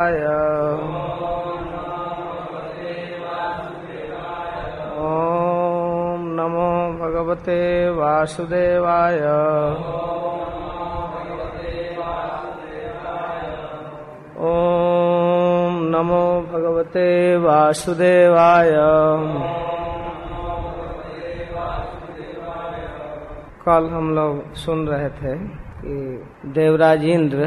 ॐ नमो भगवते वासुदेवाय। ॐ नमो भगवते वासुदेवाय। कल हम लोग सुन रहे थे कि देवराज इंद्र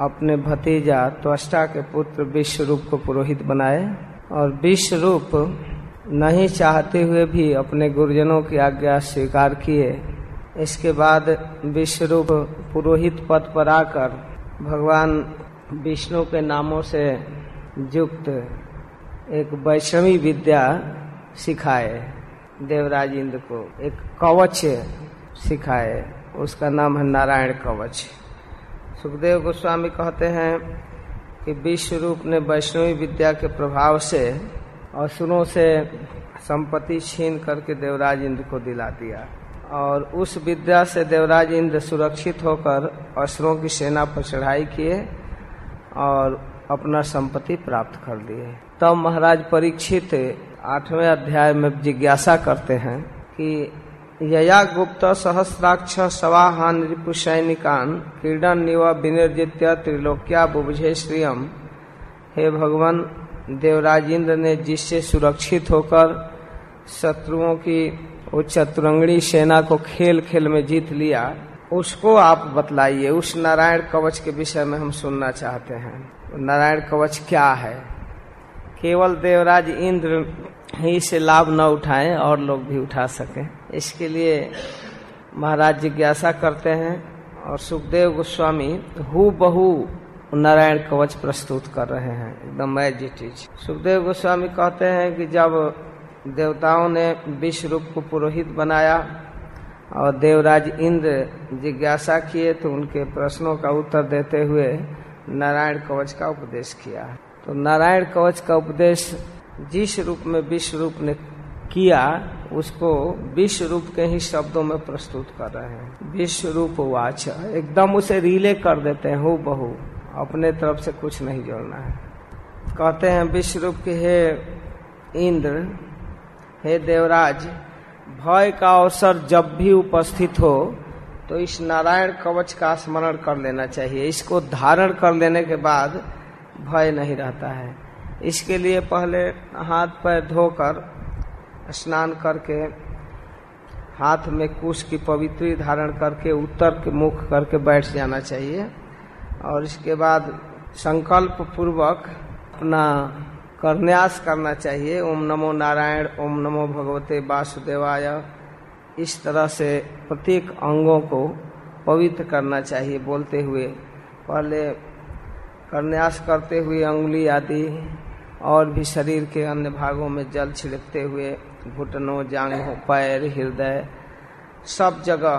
अपने भतीजा त्वष्टा के पुत्र विश्व रूप को पुरोहित बनाए और विश्व रूप नहीं चाहते हुए भी अपने गुरुजनों की आज्ञा स्वीकार किए। इसके बाद विश्व रूप पुरोहित पद पर आकर भगवान विष्णु के नामों से युक्त एक वैष्णवी विद्या सिखाए, देवराज इंद्र को एक कवच सिखाए, उसका नाम है नारायण कवच। सुखदेव गोस्वामी कहते हैं कि विश्व रूप ने वैष्णवी विद्या के प्रभाव से असुरों से संपत्ति छीन करके देवराज इंद्र को दिला दिया। और उस विद्या से देवराज इंद्र सुरक्षित होकर असुरों की सेना पर चढ़ाई किए और अपना संपत्ति प्राप्त कर लिए। तब महाराज परीक्षित आठवें अध्याय में जिज्ञासा करते हैं कि यया गुप्त सहस्राक्ष सवाहान रिपुसैनिकान क्रीडन निव विनिर्जित्य त्रिलोक्या बुभे श्रियम। हे भगवान देवराज इंद्र ने जिससे सुरक्षित होकर शत्रुओं की वो चतुरंगड़ी सेना को खेल खेल में जीत लिया, उसको आप बतलाइए, उस नारायण कवच के विषय में हम सुनना चाहते हैं। नारायण कवच क्या है? केवल देवराज इंद्र ही से लाभ न उठाएँ और लोग भी उठा सकें। इसके लिए महाराज जिज्ञासा करते हैं और सुखदेव गोस्वामी हु बहु नारायण कवच प्रस्तुत कर रहे हैं। एकदम चीज़। सुखदेव गोस्वामी कहते हैं कि जब देवताओं ने विश्व रूप को पुरोहित बनाया और देवराज इंद्र जिज्ञासा किए तो उनके प्रश्नों का उत्तर देते हुए नारायण कवच का उपदेश किया। तो नारायण कवच का उपदेश जिस रूप में विश्व रूप ने किया, उसको विश्व रूप के ही शब्दों में प्रस्तुत कर रहे हैं। विश्व रूप वाच, एकदम उसे रिले कर देते हैं हु बहु अपने तरफ़ से कुछ नहीं जोड़ना है। कहते हैं विश्व रूप के हे इंद्र, हे देवराज, भय का अवसर जब भी उपस्थित हो तो इस नारायण कवच का स्मरण कर लेना चाहिए। इसको धारण कर लेने के बाद भय नहीं रहता है। इसके लिए पहले हाथ पैर धोकर स्नान करके हाथ में कुश की पवित्री धारण करके उत्तर के मुख करके बैठ जाना चाहिए। और इसके बाद संकल्प पूर्वक अपना करन्यास करना चाहिए। ओम नमो नारायण, ओम नमो भगवते वासुदेवाय। इस तरह से प्रत्येक अंगों को पवित्र करना चाहिए बोलते हुए। पहले करन्यास करते हुए अंगुली आदि और भी शरीर के अन्य भागों में जल छिड़कते हुए घुटनों, जांघों, पैर, हृदय, सब जगह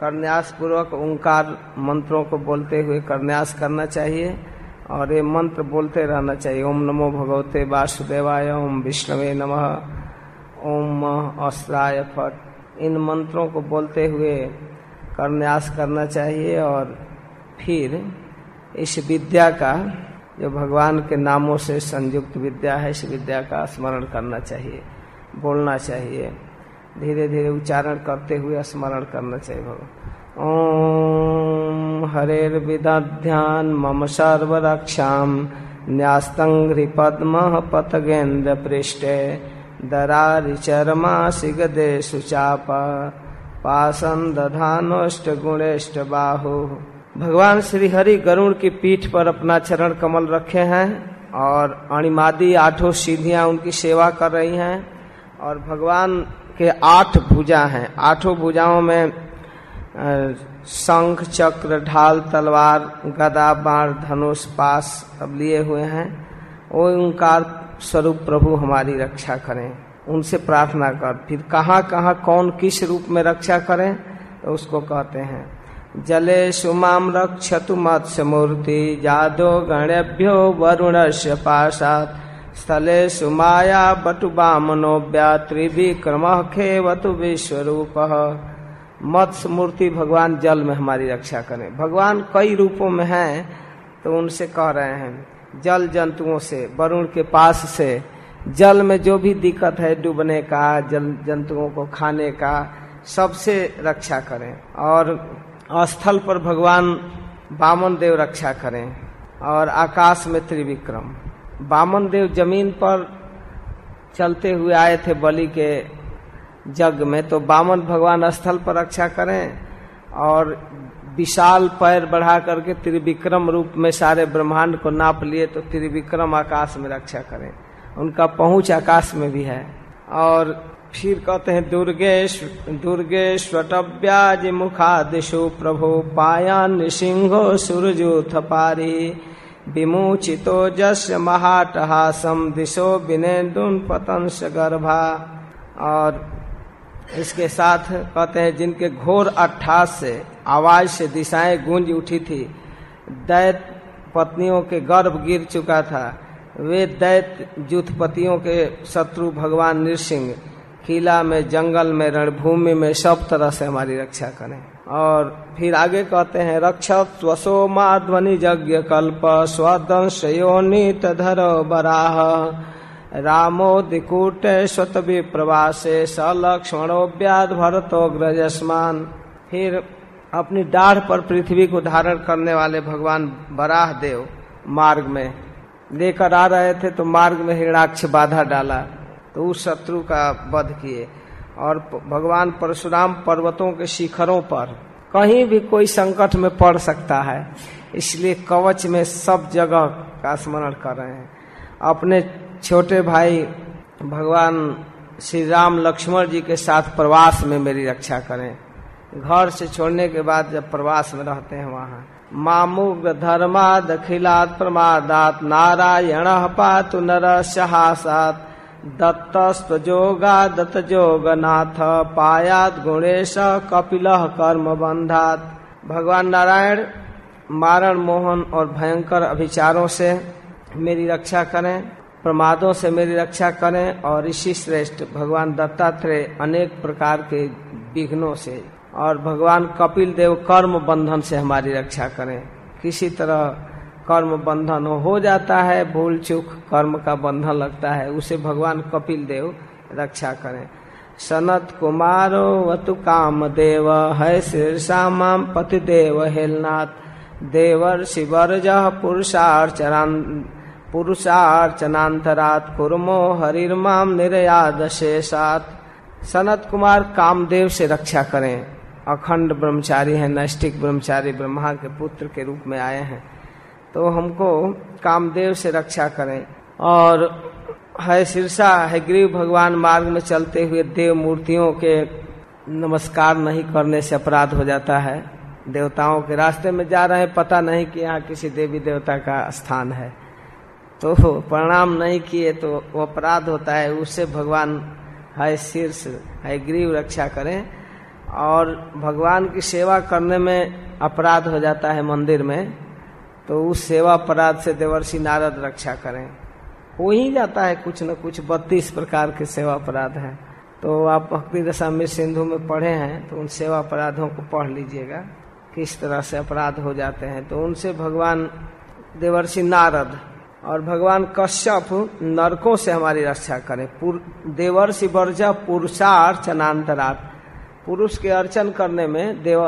करन्यास पूर्वक ओंकार मंत्रों को बोलते हुए करन्यास करना चाहिए और ये मंत्र बोलते रहना चाहिए। ओम नमो भगवते वासुदेवाय, ओम विष्णवे नमः, ओम अस्त्राय फट। इन मंत्रों को बोलते हुए करन्यास करना चाहिए और फिर इस विद्या का, जो भगवान के नामों से संयुक्त विद्या है, इस विद्या का स्मरण करना चाहिए। बोलना चाहिए। धीरे धीरे उच्चारण करते हुए स्मरण करना चाहिए भगवान। ओम विदध्यान मम सर्वरक्षाम न्यास्तंघ्रि पद्म पतगेन्द्र पृष्ठे दरारि चरमा सिगदे सुचाप पासन दधानोष्ट गुणेष्ट बाहु। भगवान श्री हरि गरुण की पीठ पर अपना चरण कमल रखे हैं और अणिमादी आठों सीधियाँ उनकी सेवा कर रही हैं। और भगवान के आठ भुजा हैं। आठों भुजाओं में शंख, चक्र, ढाल, तलवार, गदा, बाण, धनुष, पास सब लिए हुए हैं। वो ओंकार स्वरूप प्रभु हमारी रक्षा करें, उनसे प्रार्थना कर। फिर कहाँ कहाँ, कौन, किस रूप में रक्षा करें तो उसको कहते हैं। जले सुमाम रक्षतु मत्स्य मूर्ति जादो गणेभ्यो वरुण से पाशात। स्थले सुमाया बटु बामनोव्या त्रिविक्रम विश्व रूप मत्स्य मूर्ति भगवान जल में हमारी रक्षा करें। भगवान कई रूपों में हैं तो उनसे कह रहे हैं, जल जंतुओं से, वरुण के पास से, जल में जो भी दिक्कत है डूबने का, जल जंतुओं को खाने का, सबसे रक्षा करें। और स्थल पर भगवान बामन देव रक्षा करें। और आकाश में त्रिविक्रम। बामन देव ज़मीन पर चलते हुए आए थे बलि के जग में तो बामन भगवान स्थल पर रक्षा करें और विशाल पैर बढ़ा करके त्रिविक्रम रूप में सारे ब्रह्मांड को नाप लिए तो त्रिविक्रम आकाश में रक्षा करें। उनका पहुँच आकाश में भी है। और फिर कहते हैं, दुर्गेश मुखा दिशु प्रभु पाया सिंहो सूरजूथ पारी। विमोचितो जस महाटहासम दिशो विनेन्दुन पतंस गर्भा और इसके साथ कहते हैं, जिनके घोर अट्ठास से आवाज़ से दिशाएँ गूंज उठी थी, दैत पत्नियों के गर्भ गिर चुका था। वे दैत जुथपतियों के शत्रु भगवान नृसिंह किला में, जंगल में, रणभूमि में, सब तरह से हमारी रक्षा करें। और फिर आगे कहते हैं रक्षक स्वसो माध्वनि यज्ञ कल्प स्वदंश योनित धर बराह। रामो दिकूट स्वत प्रवासे स लक्ष्मणो व्याध भरतो ग्रजस्मान। फिर अपनी डाढ़ पर पृथ्वी को धारण करने वाले भगवान बराह देव मार्ग में लेकर आ रहे थे तो मार्ग में हिरणाक्ष बाधा डाला तो उस शत्रु का वध किए। और भगवान परशुराम पर्वतों के शिखरों पर कहीं भी कोई संकट में पड़ सकता है। इसलिए कवच में सब जगह का स्मरण कर रहे हैं। अपने छोटे भाई भगवान श्री राम लक्ष्मण जी के साथ प्रवास में मेरी रक्षा करें। घर से छोड़ने के बाद जब प्रवास में रहते हैं वहाँ। मामुग्र धर्मा दखिलात प्रमादात नारायण पातु नर सहासात। दत्तस्त्वजोगा दत्तजोगनाथ पायात गुणेश कपिल कर्म बंधात भगवान नारायण, मारण, मोहन और भयंकर अभिचारों से मेरी रक्षा करें, प्रमादों से मेरी रक्षा करें और ऋषि श्रेष्ठ भगवान दत्तात्रेय अनेक प्रकार के विघ्नों से और भगवान कपिल देव कर्म बंधन से हमारी रक्षा करें। किसी तरह कर्म बंधन हो जाता है, भूल चूक कर्म का बंधन लगता है, उसे भगवान कपिल देव रक्षा करें। सनत कुमारो वतु काम देव है शीर्षा माम पति देव हेलनाथ। देवर शिवर जह पुरुषार्चरान पुरुषार्चनांतरात कुरमो हरिर्माम निर्याद शेषात सनत कुमार कामदेव से रक्षा करें। अखंड ब्रह्मचारी है नैष्टिक ब्रह्मचारी ब्रह्मा के पुत्र के रूप में आए हैं। तो हमको कामदेव से रक्षा करें। और है शीर्षा है ग्रीव भगवान मार्ग में चलते हुए देव मूर्तियों के नमस्कार नहीं करने से अपराध हो जाता है। देवताओं के रास्ते में जा रहे हैं, पता नहीं कि यहाँ किसी देवी देवता का स्थान है। तो प्रणाम नहीं किए तो वो अपराध होता है। उससे भगवान है शीर्ष, है ग्रीव रक्षा करें। और भगवान की सेवा करने में अपराध हो जाता है मंदिर में। तो उस सेवा अपराध से देवर्षि नारद रक्षा करें। हो ही जाता है कुछ न कुछ बत्तीस प्रकार के सेवा अपराध है। तो आप भक्ति दशा में सिंधु में पढ़े हैं तो उन सेवा अपराधों को पढ़ लीजिएगा, किस तरह से अपराध हो जाते हैं। तो उनसे भगवान देवर्षि नारद और भगवान कश्यप नरकों से हमारी रक्षा करें। देवर्षि वर्जा पुरुषार्चनांतरात। पुरुष के अर्चन करने में देव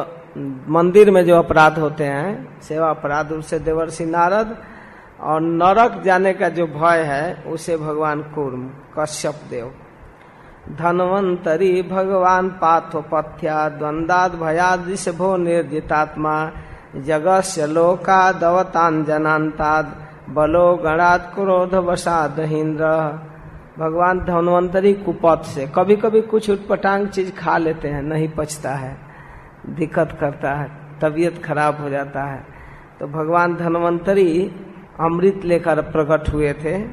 मंदिर में जो अपराध होते हैं, सेवा अपराध उससे देवर्षि नारद और नरक जाने का जो भय है, उसे भगवान कूर्म, कश्यप देव। धनवंतरी भगवान पाथोपथ्या द्वंदाद भयादिश भो निर्जितात्मा, जगस्य लोका दवतान जनांताद बलो गणात क्रोध वसाद हिंद्र भगवान धनवंतरी कुपथ से कभी कभी कुछ उटपटांग चीज़ खा लेते हैं, नहीं पचता है। दिक्कत करता है, तबीयत खराब हो जाता है। तो भगवान धनवंतरी अमृत लेकर प्रकट हुए थे।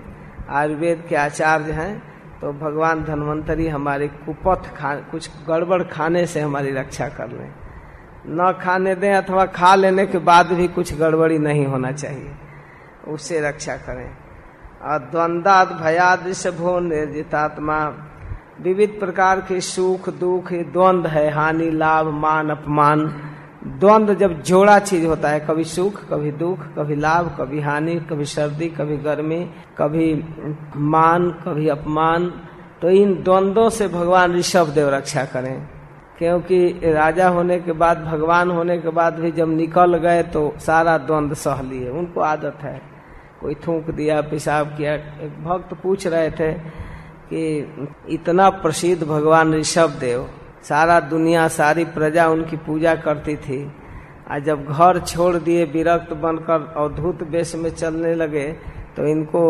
आयुर्वेद के आचार्य हैं। तो भगवान धनवंतरी हमारे कुपथ खा, कुछ गड़बड़ खाने से हमारी रक्षा कर लें। न खाने दें अथवा खा लेने के बाद भी कुछ गड़बड़ी नहीं होना चाहिए। उससे रक्षा करें। और द्वंदाद भयाद भो निर्जितात्मा। विविध प्रकार के सुख, दुख, द्वंद है, हानि, लाभ, मान, अपमान। द्वंद्व जब जोड़ा चीज़ होता है, कभी सुख, कभी दुख, कभी लाभ, कभी हानि, कभी सर्दी, कभी गर्मी, कभी मान, कभी अपमान तो इन द्वंद्वों से भगवान ऋषभ देव रक्षा करें। क्योंकि राजा होने के बाद, भगवान होने के बाद भी जब निकल गए तो सारा द्वंद्व सह लिए। उनको आदत है। कोई थूक दिया, पेशाब किया, एक भक्त पूछ रहे थे कि इतना प्रसिद्ध भगवान ऋषभ देव सारा दुनिया, सारी प्रजा उनकी पूजा करती थी। आ जब घर छोड़ दिए, विरक्त बनकर अवधूत वेश में चलने लगे तो इनको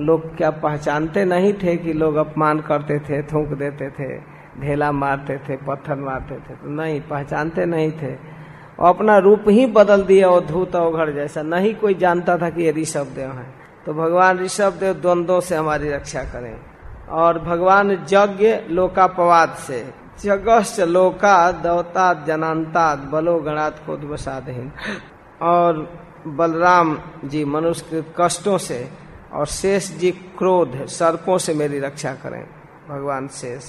लोग क्या पहचानते नहीं थे कि लोग अपमान करते थे, थूक देते थे, ढेला मारते थे, पत्थर मारते थे? तो नहीं, पहचानते नहीं थे। और अपना रूप ही बदल दिया अवधूत अवघर जैसा। नहीं कोई जानता था कि ये ऋषभ देव है। तो भगवान ऋषभ देव द्वंद्वों से हमारी रक्षा करें। और भगवान यज्ञ लोकापवाद से। जगश्च लोका दवता जनांता बलो गणात बसादहीन और बलराम जी मनुष्य के कष्टों से और शेष जी क्रोध, सर्पों से मेरी रक्षा करें। भगवान शेष,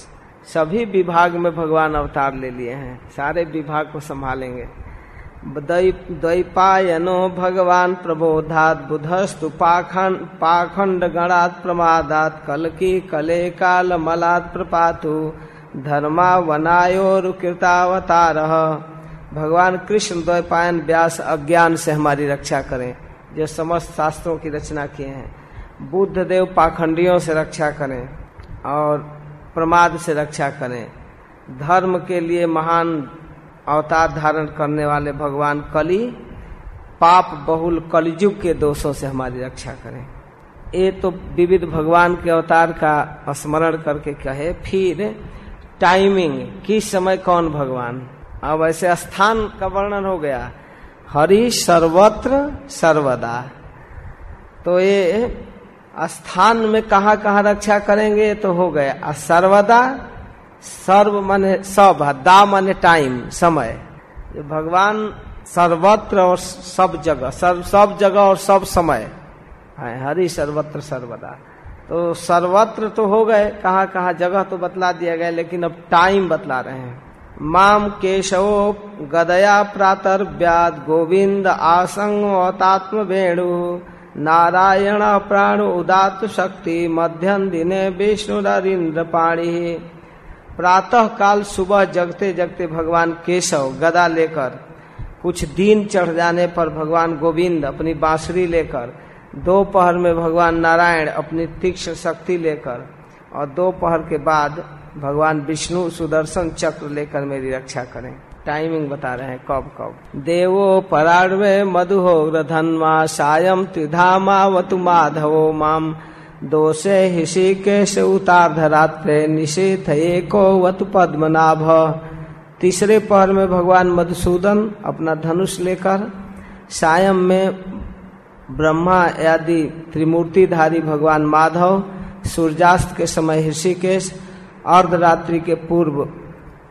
सभी विभाग में भगवान अवतार ले लिए हैं। सारे विभाग को संभालेंगे। द्वैपायनो भगवान प्रबोधात बुधस्तु पाखंड पाखंड गणात प्रमादात कल की कले काल मलात प्रपातु। धर्मा वनायोर कृतावतार। भगवान कृष्ण द्वैपायन व्यास अज्ञान से हमारी रक्षा करें, जो समस्त शास्त्रों की रचना किए हैं। बुद्ध देव पाखंडियों से रक्षा करें और प्रमाद से रक्षा करें। धर्म के लिए महान अवतार धारण करने वाले भगवान कली, पाप बहुल कलयुग के दोषों से हमारी रक्षा करें। ये तो विविध भगवान के अवतार का स्मरण करके कहे, फिर टाइमिंग किस समय कौन भगवान? अब ऐसे स्थान का वर्णन हो गया। हरि सर्वत्र सर्वदा। तो ये स्थान में कहा रक्षा करेंगे तो हो गया। सर्वदा सर्व माने सब दा माने टाइम समय। भगवान सर्वत्र और सब जगह, सब सब जगह और सब समय। है, हरि सर्वत्र सर्वदा। तो सर्वत्र तो हो गए, कहा कहा जगह तो बतला दिया गया, लेकिन अब टाइम बतला रहे हैं। माम केशव गदया प्रातर व्याद गोविंद आसंग अवतात्म वेणु, नारायण प्राण उदात शक्ति, मध्यम दिने विष्णु रविंद्र पाणी प्रातः काल सुबह जगते जगते भगवान केशव गदा लेकर, कुछ दिन चढ़ जाने पर भगवान गोविंद अपनी बांसुरी लेकर, दोपहर में भगवान नारायण अपनी तीक्ष्ण शक्ति लेकर और दोपहर के बाद भगवान विष्णु सुदर्शन चक्र लेकर मेरी रक्षा करें। टाइमिंग बता रहे हैं, कब कब? देवो पराड़वे मधुहो धन्मा सायम त्रिधामा वतु माधवो माम। दोषे ऋषिकेश उतार्धरात्रे निषेध एको वत पद्मनाभ। तीसरे पहर में भगवान मधुसूदन अपना धनुष लेकर सायम में ब्रह्मा आदि त्रिमूर्तिधारी भगवान माधव, सूर्यास्त के समय ऋषिकेश, अर्धरात्रि के पूर्व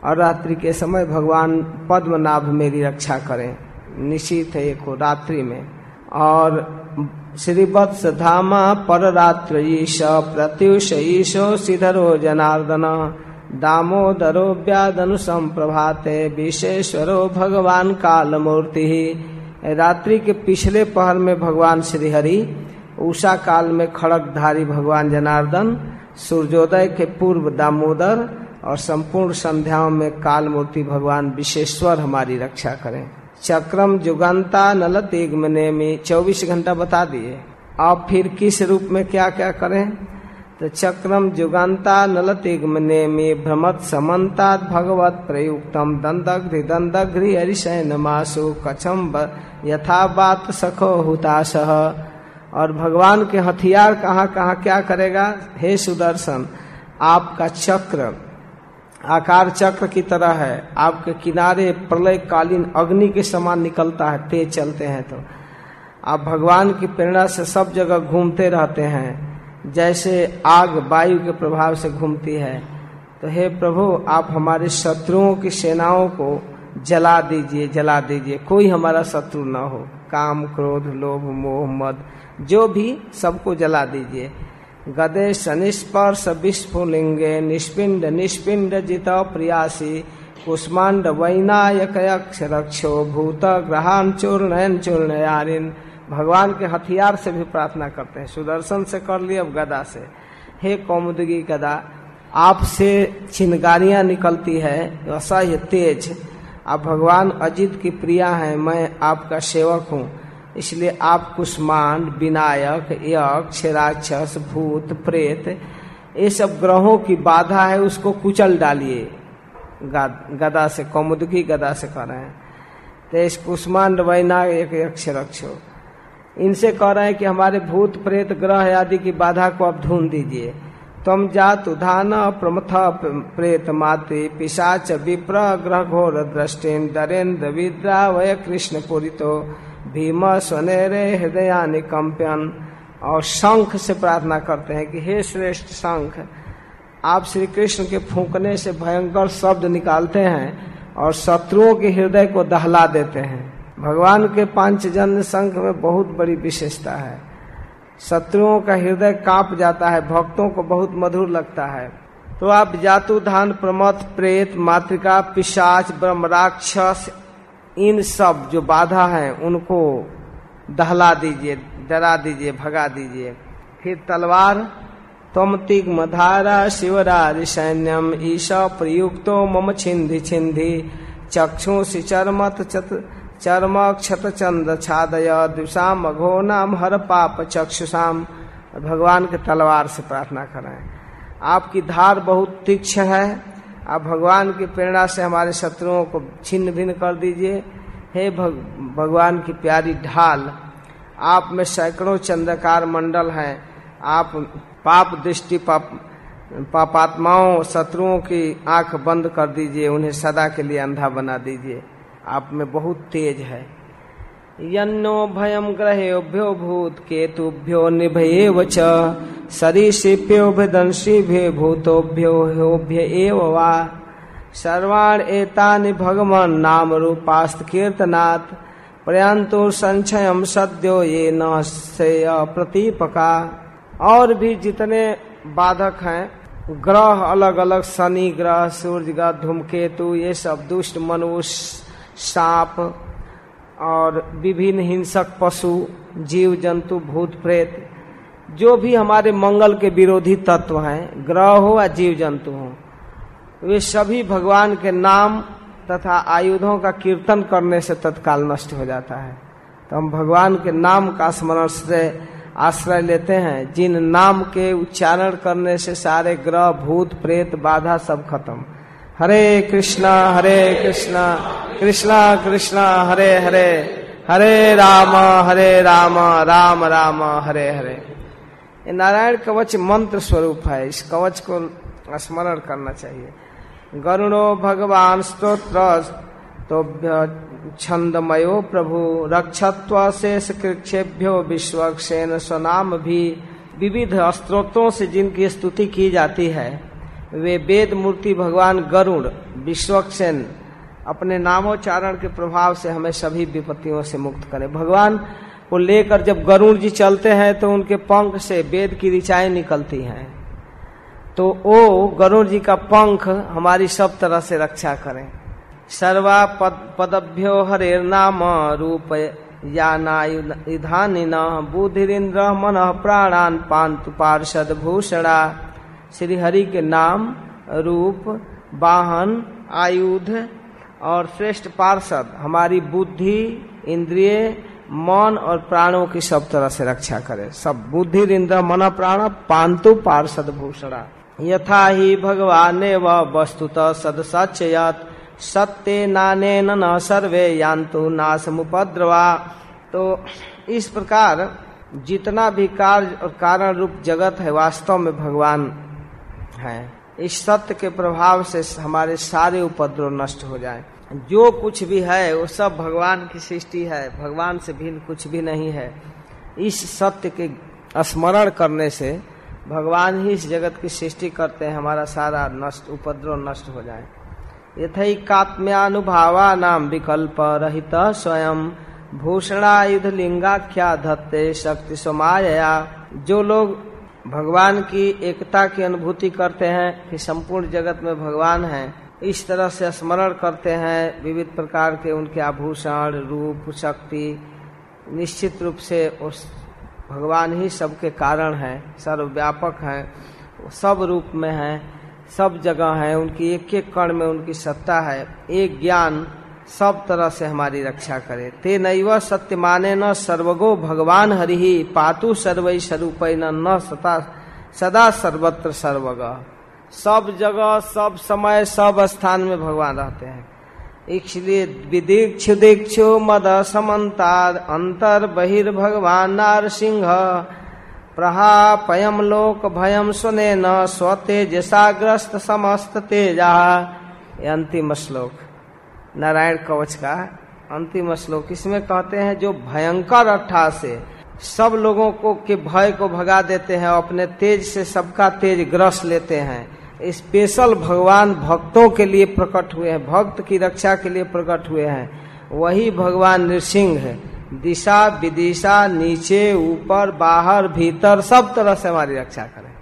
और रात्रि के समय भगवान पद्मनाभ मेरी रक्षा करें। निश्चित है एक रात्रि में। और श्रीवत्स धामा पर रात्र ईश प्रत्युष ईशो सिधरो जनार्दन। दामोदरो व्यादनु संप्रभाते विशेश्वरो भगवान काल मूर्ति रात्रि के पिछले पहर में भगवान श्रीहरि, उषा काल में खड़कधारी भगवान जनार्दन, सूर्योदय के पूर्व दामोदर और संपूर्ण संध्याओं में काल मूर्ति भगवान विशेश्वर हमारी रक्षा करें। चक्रम जुगंता नल तेगमने में चौबीस घंटा बता दिए। आप फिर किस रूप में क्या क्या करें? तो चक्रम जुगंता नल तेगमने में भ्रमत समन्ता भगवत प्रयुक्तम दंदघ्रि दंदघ्रि हरिशयन मासु कछम यथा बात सखो हुताश। और भगवान के हथियार कहाँ कहाँ क्या करेगा? हे सुदर्शन, आपका चक्र आकार चक्र की तरह है। आपके किनारे प्रलय कालीन अग्नि के समान निकलता है। तेज चलते हैं तो। आप भगवान की प्रेरणा से सब जगह घूमते रहते हैं। जैसे आग वायु के प्रभाव से घूमती है। तो हे प्रभु, आप हमारे शत्रुओं की सेनाओं को जला दीजिए जला दीजिए। कोई हमारा शत्रु न हो। काम, क्रोध, लोभ, मोह, मद, जो भी सबको जला दीजिए। गदे सनिस्पर्श विस्फुलिंगे निष्पिंड निष्पिंड जित प्रियासी कुष्मांड वैनायक रक्षो भूत ग्रहान चूर्ण चूर्ण भगवान के हथियार से भी प्रार्थना करते हैं। सुदर्शन से कर लिए अब गदा से। हे कौमुदगी गदा, आपसे चिनगारियाँ निकलती है, असह्य तेज। आप भगवान अजित की प्रिया हैं, मैं आपका सेवक हूँ। इसलिए आप कुष्मांड, विनायक, यक्ष, राक्षस, भूत, प्रेत, ये सब ग्रहों की बाधा है, उसको कुचल डालिए। गदा से कौमुदगी गदा से कर रहे हैं। तो इस कुष्मांड, वैनायक, यक्ष, रक्षो। इनसे कह रहे हैं कि हमारे भूत, प्रेत, ग्रह आदि की बाधा को आप ढूंढ दीजिए। तम जात उधान प्रमथ, प्रेत, माते, पिशाच, विप्र, ग्रह, घोर, दृष्टेन, दरेन्द्र, विद्रा, वय, कृष्ण, पूरितो। भीम स्वनेरे हृदय कंपन और शंख से प्रार्थना करते हैं कि हे श्रेष्ठ शंख, आप श्री कृष्ण के फूकने से भयंकर शब्द निकालते हैं और शत्रुओं के हृदय को दहला देते हैं। भगवान के पांचजन्य शंख में बहुत बड़ी विशेषता है। शत्रुओं का हृदय काँप जाता है, भक्तों को बहुत मधुर लगता है। तो आप जातु, धान प्रमथ प्रेत, मातृका, पिशाच, ब्रह्म, राक्षस इन सब जो बाधा है, उनको दहला दीजिए, डरा दीजिए, भगा दीजिए। फिर तलवार तम तिग्मधारा शिवराज सैन्यम, ईशा प्रयुक्तो, मम छिंधि छिंधि चक्षु सिचरमत चत चर्म क्षत चंद छादय दिशाम अघो नाम हर पाप चक्षुषाम भगवान के तलवार से प्रार्थना करें आपकी धार बहुत तीक्ष्ण है आप भगवान की प्रेरणा से हमारे शत्रुओं को छिन्न भिन्न कर दीजिए। हे भग, भगवान की प्यारी ढाल आप में सैकड़ों चंद्रकार मंडल हैं। आप पाप दृष्टि पाप पापात्माओं शत्रुओं की आँख बंद कर दीजिए। उन्हें सदा के लिए अंधा बना दीजिए। आप में बहुत तेज है। यन्नो भयम ग्रहेभ्यो भूत केतुभ्यो निभये वच सरीशिप्यो भे भूतोभ्यो एव वा। सर्वाण एतानि भगवान नाम रूपास्त कीर्तनात्। प्रयांतो संचयम सद्यो ये न प्रतीपका और भी जितने बाधक हैं, ग्रह अलग अलग शनि, ग्रह, सूर्य, ग्रह, धूमकेतु, ये सब दुष्ट मनुष्य, सांप और विभिन्न हिंसक पशु, जीव, जंतु, भूत, प्रेत, जो भी हमारे मंगल के विरोधी तत्व हैं, ग्रह हो या जीव जंतु हो, वे सभी भगवान के नाम तथा आयुधों का कीर्तन करने से तत्काल नष्ट हो जाता है। तो हम भगवान के नाम का स्मरण से आश्रय लेते हैं। जिन नाम के उच्चारण करने से सारे ग्रह, भूत, प्रेत, बाधा सब खत्म। हरे कृष्णा हरे कृष्णा कृष्णा कृष्णा, हरे हरे हरे राम हरे राम राम राम, हरे हरे। ये नारायण कवच मंत्र स्वरूप है, इस कवच को स्मरण करना चाहिए। गरुणो भगवान स्त्रोत्र तो छंदमयो प्रभु, रक्षत्व शेष कृक्षेभ्यो विश्वक्षेन स्वनाम भी, विविध स्त्रोत्रों से जिनकी स्तुति की जाती है। वे वेद मूर्ति भगवान गरुण विश्वक्षेन अपने नामोच्चारण के प्रभाव से हमें सभी विपत्तियों से मुक्त करें। भगवान को लेकर जब गरुण जी चलते हैं तो उनके पंख से वेद की ऋचाएँ निकलती हैं। तो ओ गरुण जी का पंख हमारी सब तरह से रक्षा करें। सर्वा पद, पदभ्यो हरे नाम रूप या नायुधानी न बुद्धिरिंद्र मन प्राणान पांतु पार्षद भूषणा। श्री हरि के नाम, रूप, वाहन, आयुध और श्रेष्ठ पार्षद, हमारी बुद्धि, इंद्रिय, मन और प्राणों की सब तरह से रक्षा करे। सब बुद्धि, इंद्र, मन, प्राण, पांतु, पार्षद, भूषणा। यथा ही भगवान व वस्तुत सद सचयत। सत्य नाने न सर्वे यान्तु नाश मुपद्रवा तो इस प्रकार जितना भी कार्य और कारण रूप जगत है, वास्तव में भगवान है, इस सत्य के प्रभाव से हमारे सारे उपद्रव नष्ट हो जाए। जो कुछ भी है, वो सब भगवान की सृष्टि है, भगवान से भिन्न कुछ भी नहीं है। इस सत्य के स्मरण करने से भगवान ही इस जगत की सृष्टि करते हैं, हमारा सारा नष्ट, उपद्रव नष्ट हो जाए। यथई कात्म्यानुभावा नाम विकल्प रहित स्वयं भूषणायुध लिंगाख्या धत्ते शक्ति समाया जो लोग भगवान की एकता की अनुभूति करते हैं कि संपूर्ण जगत में भगवान है। इस तरह से स्मरण करते हैं, विविध प्रकार के उनके आभूषण, रूप, शक्ति, निश्चित रूप से उस भगवान ही सबके कारण है, सर्वव्यापक है, सब रूप में है, सब जगह है, उनकी एक एक कण में उनकी सत्ता है। एक ज्ञान सब तरह से हमारी रक्षा करे। ते नैव सत्य माने न सर्वगो भगवान हरि पातु सर्वई स्वरूप न सता, सदा सर्वत्र सर्वग। सब जगह, सब समय, सब स्थान में भगवान रहते हैं। इसलिए विदीक्षु, दीक्षु, मद समन्ता अंतर, बहिर्भगवान नार सिंह प्रहापयम, लोक भयम सुने न स्वतेजसाग्रस्त समस्त तेजा। अंतिम श्लोक। नारायण कवच का अंतिम श्लोक इसमें कहते हैं? जो भयंकर अट्ठा से सब लोगों को के भय को भगा देते हैं, अपने तेज से सबका तेज ग्रस लेते हैं। स्पेशल भगवान भक्तों के लिए प्रकट हुए हैं, भक्त की रक्षा के लिए प्रकट हुए हैं। वही भगवान नृसिंह है। दिशा, विदिशा, नीचे, ऊपर, बाहर, भीतर, सब तरह से हमारी रक्षा करें।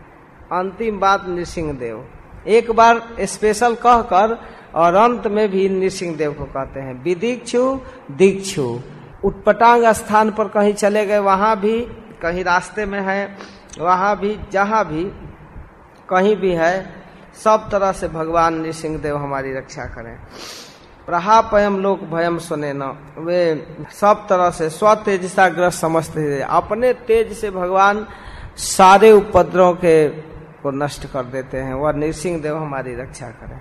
अंतिम बात नृसिंह देव एक बार स्पेशल कहकर और अंत में भी नृसिंह देव को कहते हैं, विदीक्षु, दीक्षु। उत्पटांग स्थान पर कहीं चले गए, वहाँ भी, कहीं रास्ते में है, वहाँ भी, जहाँ भी, कहीं भी है, सब तरह से भगवान नृसिंह देव हमारी रक्षा करें। प्रहापयम लोक भयम सुने न। वे सब तरह से स्व तेजसा ग्रस्त समझते अपने तेज से भगवान सारे उपद्रव के को नष्ट कर देते हैं। वह नृसिंह देव हमारी रक्षा करें।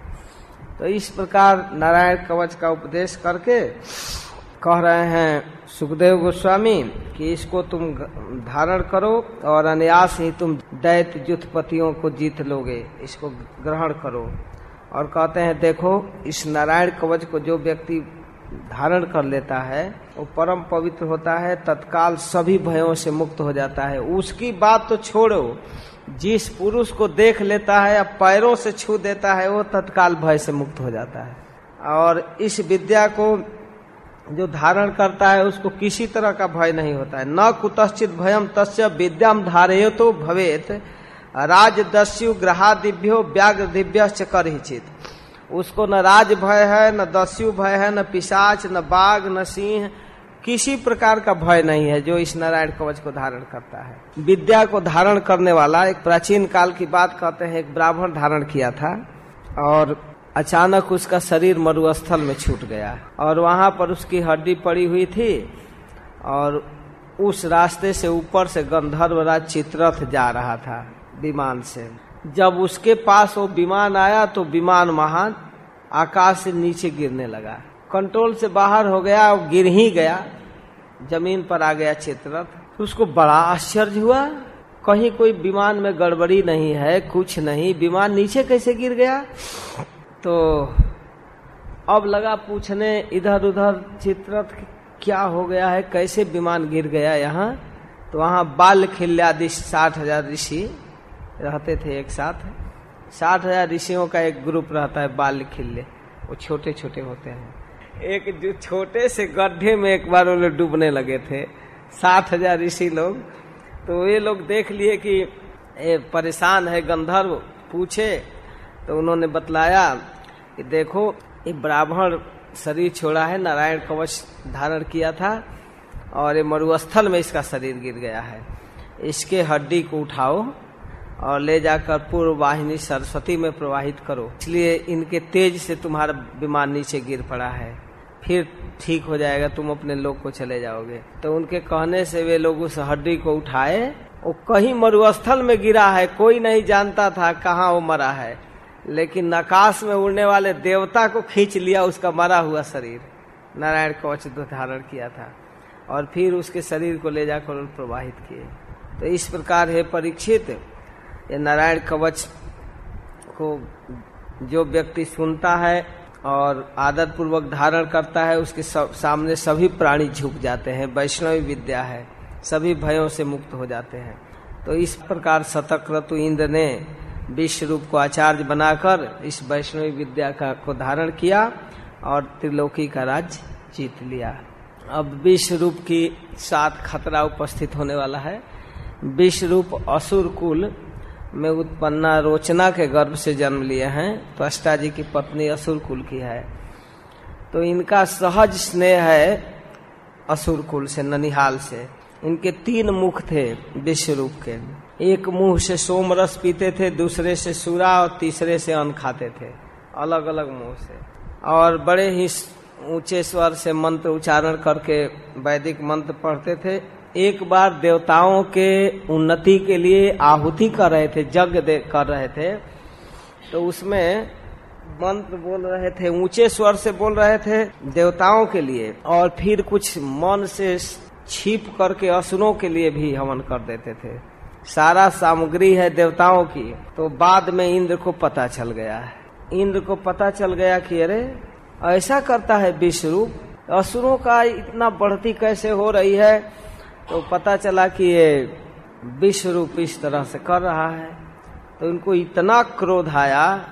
तो इस प्रकार नारायण कवच का उपदेश करके कह रहे हैं, सुखदेव गोस्वामी, कि इसको तुम धारण करो और अन्यास ही तुम दैत युद्धपतियों को जीत लोगे। इसको ग्रहण करो। और कहते हैं, देखो, इस नारायण कवच को जो व्यक्ति धारण कर लेता है, वो परम पवित्र होता है, तत्काल सभी भयों से मुक्त हो जाता है। उसकी बात तो छोड़ो। जिस पुरुष को देख लेता है या पैरों से छू देता है, वो तत्काल भय से मुक्त हो जाता है। और इस विद्या को जो धारण करता है, उसको किसी तरह का भय नहीं होता है। न कुतश्चित भयम तस्य विद्याम धारे तो भवेत राज दस्यु ग्रहा दिव्यो व्याघ्र दिव्य कर ही चित उसको न राज भय है, न दस्यु भय है, न पिशाच, न बाघ, न सिंह किसी प्रकार का भय नहीं है जो इस नारायण कवच को धारण करता है। विद्या को धारण करने वाला एक प्राचीन काल की बात कहते हैं, एक ब्राह्मण धारण किया था और अचानक उसका शरीर मरुस्थल में छूट गया और वहाँ पर उसकी हड्डी पड़ी हुई थी और उस रास्ते से ऊपर से गंधर्वराज चित्रथ जा रहा था विमान से। जब उसके पास वो विमान आया तो विमान महान आकाश से नीचे गिरने लगा। कंट्रोल से बाहर हो गया और गिर ही गया, ज़मीन पर आ गया चित्रथ तो उसको बड़ा आश्चर्य हुआ, कहीं कोई विमान में गड़बड़ी नहीं है, कुछ नहीं, विमान नीचे कैसे गिर गया? तो अब लगा पूछने इधर उधर चित्रथ क्या हो गया है, कैसे विमान गिर गया यहाँ? तो वहाँ बाल खिल्यादि साठ हज़ार ऋषि रहते थे एक साथ। साठ हज़ार ऋषियों का एक ग्रुप रहता है, बाल खिल्ले। वो छोटे छोटे होते हैं। एक जो छोटे से गड्ढे में एक बार वो डूबने लगे थे। सात हज़ार ऋषि लोग। तो ये लोग देख लिए कि ये परेशान है, गंधर्व, पूछे। तो उन्होंने बतलाया कि देखो, ये ब्राह्मण शरीर छोड़ा है, नारायण कवच धारण किया था और ये मरुस्थल में इसका शरीर गिर गया है। इसके हड्डी को उठाओ और ले जाकर पूर्व वाहिनी सरस्वती में प्रवाहित करो। इसलिए इनके तेज से तुम्हारा विमान नीचे गिर पड़ा है। फिर ठीक हो जाएगा, तुम अपने लोग को चले जाओगे। तो उनके कहने से वे लोग उस हड्डी को उठाए वो कहीं मरुस्थल में गिरा है, कोई नहीं जानता था कहाँ वो मरा है। लेकिन आकाश में उड़ने वाले देवता को खींच लिया, उसका मरा हुआ शरीर। नारायण कवच धारण किया था। और फिर उसके शरीर को ले जाकर प्रवाहित किए। तो इस प्रकार है परीक्षित। ये नारायण कवच को जो व्यक्ति सुनता है और आदर पूर्वक धारण करता है, उसके सामने सभी प्राणी झुक जाते हैं, वैष्णवी विद्या है, सभी भयों से मुक्त हो जाते हैं। तो इस प्रकार शतक ऋतु इंद्र ने विश्व रूप को आचार्य बनाकर इस वैष्णवी विद्या का, को धारण किया और त्रिलोकी का राज्य जीत लिया। अब विश्व रूप की साथ खतरा उपस्थित होने वाला है। विश्व रूप असुर कुल में उत्पन्ना रोचना के गर्भ से जन्म लिए हैं। तो अष्टा जी की पत्नी असुर कुल की है। तो इनका सहज स्नेह है असुर कुल से, ननिहाल से। इनके तीन मुख थे विश्व रूप के। एक मुँह से सोम रस पीते थे, दूसरे से सूरा और तीसरे से अन्न खाते थे। अलग अलग मुँह से। और बड़े ही ऊँचे स्वर से मंत्र उच्चारण करके वैदिक मंत्र पढ़ते थे। एक बार देवताओं के उन्नति के लिए आहुति कर रहे थे, यज्ञ कर रहे थे तो उसमें मंत्र बोल रहे थे, ऊँचे स्वर से बोल रहे थे देवताओं के लिए, और फिर कुछ मन से छिप करके असुरों के लिए भी हवन कर देते थे। सारा सामग्री है देवताओं की। तो बाद में इंद्र को पता चल गया है। इंद्र को पता चल गया कि अरे, ऐसा करता है विश्वरूप, असुरों का इतना बढ़ती कैसे हो रही है? तो पता चला कि ये विश्व रूप इस तरह से कर रहा है। तो उनको इतना क्रोध आया,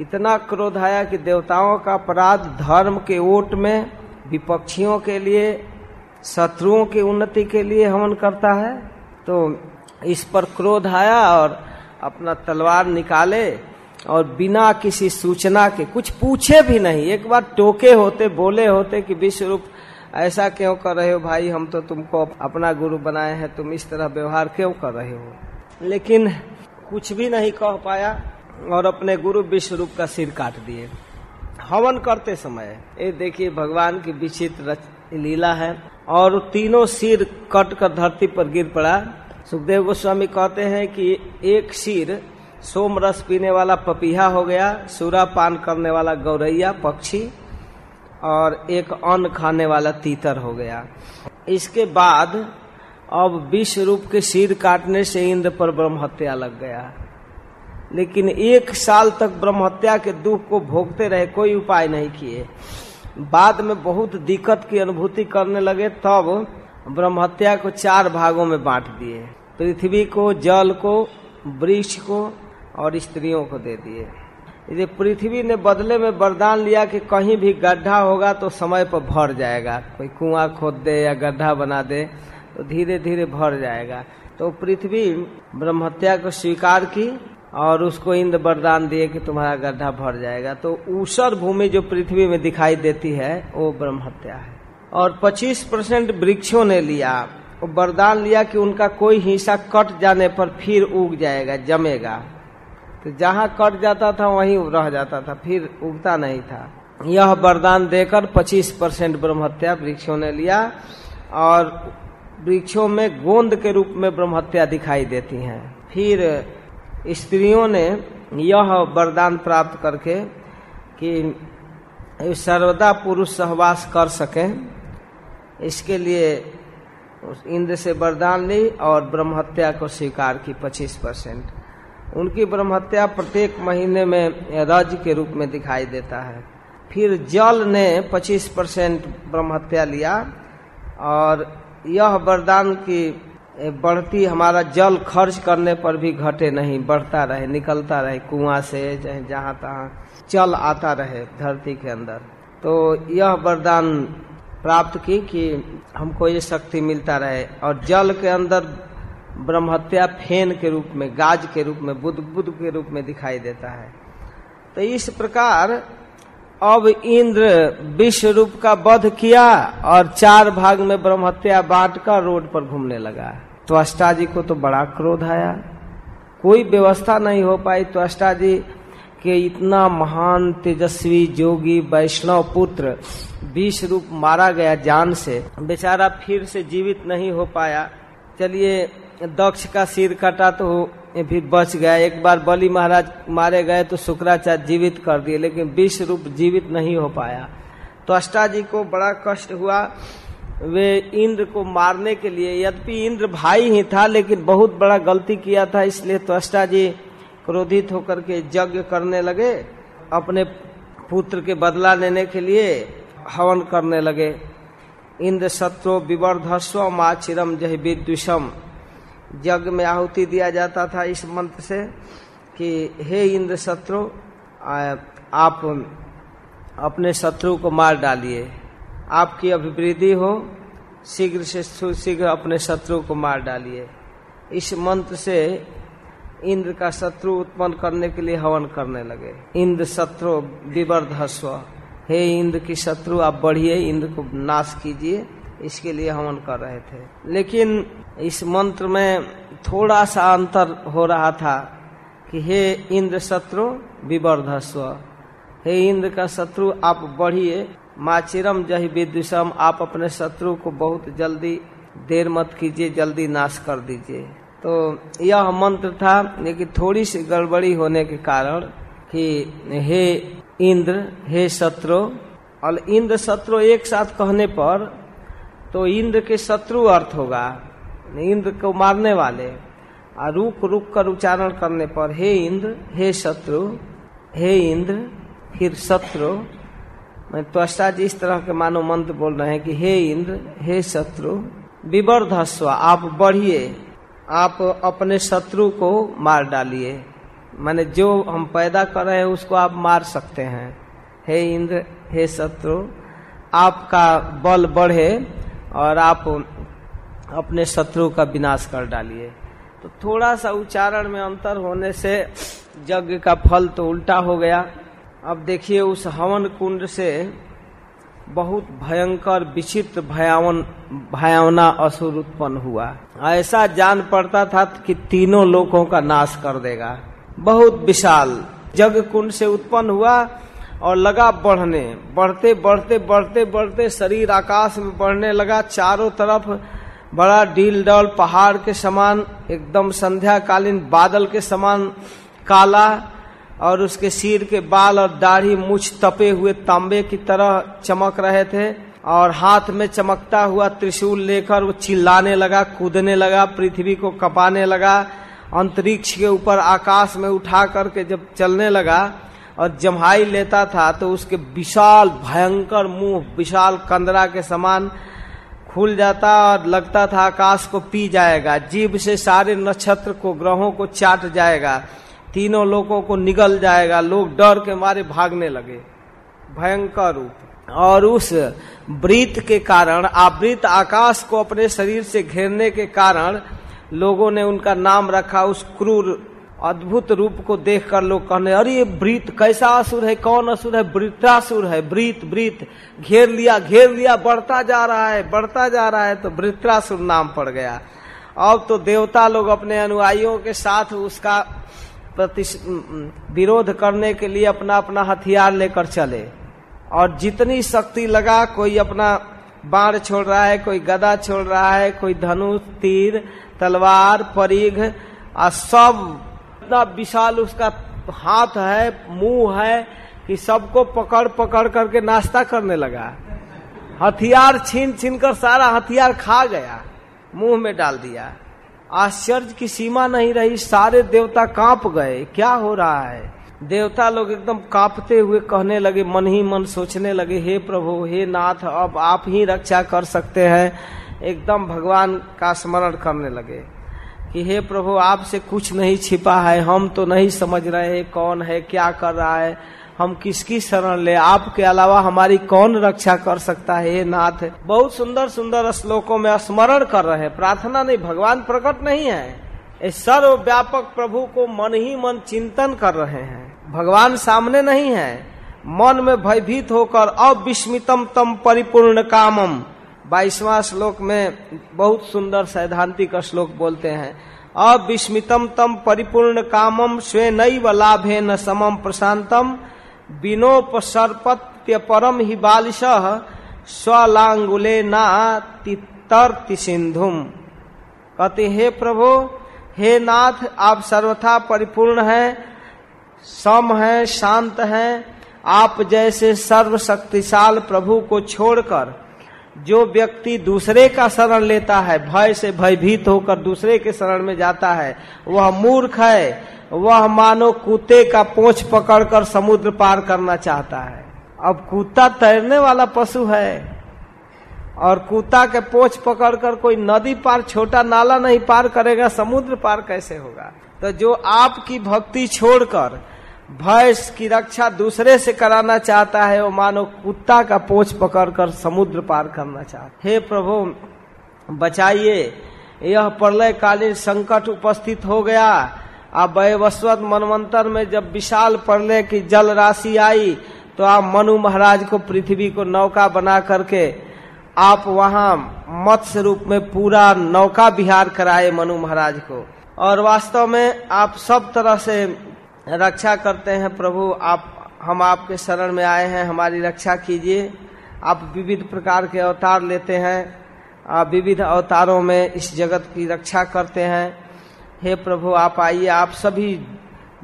इतना क्रोध आया कि देवताओं का अपराध धर्म के ओट में, विपक्षियों के लिए, शत्रुओं की उन्नति के लिए हवन करता है। तो इस पर क्रोध आया और अपना तलवार निकाले और बिना किसी सूचना के, कुछ पूछे भी नहीं। एक बार टोके होते, बोले होते कि विश्व रूप ऐसा क्यों कर रहे हो भाई? हम तो तुमको अपना गुरु बनाए हैं। तुम इस तरह व्यवहार क्यों कर रहे हो? लेकिन कुछ भी नहीं कह पाया और अपने गुरु विश्व रूप का सिर काट दिए। हवन करते समय, ये देखिए भगवान की विचित्र लीला है और तीनों सिर कट कर धरती पर गिर पड़ा। सुखदेव गोस्वामी कहते हैं कि एक सिर सोम रस पीने वाला पपीहा हो गया, सूरा पान करने वाला गौरैया पक्षी। और एक अन्न खाने वाला तीतर हो गया। इसके बाद अब विश्व रूप के सिर काटने से इंद्र पर ब्रह्म हत्या लग गया। लेकिन एक साल तक ब्रह्म हत्या के दुख को भोगते रहे, कोई उपाय नहीं किए। बाद में बहुत दिक्कत की अनुभूति करने लगे, तब ब्रह्म हत्या को चार भागों में बांट दिए। पृथ्वी को, जल को, वृक्ष को और स्त्रियों को दे दिए। ये पृथ्वी ने बदले में वरदान लिया कि कहीं भी गड्ढा होगा तो समय पर भर जाएगा। कोई कुआँ खोद दे या गड्ढा बना दे तो धीरे धीरे भर जाएगा। तो पृथ्वी ब्रह्मत्या को स्वीकार की और उसको इंद्र वरदान दिए कि तुम्हारा गड्ढा भर जाएगा। तो ऊसर भूमि जो पृथ्वी में दिखाई देती है, वो ब्रह्मत्या है। और 25 परसेंट वृक्षों ने लिया। वरदान लिया कि उनका कोई हिस्सा कट जाने पर फिर उग जाएगा, जमेगा। तो जहाँ कट जाता था, वहीं रह जाता था, फिर उगता नहीं था। यह वरदान देकर 25 परसेंट ब्रह्मत्या वृक्षों ने लिया और वृक्षों में गोंद के रूप में ब्रह्मत्या दिखाई देती हैं। फिर स्त्रियों ने यह वरदान प्राप्त करके कि सर्वदा पुरुष सहवास कर सके। इसके लिए इंद्र से वरदान ली और ब्रह्मत्या को स्वीकार की 25 परसेंट। उनकी ब्रह्म हत्या प्रत्येक महीने में रज के रूप में दिखाई देता है। फिर जल ने 25 परसेंट ब्रह्मत्या लिया और यह वरदान की बढ़ती हमारा जल खर्च करने पर भी घटे नहीं, बढ़ता रहे, निकलता रहे, कुआँ से चाहे जहाँ तहाँ चल आता रहे धरती के अंदर। तो यह वरदान प्राप्त की कि हमको ये शक्ति मिलता रहे और जल के अंदर ब्रह्मत्या फेन के रूप में, गाज के रूप में, बुद्ध बुद्ध के रूप में दिखाई देता है। तो इस प्रकार अब इंद्र विश्व रूप का वध किया और चार भाग में ब्रह्मत्या बांट कर रोड पर घूमने लगा। तो अष्टा जी को तो बड़ा क्रोध आया। कोई व्यवस्था नहीं हो पाई तो अष्टा जी के इतना महान तेजस्वी जोगी वैष्णव पुत्र विश्व रूप मारा गया जान से। बेचारा फिर से जीवित नहीं हो पाया। चलिए दक्ष का सिर कटा तो भी बच गया। एक बार बलि महाराज मारे गए तो शुक्राचार्य जीवित कर दिए, लेकिन विश्व रूप जीवित नहीं हो पाया। तो अष्टा जी को बड़ा कष्ट हुआ। वे इंद्र को मारने के लिए, यद्यपि इंद्र भाई ही था, लेकिन बहुत बड़ा गलती किया था, इसलिए तो अष्टा जी क्रोधित होकर के यज्ञ करने लगे, अपने पुत्र के बदला लेने के लिए हवन करने लगे। इंद्र शत्रु विवर्धस्व माँ चिरम जय विद्विषम। यज्ञ में आहुति दिया जाता था इस मंत्र से कि हे इंद्र शत्रु आप अपने शत्रु को मार डालिए। आपकी अभिवृद्धि हो, शीघ्र से शीघ्र अपने शत्रु को मार डालिए। इस मंत्र से इंद्र का शत्रु उत्पन्न करने के लिए हवन करने लगे। इंद्र शत्रु विवर्धस्व। हे इंद्र की शत्रु, आप बढ़िए, इंद्र को नाश कीजिए। इसके लिए हवन कर रहे थे। लेकिन इस मंत्र में थोड़ा सा अंतर हो रहा था कि हे इंद्र शत्रु, विवर्धस्व। हे इंद्र का शत्रु, आप बढ़िए। माचिरम जही विद्विषम आप अपने शत्रु को बहुत जल्दी देर मत कीजिए, जल्दी नाश कर दीजिए। तो यह मंत्र था, लेकिन थोड़ी सी गड़बड़ी होने के कारण कि हे इंद्र, हे शत्रु, और इंद्र शत्रु एक साथ कहने पर तो इंद्र के शत्रु अर्थ होगा। इंद्र को मारने वाले। और रुक रुक कर उच्चारण करने पर, हे इंद्र, हे शत्रु, हे इंद्र, फिर शत्रु। मैं त्वष्टा जी इस तरह के मानो मंत्र बोल रहे हैं कि हे इंद्र, हे शत्रु, विवर्धस्व, आप बढ़िए। आप अपने शत्रु को मार डालिए। माने जो हम पैदा कर रहे हैं, उसको आप मार सकते हैं। हे इंद्र, हे शत्रु, आपका बल बढ़े। और आप अपने शत्रु का विनाश कर डालिए। तो थोड़ा सा उच्चारण में अंतर होने से यज्ञ का फल तो उल्टा हो गया। अब देखिए, उस हवन कुंड से बहुत भयंकर, विचित्र, भयावन, भयावना असुर उत्पन्न हुआ। ऐसा जान पड़ता था कि तीनों लोगों का नाश कर देगा। बहुत विशाल जग कुंड से उत्पन्न हुआ। और लगा बढ़ने। बढ़ते बढ़ते बढ़ते बढ़ते शरीर आकाश में बढ़ने लगा। चारों तरफ़ बड़ा डील डल पहाड़ के समान, एकदम संध्या कालीन बादल के समान काला और उसके सिर के बाल और दाढ़ी मुछ तपे हुए तांबे की तरह चमक रहे थे और हाथ में चमकता हुआ त्रिशूल लेकर वो चिल्लाने लगा, कूदने लगा, पृथ्वी को कपाने लगा, अंतरिक्ष के ऊपर आकाश में उठा करके जब चलने लगा और जम्हाई लेता था तो उसके विशाल, भयंकर मुँह, विशाल कंदरा के समान खुल जाता और लगता था आकाश को पी जाएगा जीव से सारे नक्षत्र को, ग्रहों को चाट जाएगा, तीनों लोगों को निगल जाएगा, लोग डर के मारे भागने लगे। भयंकर रूप। और उस वृत के कारण, आवृत आकाश को अपने शरीर से घेरने के कारण लोगों ने उनका नाम रखा उस क्रूर अद्भुत रूप को देखकर लोग कहने, अरे वृत कैसा असुर है? कौन असुर है? वृत्रासुर है। वृत वृत घेर लिया घेर लिया, बढ़ता जा रहा है, बढ़ता जा रहा है। तो वृत्रासुर नाम पड़ गया। अब तो देवता लोग अपने अनुयायियों के साथ उसका प्रति, विरोध करने के लिए अपना अपना हथियार लेकर चले। और जितनी शक्ति लगा, कोई अपना बाण छोड़ रहा है, कोई गदा छोड़ रहा है, कोई धनुष, तीर, तलवार, परिघ और सब इतना विशाल उसका हाथ है, मुँह है, कि सबको पकड़ पकड़ करके नाश्ता करने लगा। हथियार छीन छीन कर सारा हथियार खा गया, मुँह में डाल दिया। आश्चर्य की सीमा नहीं रही, सारे देवता काँप गए। क्या हो रहा है? देवता लोग एकदम कांपते हुए कहने लगे, मन ही मन सोचने लगे, हे प्रभु, हे नाथ, अब आप ही रक्षा कर सकते हैं। एकदम भगवान का स्मरण करने लगे। कि हे प्रभु, आपसे कुछ नहीं छिपा है, हम तो नहीं समझ रहे हैं कौन है, क्या कर रहा है, हम किसकी शरण ले। आपके अलावा हमारी कौन रक्षा कर सकता है, हे नाथ? बहुत सुंदर सुंदर श्लोकों में स्मरण कर रहे हैं। प्रार्थना नहीं, भगवान प्रकट नहीं है। सर्व व्यापक प्रभु को मन ही मन चिंतन कर रहे हैं। भगवान सामने नहीं है। मन में भयभीत होकर अविस्मितम तम परिपूर्ण कामम। बाईसवा श्लोक में बहुत सुंदर सैद्धांतिक श्लोक बोलते हैं, अविस्मितम तम परिपूर्ण कामम स्वे नई लाभे न समम प्रशांतम बिनोपसर्पत्य परम ही बालिश स्वलांगुले ना सिंधुम कहते, हे प्रभु, हे नाथ, आप सर्वथा परिपूर्ण हैं, सम है, शांत हैं, आप जैसे सर्वशक्तिशाल प्रभु को छोड़कर जो व्यक्ति दूसरे का शरण लेता है, भय से भयभीत होकर दूसरे के शरण में जाता है, वह मूर्ख है, वह मानो कुत्ते का पोछ पकड़कर समुद्र पार करना चाहता है। अब कुत्ता तैरने वाला पशु है, और कुत्ता के पोछ पकड़कर कोई नदी पार, छोटा नाला नहीं पार करेगा, समुद्र पार कैसे होगा? तो जो आपकी भक्ति छोड़कर भय की रक्षा दूसरे से कराना चाहता है, वो मानो कुत्ता का पोछ पकड़कर समुद्र पार करना चाहता हे। प्रभु, बचाइए। यह प्रलय कालीन संकट उपस्थित हो गया। आप वैवस्वत मनवंतर में जब विशाल प्रलय की जल राशि आई तो आप मनु महाराज को पृथ्वी को नौका बना करके आप वहाँ मत्स्य रूप में पूरा नौका विहार कराए मनु महाराज को। और वास्तव में आप सब तरह से रक्षा करते हैं प्रभु, आप, हम आपके शरण में आए हैं, हमारी रक्षा कीजिए। आप विविध प्रकार के अवतार लेते हैं, आप विविध अवतारों में इस जगत की रक्षा करते हैं। हे प्रभु, आप आइए, आप सभी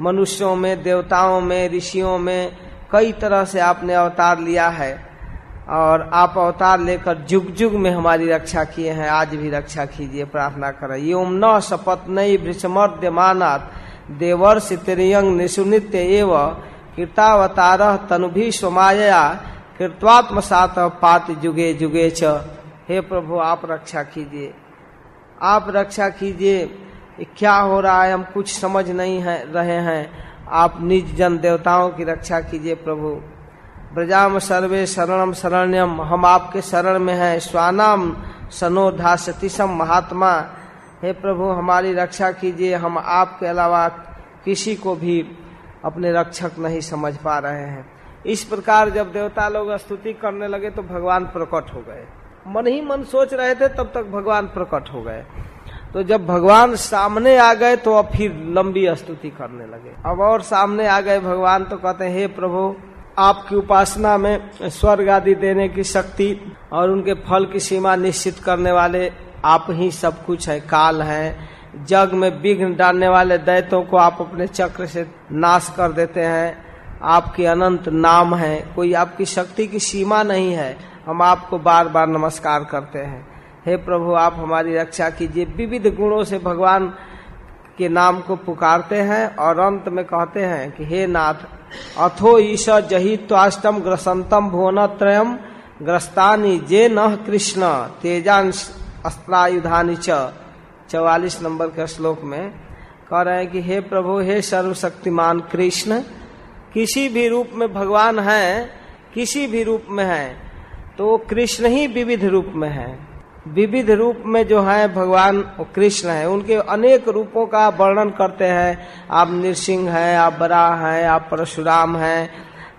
मनुष्यों में, देवताओं में, ऋषियों में, कई तरह से आपने अवतार लिया है। और आप अवतार लेकर जुग जुग में हमारी रक्षा किए हैं, आज भी रक्षा कीजिए, प्रार्थना करें। ये ओम न शपथ नई मानात। देवर्ष तिरंग निशुनित्य एव कृतावतार तनुभि स्वमाया कृत्वात्म सात पात जुगे जुगे च। हे प्रभु, आप रक्षा कीजिए। आप रक्षा कीजिए क्या हो रहा है, हम कुछ समझ नहीं है, रहे हैं। आप निज जन देवताओं की रक्षा कीजिए प्रभु। ब्रजाम सर्वे शरणम शरण्यम। हम आपके शरण में हैं। स्वानाम सनोधा सतीशम महात्मा। हे प्रभु, हमारी रक्षा कीजिए। हम आपके अलावा किसी को भी अपने रक्षक नहीं समझ पा रहे हैं। इस प्रकार जब देवता लोग स्तुति करने लगे तो भगवान प्रकट हो गए। मन ही मन सोच रहे थे, तब तक भगवान प्रकट हो गए। तो जब भगवान सामने आ गए तो अब फिर लंबी स्तुति करने लगे। अब और सामने आ गए भगवान तो कहते हैं, हे प्रभु, आपकी उपासना में स्वर्ग आदि देने की शक्ति और उनके फल की सीमा निश्चित करने वाले आप ही सब कुछ है, काल है। जग में विघ्न डालने वाले दैतों को आप अपने चक्र से नाश कर देते हैं। आपके अनंत नाम है। कोई आपकी शक्ति की सीमा नहीं है। हम आपको बार बार नमस्कार करते हैं। हे प्रभु, आप हमारी रक्षा कीजिए। विविध गुणों से भगवान के नाम को पुकारते हैं और अंत में कहते हैं कि, हे नाथ, अथो ईश जही त्वाष्टम ग्रसंतम भुवन त्रयम ग्रस्तानी जे न कृष्ण तेजान अस्त्रायुधानी चौवालीस नंबर के श्लोक में कह रहे हैं कि, हे प्रभु, हे सर्वशक्तिमान कृष्ण, किसी भी रूप में भगवान है, किसी भी रूप में है तो कृष्ण ही विविध रूप में है। विविध रूप में जो है भगवान कृष्ण है। उनके अनेक रूपों का वर्णन करते हैं। आप नृसिंह हैं, आप बराह हैं, आप परशुराम हैं,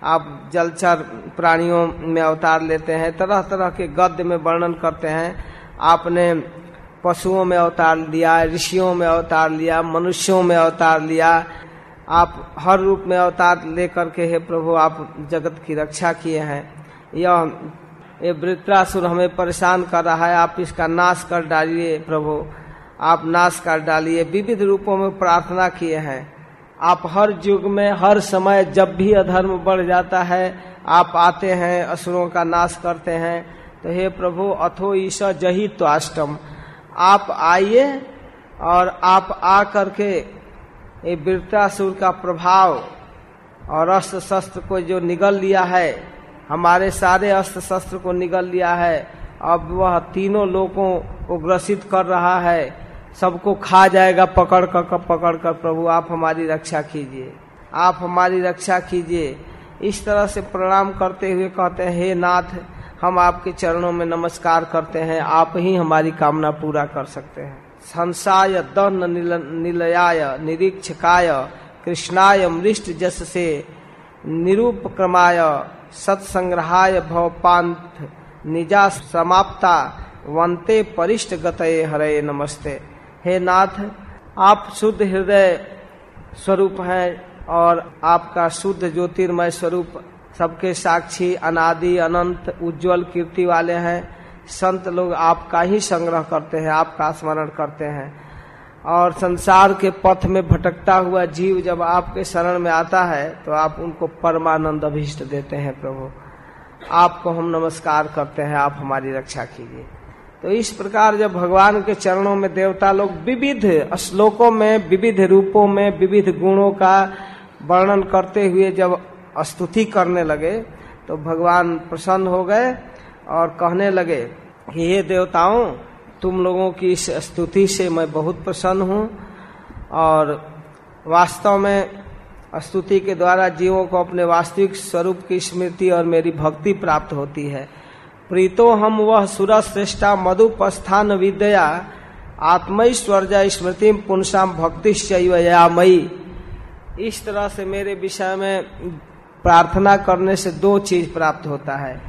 आप जलचर प्राणियों में अवतार लेते हैं तरह तरह के गद्य में वर्णन करते हैं। आपने पशुओं में अवतार लिया, ऋषियों में अवतार लिया, मनुष्यों में अवतार लिया। आप हर रूप में अवतार लेकर के हे प्रभु, आप जगत की रक्षा किए हैं। यह, ये वृत्रासुर हमें परेशान कर रहा है। आप इसका नाश कर डालिए प्रभु। आप नाश कर डालिए। विविध रूपों में प्रार्थना किए हैं। आप हर युग में, हर समय जब भी अधर्म बढ़ जाता है, आप आते हैं, असुरों का नाश करते हैं। तो हे प्रभु अथो ईश्वर जही तो अष्टम। आप आइए और आप आ करके ये वृत्रासुर का प्रभाव और अस्त्र शस्त्र को जो निगल लिया है हमारे सारे अस्त्र शस्त्र को निगल लिया है अब वह तीनों लोगों को ग्रसित कर रहा है। सबको खा जाएगा पकड़ कर, कर पकड़ कर। प्रभु आप हमारी रक्षा कीजिए। आप हमारी रक्षा कीजिए। इस तरह से प्रणाम करते हुए कहते हैं हे नाथ हम आपके चरणों में नमस्कार करते हैं, आप ही हमारी कामना पूरा कर सकते हैं। संसाय दन निलयाय, निरीक्षकाय, कृष्णाय मृष्ट जस से निरूप क्रमाय सत्संग्रहाय भवपांत निजा समाप्ता, वंते परिष्ट गतये हरे नमस्ते। हे नाथ, आप शुद्ध हृदय स्वरूप हैं और आपका शुद्ध ज्योतिर्मय स्वरूप सबके साक्षी, अनादि, अनंत, उज्जवल, कीर्ति वाले हैं। संत लोग आपका ही संग्रह करते हैं, आपका स्मरण करते हैं। और संसार के पथ में भटकता हुआ जीव जब आपके शरण में आता है तो आप उनको परमानंद अभिष्ट देते हैं, प्रभु। आपको हम नमस्कार करते हैं, आप हमारी रक्षा कीजिए। तो इस प्रकार जब भगवान के चरणों में देवता लोग विविध श्लोकों में, विविध रूपों में, विविध गुणों का वर्णन करते हुए जब स्तुति करने लगे तो भगवान प्रसन्न हो गए और कहने लगे कि हे देवताओं, तुम लोगों की इस स्तुति से मैं बहुत प्रसन्न हूँ और वास्तव में स्तुति के द्वारा जीवों को अपने वास्तविक स्वरूप की स्मृति और मेरी भक्ति प्राप्त होती है। प्रीतो हम वह सुर श्रेष्ठा मधुपस्थान विद्या आत्मय स्वर्जा स्मृति पुनसाम भक्ति इस तरह से मेरे विषय में प्रार्थना करने से दो चीज़ प्राप्त होता है।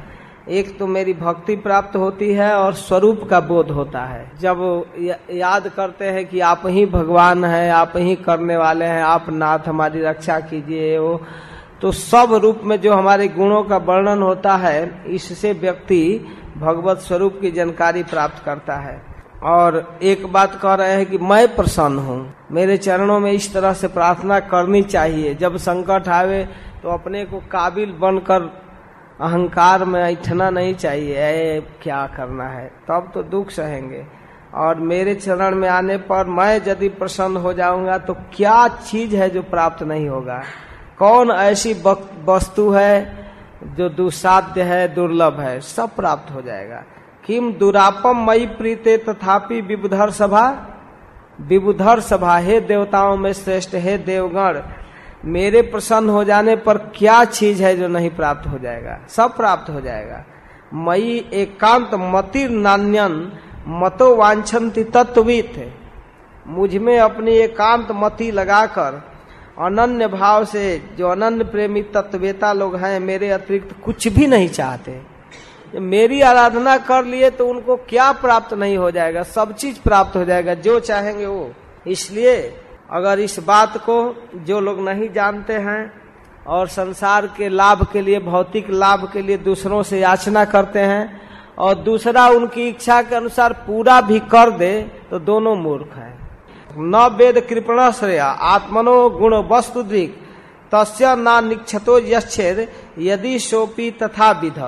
एक तो मेरी भक्ति प्राप्त होती है और स्वरूप का बोध होता है। जब याद करते हैं कि आप ही भगवान हैं, आप ही करने वाले हैं, आप नाथ हमारी रक्षा कीजिए वो तो सब रूप में जो हमारे गुणों का वर्णन होता है, इससे व्यक्ति भगवत स्वरूप की जानकारी प्राप्त करता है। और एक बात कह रहे हैं कि मैं प्रसन्न हूँ। मेरे चरणों में इस तरह से प्रार्थना करनी चाहिए। जब संकट आवे तो अपने को काबिल बनकर अहंकार में ऐठना नहीं चाहिए ए, क्या करना है? तब तो दुख सहेंगे। और मेरे चरण में आने पर मैं यदि प्रसन्न हो जाऊँगा तो क्या चीज़ है जो प्राप्त नहीं होगा? कौन ऐसी वस्तु है जो दुसाध्य है दुर्लभ है? सब प्राप्त हो जाएगा। किम दुरापम मई प्रीते तथापि विबुधर सभा? विबुधर सभा हे देवताओं में श्रेष्ठ हे देवगण मेरे प्रसन्न हो जाने पर क्या चीज़ है जो नहीं प्राप्त हो जाएगा? सब प्राप्त हो जाएगा। मई एकांत मतिर नान्यन मतो वांछन्ति तत्वित मुझमें अपनी एकांत मति लगाकर अनन्य भाव से जो अनन्य प्रेमी तत्वेता लोग हैं, मेरे अतिरिक्त कुछ भी नहीं चाहते। मेरी आराधना कर लिए तो उनको क्या प्राप्त नहीं हो जाएगा? सब चीज़ प्राप्त हो जाएगा, जो चाहेंगे वो। इसलिए अगर इस बात को जो लोग नहीं जानते हैं और संसार के लाभ के लिए, भौतिक लाभ के लिए दूसरों से याचना करते हैं और दूसरा उनकी इच्छा के अनुसार पूरा भी कर दे तो दोनों मूर्ख है। न वेद कृपण श्रेय, आत्मनो गुण वस्तु दिख तस्य न निक्षतो यदि सोपी तथा विध।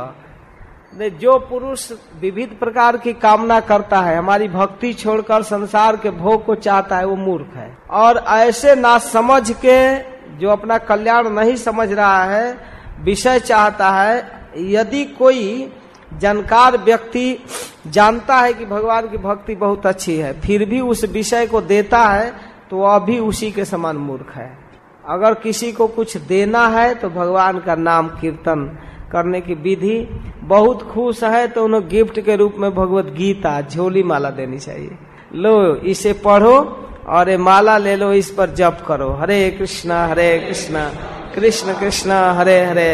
जो पुरुष विविध प्रकार की कामना करता है, हमारी भक्ति छोड़कर संसार के भोग को चाहता है, वो मूर्ख है। और ऐसे ना समझ के जो अपना कल्याण नहीं समझ रहा है, विषय चाहता है, यदि कोई जानकार व्यक्ति जानता है कि भगवान की भक्ति बहुत अच्छी है, फिर भी उस विषय को देता है तो वह भी उसी के समान मूर्ख है। अगर किसी को कुछ देना है तो भगवान का नाम कीर्तन करने की विधि बहुत खुश है तो उन्हें गिफ्ट के रूप में भगवत गीता, झोली माला देनी चाहिए। लो, इसे पढ़ो और ये माला ले लो, इस पर जप करो। हरे कृष्णा हरे कृष्णा, कृष्ण कृष्ण, हरे हरे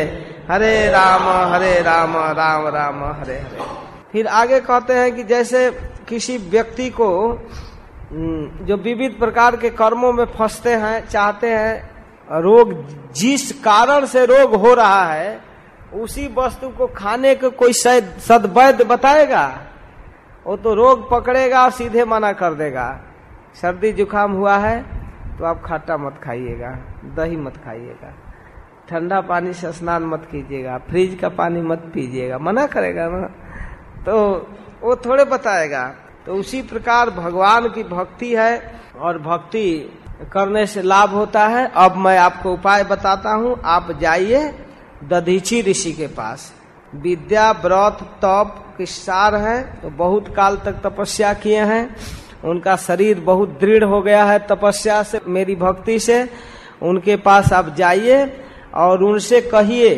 हरे राम हरे राम राम राम, हरे हरे। फिर आगे कहते हैं कि जैसे किसी व्यक्ति को जो विविध प्रकार के कर्मों में फंसते हैं, चाहते हैं, रोग जिस कारण से रोग हो रहा है उसी वस्तु को खाने को कोई सदवैध बताएगा, वो तो रोग पकड़ेगा और सीधे मना कर देगा। सर्दी जुकाम हुआ है तो आप खट्टा मत खाइएगा, दही मत खाइएगा, ठंडा पानी से स्नान मत कीजिएगा, फ्रिज का पानी मत पीजिएगा, मना करेगा ना। तो वो थोड़े बताएगा। तो उसी प्रकार भगवान की भक्ति है, और भक्ति करने से लाभ होता है। अब मैं आपको उपाय बताता हूँ, आप जाइए दधीची ऋषि के पास। विद्या, व्रत, तप किस्सार है तो बहुत काल तक तपस्या किए हैं। उनका शरीर बहुत दृढ़ हो गया है तपस्या से, मेरी भक्ति से। उनके पास आप जाइए और उनसे कहिए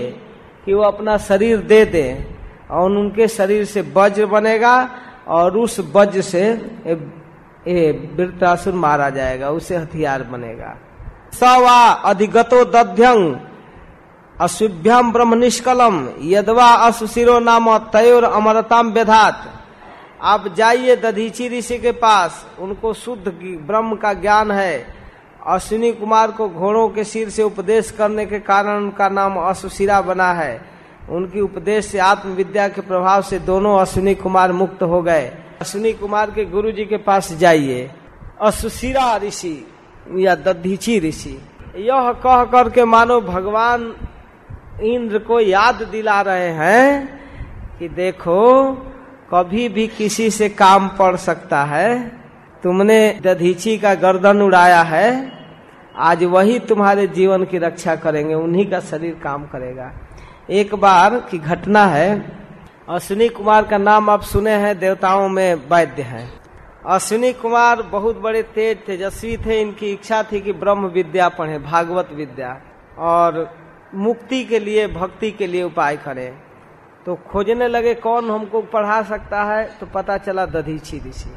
कि वो अपना शरीर दे दे और उनके शरीर से वज्र बनेगा और उस वज्र से वृत्रासुर मारा जाएगा, उसे हथियार बनेगा। सवा अधिगतो दध्यंग अशुभ्यम ब्रह्म निष्कलम। यदवा असुशिरो नाम तयोर अमरताम व्यधात। आप जाइए दधीची ऋषि के पास। उनको शुद्ध ब्रह्म का ज्ञान है। अश्विनी कुमार को घोड़ों के सिर से उपदेश करने के कारण उनका नाम अशुशिरा बना है। उनकी उपदेश से आत्मविद्या के प्रभाव से दोनों अश्विनी कुमार मुक्त हो गए। अश्विनी कुमार के गुरु जी के पास जाइए। अशुशिरा ऋषि या दधीची ऋषि। यह कह करके मानो भगवान इंद्र को याद दिला रहे हैं कि देखो, कभी भी किसी से काम पड़ सकता है। तुमने दधीची का गर्दन उड़ाया है। आज वही तुम्हारे जीवन की रक्षा करेंगे, उन्हीं का शरीर काम करेगा। एक बार की घटना है, अश्विनी कुमार का नाम आप सुने हैं, देवताओं में वैद्य है। अश्विनी कुमार बहुत बड़े तेज तेजस्वी थे, इनकी इच्छा थी कि ब्रह्म विद्या पढ़े, भागवत विद्या। और मुक्ति के लिए, भक्ति के लिए उपाय करें तो खोजने लगे कौन हमको पढ़ा सकता है तो पता चला दधीची ऋषि।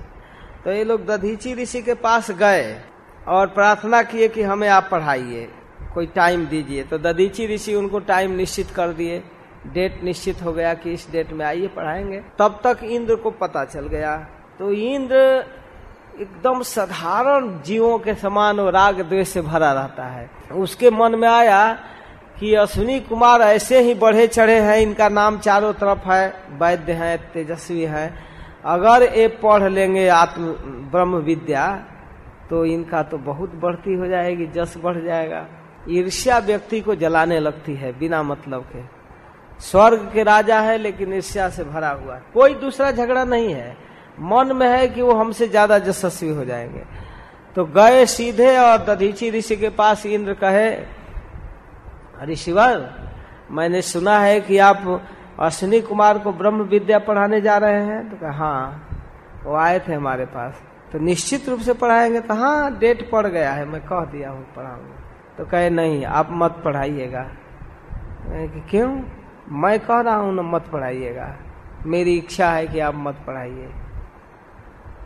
तो ये लोग दधीची ऋषि के पास गए और प्रार्थना किए कि हमें आप पढ़ाइए, कोई टाइम दीजिए। तो दधीची ऋषि उनको टाइम निश्चित कर दिए। डेट निश्चित हो गया कि इस डेट में आइए, पढ़ाएँगे। तब तक इंद्र को पता चल गया। तो इंद्र एकदम साधारण जीवों के समान और राग द्वेष से भरा रहता है। उसके मन में आया कि अश्विनी कुमार ऐसे ही बढ़े चढ़े हैं, इनका नाम चारों तरफ़ है, वैद्य है, तेजस्वी है। अगर ये पढ़ लेंगे आत्म, ब्रह्म विद्या तो इनका तो बहुत बढ़ती हो जाएगी, जस बढ़ जाएगा। ईर्ष्या व्यक्ति को जलाने लगती है, बिना मतलब के। स्वर्ग के राजा है, लेकिन ईर्ष्या से भरा हुआ है। कोई दूसरा झगड़ा नहीं है। मन में है कि वो हमसे ज़्यादा यशस्वी हो जाएँगे। तो गए सीधे और दधीची ऋषि के पास इंद्र कहे ऋषिवर मैंने सुना है कि आप अश्विनी कुमार को ब्रह्म विद्या पढ़ाने जा रहे हैं। तो कहा हाँ वो आए थे हमारे पास। तो निश्चित रूप से पढ़ाएँगे तो हाँ डेट पड़ गया है, मैं कह दिया हूँ, पढ़ाऊँगा। तो कहे, नहीं, आप मत पढ़ाइएगा। क्यों? मैं कह रहा हूँ ना, मत पढ़ाइएगा। मेरी इच्छा है कि आप मत पढ़ाइए।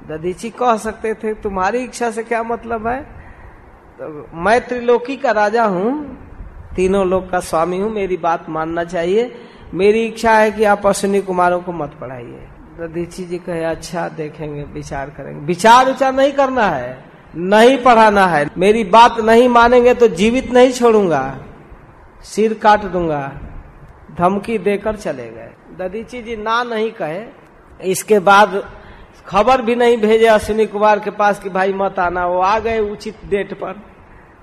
ददीची कह सकते थे, तुम्हारी इच्छा से क्या मतलब है? तो मैं त्रिलोकी का राजा हूँ तीनों लोग का स्वामी हूँ, मेरी बात मानना चाहिए। मेरी इच्छा है कि आप अश्विनी कुमारों को मत पढ़ाइए। दधीची जी कहे अच्छा देखेंगे, विचार करेंगे। विचार विचार नहीं करना है, नहीं पढ़ाना है। मेरी बात नहीं मानेंगे तो जीवित नहीं छोड़ूँगा। सिर काट दूँगा। धमकी देकर चले गए। ददीची जी ना नहीं कहे। इसके बाद खबर भी नहीं भेजे अश्विनी कुमार के पास कि, भाई, मत आना। वो आ गए उचित डेट पर।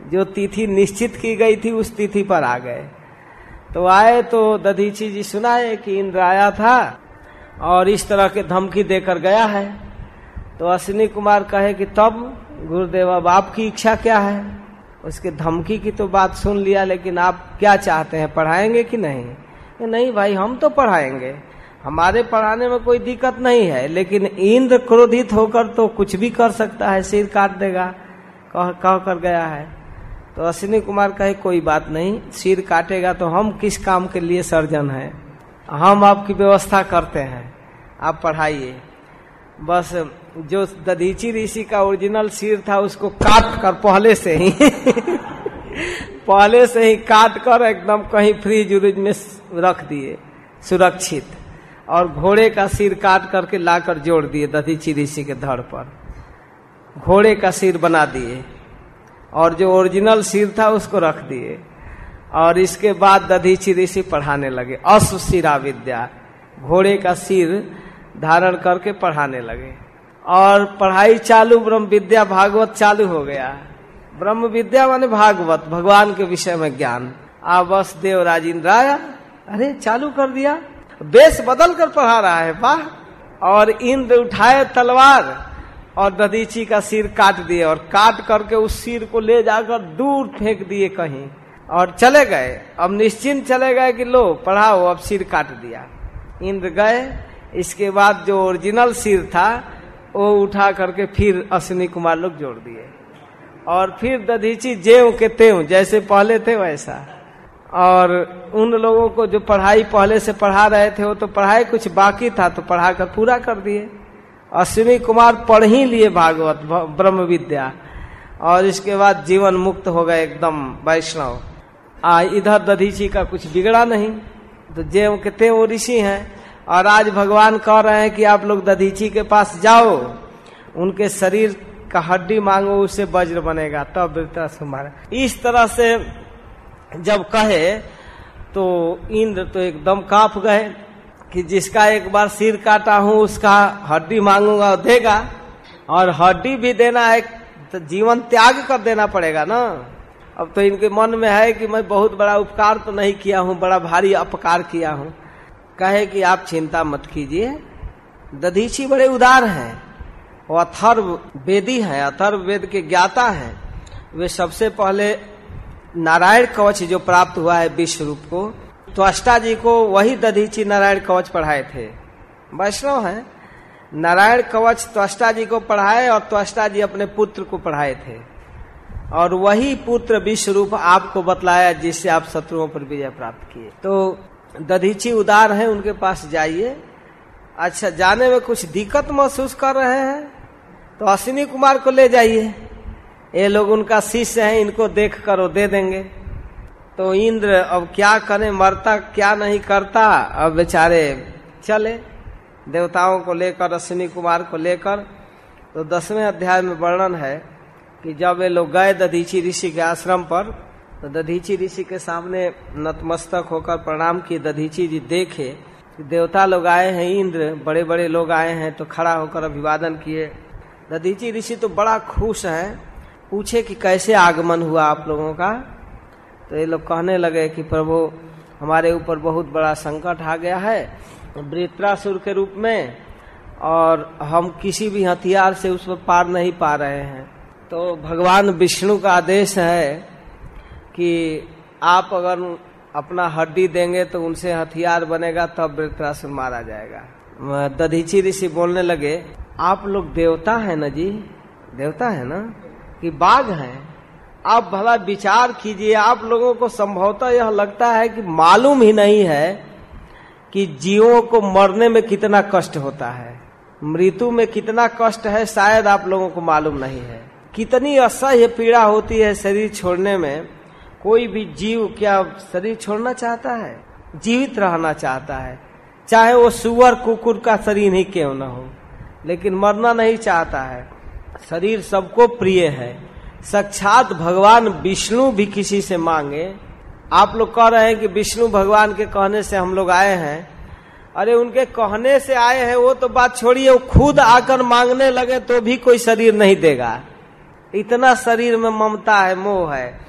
जो तिथि निश्चित की गई थी, उस तिथि पर आ गए। तो आए तो दधीची जी सुनाए कि इंद्र आया था और इस तरह के धमकी देकर गया है। तो अश्विनी कुमार कहे कि, तब गुरुदेव, अब आपकी इच्छा क्या है? उसके धमकी की तो बात सुन लिया, लेकिन आप क्या चाहते हैं, पढ़ाएँगे कि नहीं? नहीं भाई, हम तो पढ़ाएँगे। हमारे पढ़ाने में कोई दिक्कत नहीं है, लेकिन इंद्र क्रोधित होकर तो कुछ भी कर सकता है, सिर काट देगा, कह कह कर गया है। तो अश्विनी कुमार कहे, कोई बात नहीं, सिर काटेगा तो हम किस काम के लिए सर्जन हैं? हम आपकी व्यवस्था करते हैं। आप पढ़ाइए। बस जो दधीची ऋषि का ओरिजिनल सिर था, उसको काट कर पहले से ही, पहले से ही काट कर एकदम कहीं फ्रीज उरीज में रख दिए, सुरक्षित। और घोड़े का सिर काट करके लाकर जोड़ दिए दधीची ऋषि के धड़ पर। घोड़े का सिर बना दिए। और जो ओरिजिनल सिर था उसको रख दिए। और इसके बाद दधीची ऋषि पढ़ाने लगे। अश्वशिरा विद्या, घोड़े का सिर धारण करके पढ़ाने लगे। और पढ़ाई चालू, ब्रह्म विद्या भागवत चालू हो गया। ब्रह्म विद्या माने भागवत, भगवान के विषय में ज्ञान। आ बस देव राजेंद्र आया अरे चालू कर दिया। बेस बदल कर पढ़ा रहा है, वाह। और इंद्र उठाए तलवार और ददीची का सिर काट दिए और काट करके उस सिर को ले जाकर दूर फेंक दिए कहीं। और चले गए। अब निश्चिंत चले गए कि लो, पढ़ाओ, अब सिर काट दिया। इंद्र गए। इसके बाद जो ओरिजिनल सिर था, वो उठा करके फिर अश्विनी कुमार लोग जोड़ दिए। और फिर दधीची जेव के तेव, जैसे पहले थे वैसा। और उन लोगों को जो पढ़ाई पहले से पढ़ा रहे थे, वो तो पढ़ाई कुछ बाकी था तो पढ़ा कर पूरा कर दिए। अश्विनी कुमार पढ़ ही लिए भागवत ब्रह्म विद्या। और इसके बाद जीवन मुक्त हो गए एकदम वैष्णव। आ, इधर दधीची का कुछ बिगड़ा नहीं। तो जेव के ते वो ऋषि हैं। और आज भगवान कह रहे हैं कि आप लोग दधीची के पास जाओ। उनके शरीर का हड्डी मांगो, उससे वज्र बनेगा। तब वृत्रासुमार इस तरह से जब कहे तो इंद्र तो एकदम काँप गए। कि जिसका एक बार सिर काटा हूँ, उसका हड्डी मांगूँगा देगा। और हड्डी भी देना है तो जीवन त्याग कर देना पड़ेगा ना। अब तो इनके मन में है कि मैं बहुत बड़ा उपकार तो नहीं किया हूँ, बड़ा भारी अपकार किया हूँ। कहे कि आप चिंता मत कीजिए, दधीची बड़े उदार हैं, वो अथर्व वेदी हैं, अथर्व वेद के ज्ञाता हैं। वे सबसे पहले नारायण कवच जो प्राप्त हुआ है विश्व रूप को त्वष्टा जी को वही दधीची नारायण कवच पढ़ाए थे। वैष्णव है। नारायण कवच त्वष्टा जी को पढ़ाए और त्वष्टा जी अपने पुत्र को पढ़ाए थे। और वही पुत्र विश्व रूप आपको बतलाया, जिससे आप शत्रुओं पर विजय प्राप्त किए। तो दधीची उदार है, उनके पास जाइए। अच्छा जाने में कुछ दिक्कत महसूस कर रहे हैं? तो अश्विनी कुमार को ले जाइए। ये लोग उनका शिष्य है, इनको देख कर वो दे देंगे। तो इंद्र अब क्या करे? मरता, क्या नहीं करता? अब बेचारे चले, देवताओं को लेकर अश्विनी कुमार को लेकर। तो दसवें अध्याय में वर्णन है कि जब ये लोग गए दधीची ऋषि के आश्रम पर तो दधीची ऋषि के सामने नतमस्तक होकर प्रणाम किए। दधीची जी देखे कि देवता लोग आए हैं, इंद्र बड़े बड़े लोग आए हैं तो खड़ा होकर अभिवादन किए। दधीची ऋषि तो बड़ा खुश है। पूछे कि कैसे आगमन हुआ आप लोगों का? तो ये लोग कहने लगे कि प्रभु, हमारे ऊपर बहुत बड़ा संकट आ गया है, वृत्रासुर के रूप में, और हम किसी भी हथियार से उस पर पार नहीं पा रहे हैं। तो भगवान विष्णु का आदेश है कि आप अगर अपना हड्डी देंगे तो उनसे हथियार बनेगा, तब वृत्रासुर मारा जाएगा। दधीची ऋषि बोलने लगे, आप लोग देवता है ना जी? देवता है ना? कि बाघ है? आप भला विचार कीजिए, आप लोगों को संभवतः यह लगता है कि मालूम ही नहीं है कि जीवों को मरने में कितना कष्ट होता है। मृत्यु में कितना कष्ट है, शायद आप लोगों को मालूम नहीं है। कितनी असह्य पीड़ा होती है शरीर छोड़ने में। कोई भी जीव क्या शरीर छोड़ना चाहता है? जीवित रहना चाहता है। चाहे वो सुअर, कुकुर का शरीर ही क्यों न हो, लेकिन मरना नहीं चाहता है। शरीर सबको प्रिय है। साक्षात भगवान विष्णु भी किसी से मांगे। आप लोग कह रहे हैं कि विष्णु भगवान के कहने से हम लोग आए हैं। अरे उनके कहने से आए हैं, वो तो बात छोड़िए, वो खुद आकर मांगने लगे तो भी कोई शरीर नहीं देगा। इतना शरीर में ममता है, मोह है,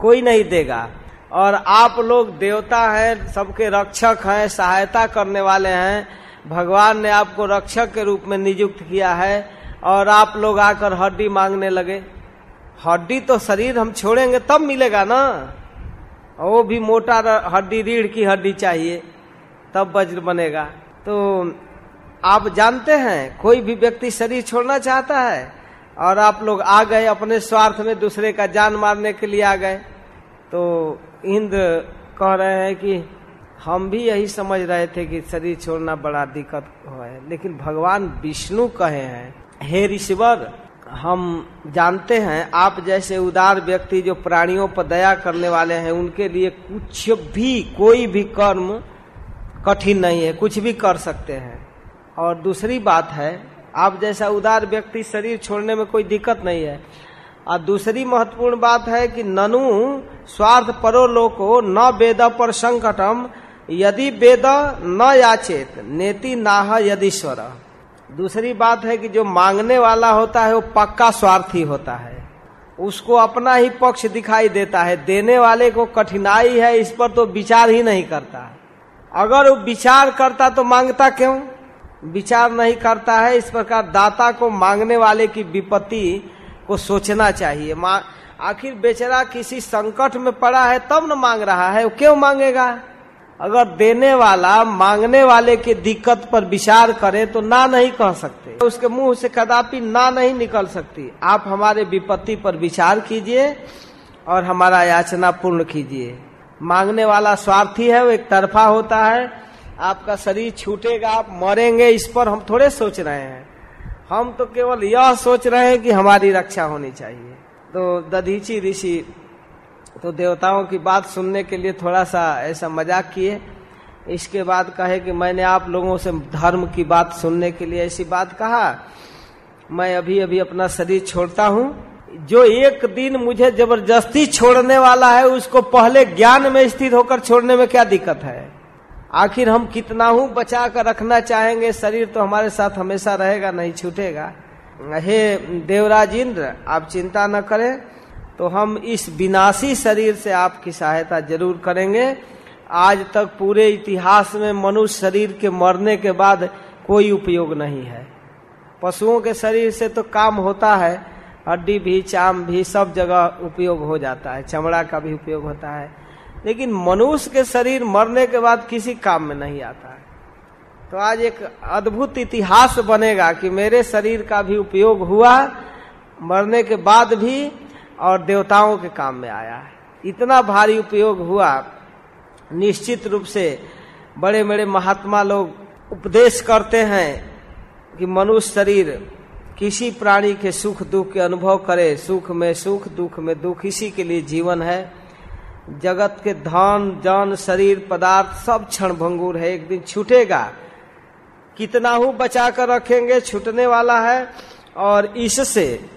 कोई नहीं देगा। और आप लोग देवता हैं, सबके रक्षक हैं, सहायता करने वाले हैं। भगवान ने आपको रक्षक के रूप में नियुक्त किया है और आप लोग आकर हड्डी मांगने लगे। हड्डी तो शरीर हम छोड़ेंगे, तब मिलेगा ना? वो भी मोटा हड्डी, रीढ़ की हड्डी चाहिए, तब वज्र बनेगा। तो आप जानते हैं, कोई भी व्यक्ति शरीर छोड़ना चाहता है, और आप लोग आ गए अपने स्वार्थ में, दूसरे का जान मारने के लिए आ गए तो इंद्र कह रहे हैं कि हम भी यही समझ रहे थे कि शरीर छोड़ना बड़ा दिक्कत है। लेकिन भगवान विष्णु कहे हैं, हे ऋषिवर हम जानते हैं, आप जैसे उदार व्यक्ति जो प्राणियों पर दया करने वाले हैं, उनके लिए कुछ भी, कोई भी कर्म कठिन नहीं है, कुछ भी कर सकते हैं। और दूसरी बात है, आप जैसा उदार व्यक्ति शरीर छोड़ने में कोई दिक्कत नहीं है। और दूसरी महत्वपूर्ण बात है कि ननु स्वार्थ परो लोको न वेद पर संकटम, यदि वेद न याचेत, नेति नाह यदीश्वर। दूसरी बात है कि जो मांगने वाला होता है, वो पक्का स्वार्थी होता है। उसको अपना ही पक्ष दिखाई देता है। देने वाले को कठिनाई है, इस पर तो विचार ही नहीं करता। अगर वो विचार करता तो माँगता क्यों? विचार नहीं करता है, इस प्रकार दाता को मांगने वाले की विपत्ति को सोचना चाहिए। आखिर बेचारा किसी संकट में पड़ा है, तब न मांग रहा है, वो क्यों मांगेगा? अगर देने वाला मांगने वाले की दिक्कत पर विचार करे तो ना नहीं कह सकते। उसके मुँह से कदापि ना नहीं निकल सकती। आप हमारे विपत्ति पर विचार कीजिए और हमारा याचना पूर्ण कीजिए। मांगने वाला स्वार्थी है, वो एक तरफा होता है। आपका शरीर छूटेगा, आप मरेंगे, इस पर हम थोड़े सोच रहे हैं। हम तो केवल यह सोच रहे हैं कि हमारी रक्षा होनी चाहिए। तो दधीची ऋषि तो देवताओं की बात सुनने के लिए थोड़ा सा ऐसा मज़ाक किए। इसके बाद कहे कि मैंने आप लोगों से धर्म की बात सुनने के लिए ऐसी बात कहा। मैं अभी अभी अपना शरीर छोड़ता हूँ। जो एक दिन मुझे ज़बरदस्ती छोड़ने वाला है, उसको पहले ज्ञान में स्थित होकर छोड़ने में क्या दिक्कत है? आखिर हम कितना हूँ? बचा कर रखना चाहेंगे, शरीर तो हमारे साथ हमेशा रहेगा, नहीं छूटेगा। हे देवराज इंद्र, आप चिंता न करें। तो हम इस विनाशी शरीर से आपकी सहायता ज़रूर करेंगे। आज तक पूरे इतिहास में मनुष्य शरीर के मरने के बाद कोई उपयोग नहीं है। पशुओं के शरीर से तो काम होता है, हड्डी भी, चाम भी, सब जगह उपयोग हो जाता है, चमड़ा का भी उपयोग होता है। लेकिन मनुष्य के शरीर मरने के बाद किसी काम में नहीं आता है। तो आज एक अद्भुत इतिहास बनेगा कि मेरे शरीर का भी उपयोग हुआ, मरने के बाद भी और देवताओं के काम में आया है। इतना भारी उपयोग हुआ, निश्चित रूप से बड़े बड़े महात्मा लोग उपदेश करते हैं कि मनुष्य शरीर किसी प्राणी के सुख, दुख के अनुभव करे, सुख में सुख, दुख में दुख, इसी के लिए जीवन है। जगत के धन, जन, शरीर, पदार्थ सब क्षण भंगुर है। एक दिन छूटेगा। कितना हूँ बचा कर रखेंगे, छूटने वाला है। और इससे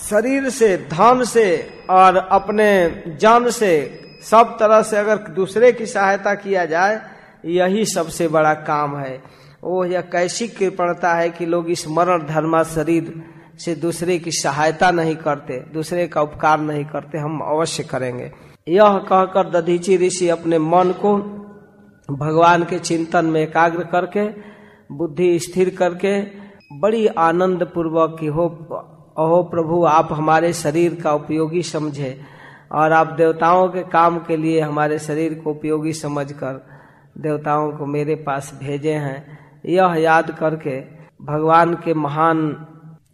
शरीर से धन से और अपने जन से, सब तरह से अगर दूसरे की सहायता किया जाए, यही सबसे बड़ा काम है। वो यह कैसी कृपणता है कि लोग इस मरण धर्मा शरीर से दूसरे की सहायता नहीं करते, दूसरे का उपकार नहीं करते, हम अवश्य करेंगे। यह कहकर दधीची ऋषि अपने मन को भगवान के चिंतन में एकाग्र करके, बुद्धि स्थिर करके, बड़ी आनंद पूर्वक की हो अहो प्रभु, आप हमारे शरीर का उपयोगी समझे और आप देवताओं के काम के लिए हमारे शरीर को उपयोगी समझकर देवताओं को मेरे पास भेजे हैं। यह याद करके भगवान के महान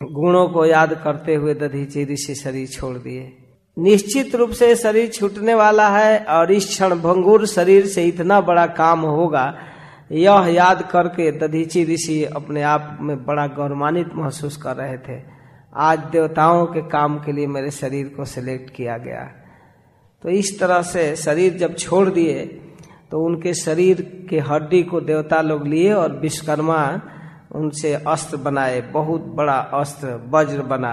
गुणों को याद करते हुए दधीची ऋषि शरीर छोड़ दिए। निश्चित रूप से शरीर छूटने वाला है और इस क्षण भंगुर शरीर से इतना बड़ा काम होगा। यह याद करके दधीची ऋषि अपने आप में बड़ा गौरवान्वित महसूस कर रहे थे। आज देवताओं के काम के लिए मेरे शरीर को सिलेक्ट किया गया। तो इस तरह से शरीर जब छोड़ दिए तो उनके शरीर के हड्डी को देवता लोग लिए और विश्वकर्मा उनसे अस्त्र बनाए, बहुत बड़ा अस्त्र, वज्र बना।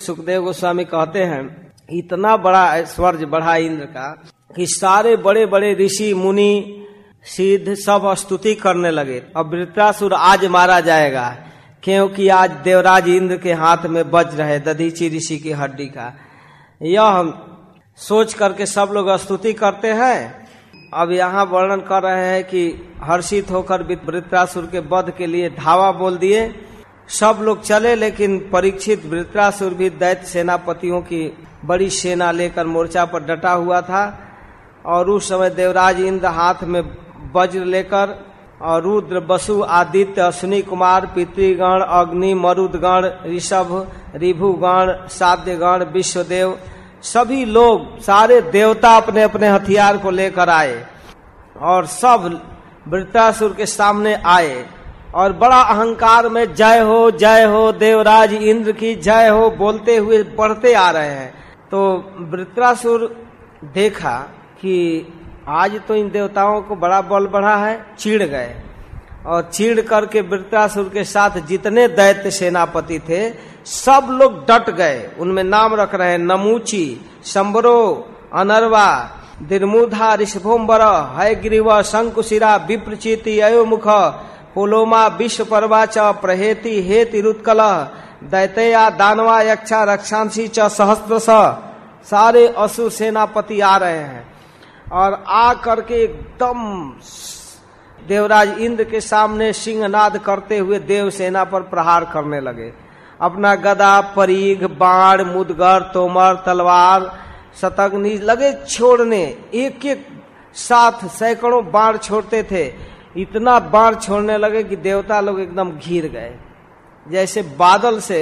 सुखदेव गोस्वामी कहते हैं, इतना बड़ा ऐश्वर्य बढ़ा इंद्र का कि सारे बड़े बड़े ऋषि, मुनि, सिद्ध सब स्तुति करने लगे। अब वृत्रासुर आज मारा जाएगा। क्योंकि आज देवराज इंद्र के हाथ में बज रहे दधीची ऋषि की हड्डी का। यह हम सोच करके सब लोग स्तुति करते हैं। अब यहाँ वर्णन कर रहे हैं कि हर्षित होकर वृत्रासुर के वध के लिए धावा बोल दिए। सब लोग चले, लेकिन परीक्षित वृत्रासुर भी दैत्य सेनापतियों की बड़ी सेना लेकर मोर्चा पर डटा हुआ था। और उस समय देवराज इंद्र हाथ में वज्र लेकर और रुद्र बसु, आदित्य, अश्विनी कुमार, पितृगण, अग्नि, मरुदगण, ऋषभ, रिभुगण, साध्यगण, विश्वदेव, सभी लोग, सारे देवता अपने अपने हथियार को लेकर आए और सब वृतासुर के सामने आए और बड़ा अहंकार में जय हो जय हो, देवराज इंद्र की जय हो बोलते हुए बढ़ते आ रहे हैं। तो वृत्रासुर देखा कि आज तो इन देवताओं को बड़ा बल बढ़ा है चिड़ गए। और चीड़ करके वृतासुर के साथ जितने दैत्य सेनापति थे, सब लोग डट गए। उनमें नाम रख रहे हैं नमूची, शंबरो, अनरवा, दिर्मुधा ऋषभोम्बर हयग्रीव, शंकुशिरा, विप्रचिति, अयोमुख, पोलोमा विश्व परवाच प्रहेति हे तिरुत्कल दैतया, दानवा, यक्षा रक्षांशी च सहस्त्र सारे असुर सेनापति आ रहे हैं। और आ करके एकदम देवराज इंद्र के सामने सिंहनाद करते हुए देव सेना पर प्रहार करने लगे। अपना गदा, परीघ, बाण, मुदगर, तोमर, तलवार शतग्नि लगे छोड़ने। एक एक साथ सैकड़ों बाण छोड़ते थे। इतना बाण छोड़ने लगे कि देवता लोग एकदम घिर गए। जैसे बादल से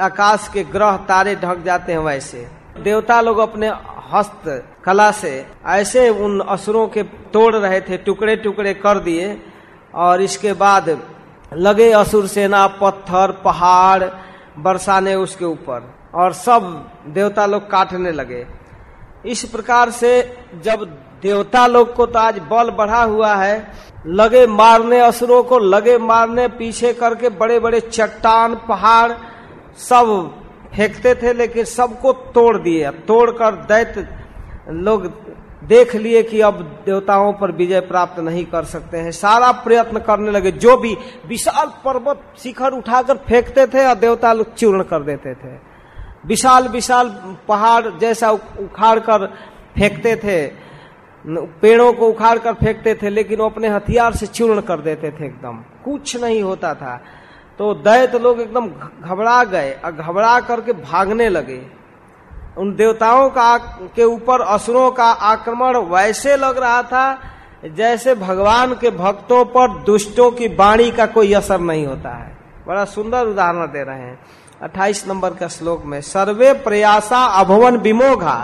आकाश के ग्रह तारे ढक जाते हैं वैसे। देवता लोग अपने हस्त कला से ऐसे उन असुरों के तोड़ रहे थे टुकड़े टुकड़े कर दिए और इसके बाद लगे असुर सेना, पत्थर, पहाड़ बरसाने उसके ऊपर और सब देवता लोग काटने लगे। इस प्रकार से जब देवता लोग को तो आज बल बढ़ा हुआ है, लगे मारने असुरों को, लगे मारने पीछे करके बड़े बड़े चट्टान, पहाड़ सब फेंकते थे, लेकिन सबको तोड़ दिए। तोड़कर दैत्य लोग देख लिए कि अब देवताओं पर विजय प्राप्त नहीं कर सकते हैं। सारा प्रयत्न करने लगे। जो भी विशाल पर्वत शिखर उठाकर फेंकते थे, और देवता लोग चूर्ण कर देते थे। विशाल विशाल पहाड़ जैसा उखाड़ कर फेंकते थे। पेड़ों को उखाड़ कर फेंकते थे, लेकिन वो अपने हथियार से चूर्ण कर देते थे एकदम। कुछ नहीं होता था। तो दैत लोग एकदम घबरा गए और घबरा करके भागने लगे। उन देवताओं का के ऊपर, असुरों का आक्रमण वैसे लग रहा था जैसे भगवान के भक्तों पर दुष्टों की वाणी का कोई असर नहीं होता है। बड़ा सुंदर उदाहरण दे रहे हैं। अट्ठाईस नंबर का श्लोक में, सर्वे प्रयासा अभवन विमोघा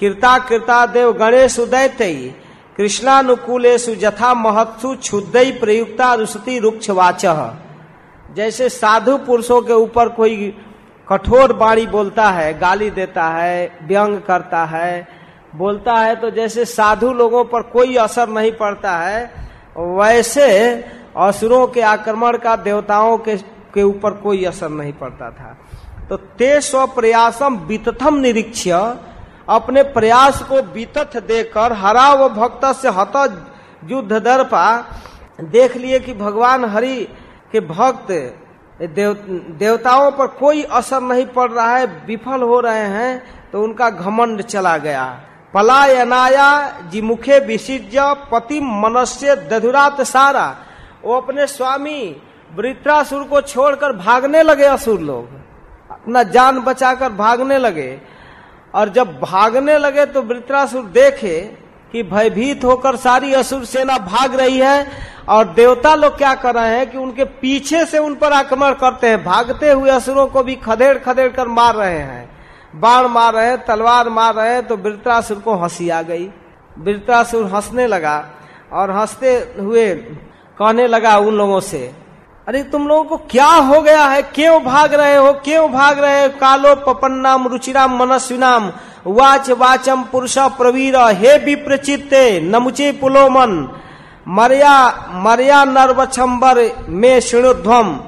कृता कृता देव गणेश उदय कृष्णानुकूलेशु जथा महत्सु क्षुद्ध प्रयुक्ता रुषति रुक्ष वाच जैसे साधु पुरुषों के ऊपर कोई कठोर बाणी बोलता है, गाली देता है, व्यंग करता है, बोलता है तो जैसे साधु लोगों पर कोई असर नहीं पड़ता है, वैसे असुरों के आक्रमण का देवताओं के के ऊपर कोई असर नहीं पड़ता था। तो ते स्व प्रयासम वितथम निरीक्ष अपने प्रयास को वितथ देकर हरा व भक्त से हत युद्ध दर्पा, देख लिए कि भगवान हरि के भक्त देव, देवताओं पर कोई असर नहीं पड़ रहा है विफल हो रहे हैं तो उनका घमंड चला गया। पलायनाया जिमुखे विसिज्य पति मनस्य दधुरात सारा। वो अपने स्वामी वृत्रासुर को छोड़कर भागने लगे असुर लोग। अपना जान बचाकर भागने लगे। और जब भागने लगे तो वृत्रासुर देखे कि भयभीत होकर सारी असुर सेना भाग रही है और देवता लोग क्या कर रहे हैं कि उनके पीछे से उन पर आक्रमण करते हैं। भागते हुए असुरों को भी खदेड़ खदेड़ कर मार रहे हैं। बाण मार रहे हैं, तलवार मार रहे हैं तो वृत्रासुर को हँसी आ गई। वृत्रासुर हंसने लगा और हँसते हुए कहने लगा उन लोगों से अरे तुम लोगों को क्या हो गया है? क्यों भाग रहे हो? क्यों भाग रहे हो? कालो पपन्नाम, रुचिराम, मनस्विनाम, वाच वाचम पुरुष प्रवीर, हे विप्रचित्ते, नमुचे पुलोमन मरिया मरिया नर्वछम्बर, में शुणुध्वम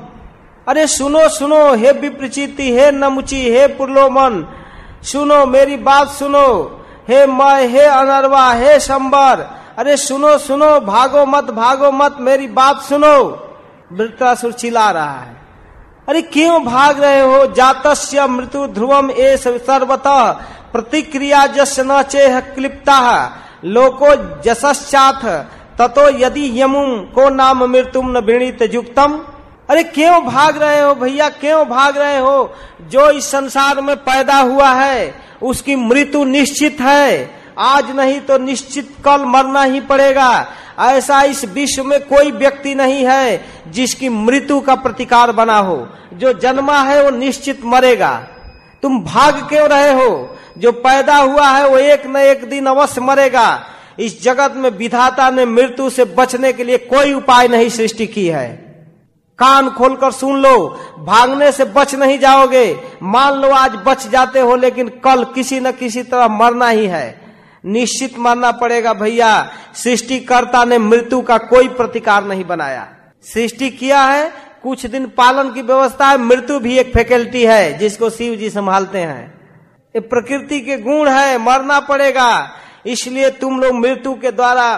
अरे सुनो सुनो, हे विप्रचिति हे नमुची, हे पुरलोमन सुनो, मेरी बात सुनो। हे मय, हे अनरवा, हे शंबर। अरे सुनो सुनो, भागो मत भागो मत, मेरी बात सुनो। वृत्रासुर चिल्ला रहा है। अरे क्यों भाग रहे हो? जातस्य मृत्यु ध्रुवम ए सर्वतः। प्रतिक्रिया जस न चेह क्लिप्ता। लोको जसश्चाथ। ततो यदि यमुम को नाम मृत्यु न वृणित युक्तम। अरे क्यों भाग रहे हो भैया? क्यों भाग रहे हो? जो इस संसार में पैदा हुआ है, उसकी मृत्यु निश्चित है। आज नहीं तो निश्चित कल मरना ही पड़ेगा। ऐसा इस विश्व में कोई व्यक्ति नहीं है जिसकी मृत्यु का प्रतिकार बना हो। जो जन्मा है वो निश्चित मरेगा। तुम भाग क्यों रहे हो? जो पैदा हुआ है वो एक न एक दिन अवश्य मरेगा। इस जगत में विधाता ने मृत्यु से बचने के लिए कोई उपाय नहीं सृष्टि की है। कान खोलकर सुन लो, भागने से बच नहीं जाओगे। मान लो आज बच जाते हो, लेकिन कल किसी न किसी तरह मरना ही है। निश्चित मानना पड़ेगा, भैया, सृष्टिकर्ता ने मृत्यु का कोई प्रतिकार नहीं बनाया। सृष्टि किया है, कुछ दिन पालन की व्यवस्था है, मृत्यु भी एक फैकल्टी है, जिसको शिव जी संभालते हैं। ये प्रकृति के गुण है, मरना पड़ेगा। इसलिए तुम लोग मृत्यु के द्वारा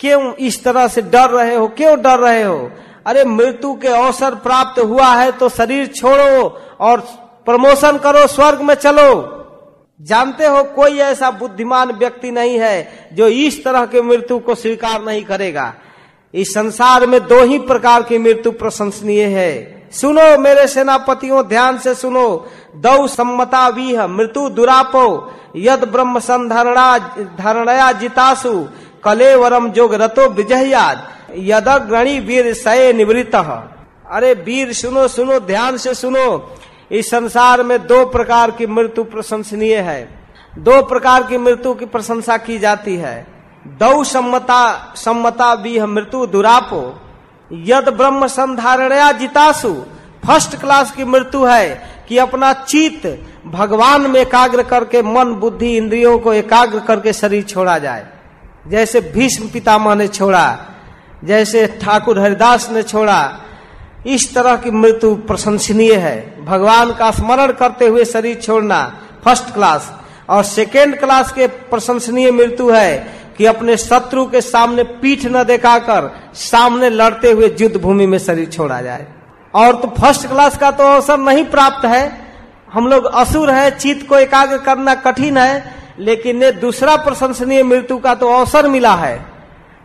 क्यों इस तरह से डर रहे हो? क्यों डर रहे हो? अरे, मृत्यु के अवसर प्राप्त हुआ है तो शरीर छोड़ो और प्रमोशन करो, स्वर्ग में चलो। जानते हो कोई ऐसा बुद्धिमान व्यक्ति नहीं है जो इस तरह के मृत्यु को स्वीकार नहीं करेगा। इस संसार में दो ही प्रकार की मृत्यु प्रशंसनीय है। सुनो मेरे सेनापतियों, ध्यान से सुनो। दौ सम्मता वीह, मृत्यु दुरापो। यद ब्रह्म संधरणा, धरणया जितासु। कलेवरम जोग रतो विजयाद यदग्रणी वीर सय निवृत्त। अरे वीर, सुनो सुनो, ध्यान से सुनो। इस संसार में दो प्रकार की मृत्यु प्रशंसनीय है। दो प्रकार की मृत्यु की प्रशंसा की जाती है। दौ सम्मता सम्मता भी मृत्यु दुरापो। यद ब्रह्म संधारणया जितासु। फ़र्स्ट क्लास की मृत्यु है कि अपना चित भगवान में एकाग्र करके मन, बुद्धि, इंद्रियों को एकाग्र करके शरीर छोड़ा जाए। जैसे भीष्म पितामह ने छोड़ा, जैसे ठाकुर हरिदास ने छोड़ा इस तरह की मृत्यु प्रशंसनीय है। भगवान का स्मरण करते हुए शरीर छोड़ना फ़र्स्ट क्लास। और सेकेंड क्लास के प्रशंसनीय मृत्यु है कि अपने शत्रु के सामने पीठ न दिखाकर सामने लड़ते हुए युद्ध भूमि में शरीर छोड़ा जाए। और तो फ़र्स्ट क्लास का तो अवसर नहीं प्राप्त है। हम लोग असुर है चित्त को एकाग्र करना कठिन है, लेकिन दूसरा प्रशंसनीय मृत्यु का तो अवसर मिला है।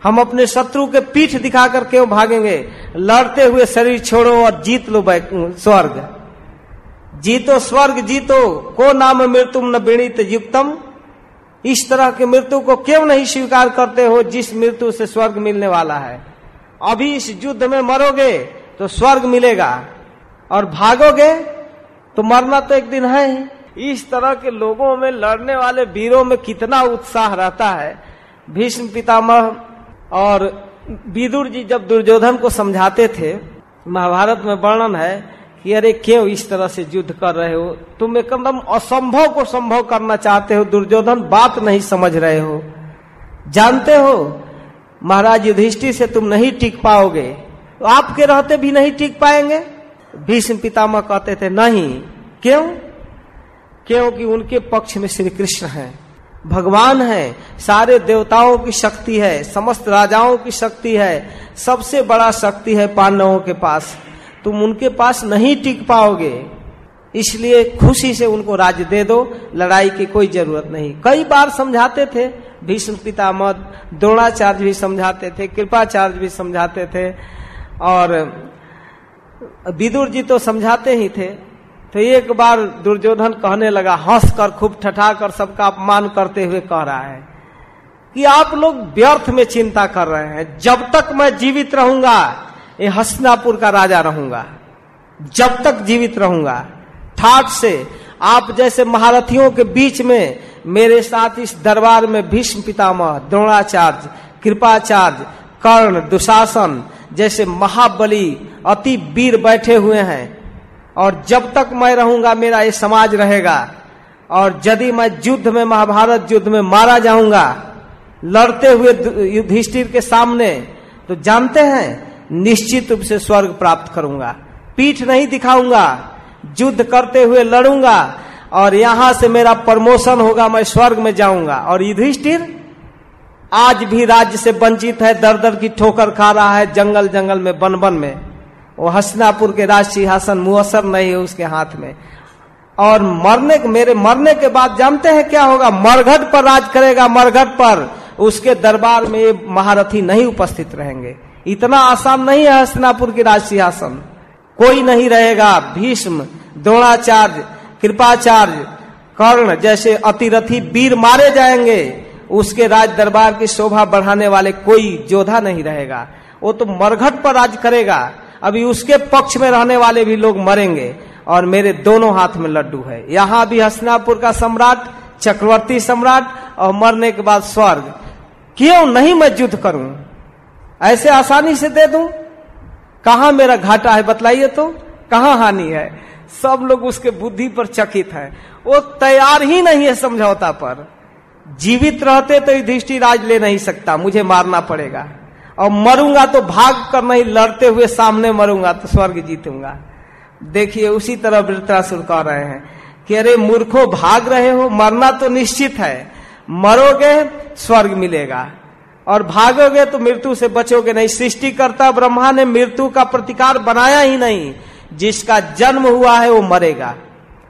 हम अपने शत्रु के पीठ दिखाकर क्यों भागेंगे? लड़ते हुए शरीर छोड़ो और जीत लो स्वर्ग। जीतो स्वर्ग, जीतो। को नाम मृत्यु न बीणित युक्तम। इस तरह की मृत्यु को क्यों नहीं स्वीकार करते हो जिस मृत्यु से स्वर्ग मिलने वाला है? अभी इस युद्ध में मरोगे तो स्वर्ग मिलेगा। और भागोगे तो मरना तो एक दिन है ही। इस तरह के लोगों में लड़ने वाले वीरों में कितना उत्साह रहता है। भीष्म पितामह और विदुर जी जब दुर्योधन को समझाते थे, महाभारत में वर्णन है कि अरे क्यों इस तरह से युद्ध कर रहे हो? तुम एकदम असंभव को संभव करना चाहते हो, दुर्योधन बात नहीं समझ रहे हो। जानते हो, महाराज युधिष्ठिर से तुम नहीं टिक पाओगे। तो आपके रहते भी नहीं टिक पाएँगे। भीष्म पितामह कहते थे, नहीं। क्यों? क्योंकि उनके पक्ष में श्री कृष्ण है। भगवान है, सारे देवताओं की शक्ति है, समस्त राजाओं की शक्ति है, सबसे बड़ा शक्ति है पांडवों के पास। तुम उनके पास नहीं टिक पाओगे, इसलिए खुशी से उनको राज्य दे दो, लड़ाई की कोई ज़रूरत नहीं। कई बार समझाते थे, भीष्म पितामह, द्रोणाचार्य भी समझाते थे, कृपाचार्य भी समझाते थे, और विदुर जी तो समझाते ही थे तो एक बार दुर्योधन कहने लगा हंस कर खूब ठठा कर सबका अपमान करते हुए कह रहा है कि आप लोग व्यर्थ में चिंता कर रहे हैं। जब तक मैं जीवित रहूँगा, ये हसनापुर का राजा रहूँगा। जब तक जीवित रहूँगा ठाट से आप जैसे महारथियों के बीच में मेरे साथ इस दरबार में भीष्म पितामह, द्रोणाचार्य, कृपाचार्य, कर्ण, दुशासन जैसे महाबली, अति वीर बैठे हुए हैं और जब तक मैं रहूँगा, मेरा ये समाज रहेगा। और यदि मैं युद्ध में, महाभारत युद्ध में मारा जाऊँगा, लड़ते हुए युधिष्ठिर के सामने तो जानते हैं, निश्चित रूप से स्वर्ग प्राप्त करूँगा। पीठ नहीं दिखाऊँगा, युद्ध करते हुए लड़ूँगा, और यहाँ से मेरा प्रमोशन होगा, मैं स्वर्ग में जाऊँगा। और युधिष्ठिर आज भी राज्य से वंचित है दर दर की ठोकर खा रहा है जंगल जंगल में बन बन में। वो हसनापुर के राज सिंहासन मुअसर नहीं है उसके हाथ में। और मरने मेरे मरने के बाद जानते हैं क्या होगा? मरघट पर राज करेगा, मरघट पर। उसके दरबार में महारथी नहीं उपस्थित रहेंगे। इतना आसान नहीं है हसनापुर की राज सिंहासन कोई नहीं रहेगा। भीष्म, द्रोणाचार्य, कृपाचार्य, कर्ण जैसे अतिरथी वीर मारे जाएँगे। उसके राज दरबार की शोभा बढ़ाने वाले कोई जोधा नहीं रहेगा। वो तो मरघट पर राज करेगा। अभी उसके पक्ष में रहने वाले भी लोग मरेंगे और मेरे दोनों हाथ में लड्डू है। यहाँ भी हसनापुर का सम्राट, चक्रवर्ती सम्राट और मरने के बाद स्वर्ग। क्यों नहीं मैं युद्ध करूँ? ऐसे आसानी से दे दूँ? कहा मेरा घाटा है बतलाइए तो? कहा हानि है? सब लोग उसके बुद्धि पर चकित है। वो तैयार ही नहीं है समझौता पर। जीवित रहते तो युधिष्ठिर राज ले नहीं सकता। मुझे मारना पड़ेगा। और मरूँगा तो भाग कर नहीं लड़ते हुए सामने मरूँगा तो स्वर्ग जीतूँगा। देखिए, उसी तरह वृत्रासुर कह रहे हैं कि अरे मूर्खो, भाग रहे हो, मरना तो निश्चित है। मरोगे, स्वर्ग मिलेगा। और भागोगे तो मृत्यु से बचोगे नहीं। सृष्टि करता ब्रह्मा ने मृत्यु का प्रतिकार बनाया ही नहीं। जिसका जन्म हुआ है, वो मरेगा।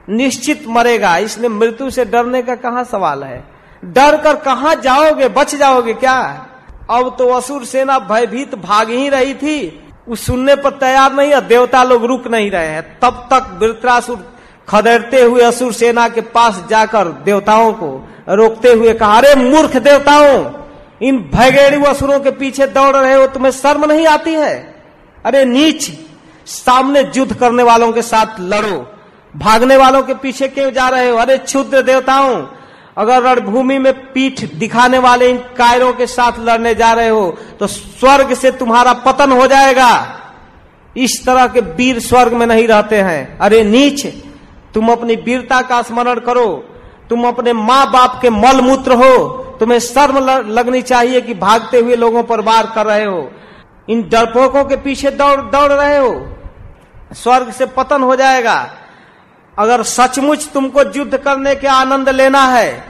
निश्चित मरेगा। इसलिए मृत्यु से डरने का कहा सवाल है? डर कर कहा जाओगे? बच जाओगे क्या? अब तो असुर सेना भयभीत भाग ही रही थी। उस सुनने पर तैयार नहीं, और देवता लोग रुक नहीं रहे हैं। तब तक वृत्रासुर खदेड़ते हुए असुर सेना के पास जाकर देवताओं को रोकते हुए कहा, अरे मूर्ख देवताओं, इन भयगेड़ी असुरों के पीछे दौड़ रहे हो, तुम्हें शर्म नहीं आती है? अरे नीच, सामने युद्ध करने वालों के साथ लड़ो, भागने वालों के पीछे क्यों जा रहे हो? अरे क्षुद्र देवताओं अगर रणभूमि में पीठ दिखाने वाले इन कायरों के साथ लड़ने जा रहे हो तो स्वर्ग से तुम्हारा पतन हो जाएगा। इस तरह के वीर स्वर्ग में नहीं रहते हैं। अरे नीच, तुम अपनी वीरता का स्मरण करो। तुम अपने माँ बाप के मल मूत्र हो। तुम्हें शर्म लगनी चाहिए कि भागते हुए लोगों पर वार कर रहे हो। इन डरपोकों के पीछे दौड़ दौड़ रहे हो। स्वर्ग से पतन हो जाएगा। अगर सचमुच तुमको युद्ध करने के आनंद लेना है,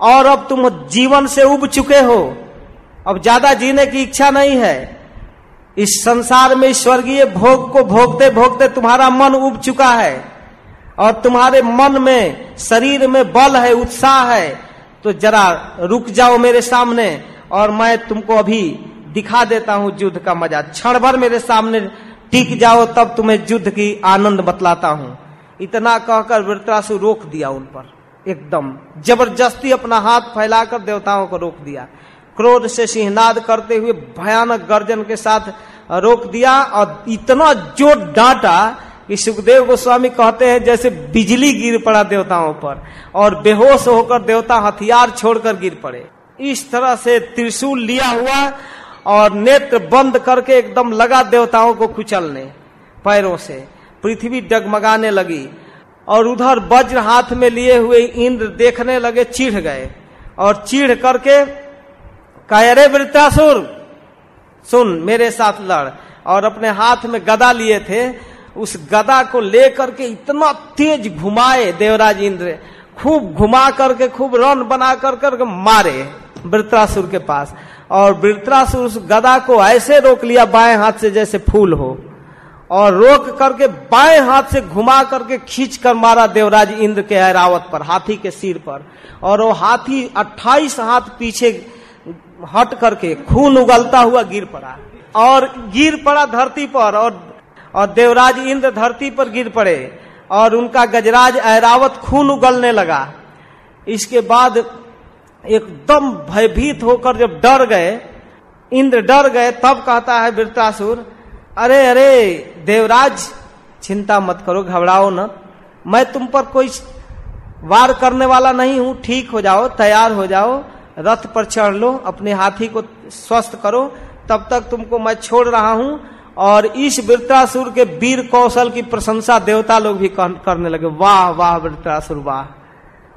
और अब तुम जीवन से उब चुके हो, अब ज़्यादा जीने की इच्छा नहीं है, इस संसार में स्वर्गीय भोग को भोगते भोगते तुम्हारा मन उब चुका है, और तुम्हारे मन में, शरीर में बल है, उत्साह है तो जरा रुक जाओ मेरे सामने, और मैं तुमको अभी दिखा देता हूँ युद्ध का मज़ा। क्षण भर मेरे सामने टिक जाओ, तब तुम्हें युद्ध की आनंद बतलाता हूँ। इतना कहकर वृत्रासु रोक दिया उन पर। एकदम ज़बरदस्ती अपना हाथ फैलाकर देवताओं को रोक दिया। क्रोध से सिंहनाद करते हुए भयानक गर्जन के साथ रोक दिया और इतना ज़ोर डांटा कि सुखदेव गोस्वामी कहते हैं जैसे बिजली गिर पड़ा देवताओं पर और बेहोश होकर देवता हथियार छोड़कर गिर पड़े। इस तरह से त्रिशूल लिया हुआ और नेत्र बंद करके एकदम लगा देवताओं को कुचलने, पैरों से। पृथ्वी डगमगाने लगी और उधर वज्र हाथ में लिए हुए इंद्र देखने लगे, चिढ़ गए। और चिढ़ करके कहे, अरे वृत्तासुर सुन, मेरे साथ लड़। और अपने हाथ में गदा लिए थे। उस गदा को लेकर के इतना तेज घुमाए देवराज इंद्र। खूब घुमा करके, खूब रन बना कर कर मारे वृत्रासुर के पास। और वृत्रासुर उस गदा को ऐसे रोक लिया, बाएँ हाथ से जैसे फूल हो। और रोक करके बाएँ हाथ से घुमा करके खींच कर मारा देवराज इंद्र के ऐरावत पर, हाथी के सिर पर। और वो हाथी 28 हाथ पीछे हट करके खून उगलता हुआ गिर पड़ा। और गिर पड़ा धरती पर और और देवराज इंद्र धरती पर गिर पड़े और उनका गजराज ऐरावत खून उगलने लगा। इसके बाद एकदम भयभीत होकर जब डर गए, इंद्र डर गए, तब कहता है वृत्रासुर अरे अरे, देवराज, चिंता मत करो, घबराओ न। मैं तुम पर कोई वार करने वाला नहीं हूँ। ठीक हो जाओ, तैयार हो जाओ, रथ पर चढ़ लो, अपने हाथी को स्वस्थ करो। तब तक तुमको मैं छोड़ रहा हूँ। और इस वृत्रासुर के वीर कौशल की प्रशंसा देवता लोग भी करने लगे। वाह वाह, वृत्रासुर, वाह।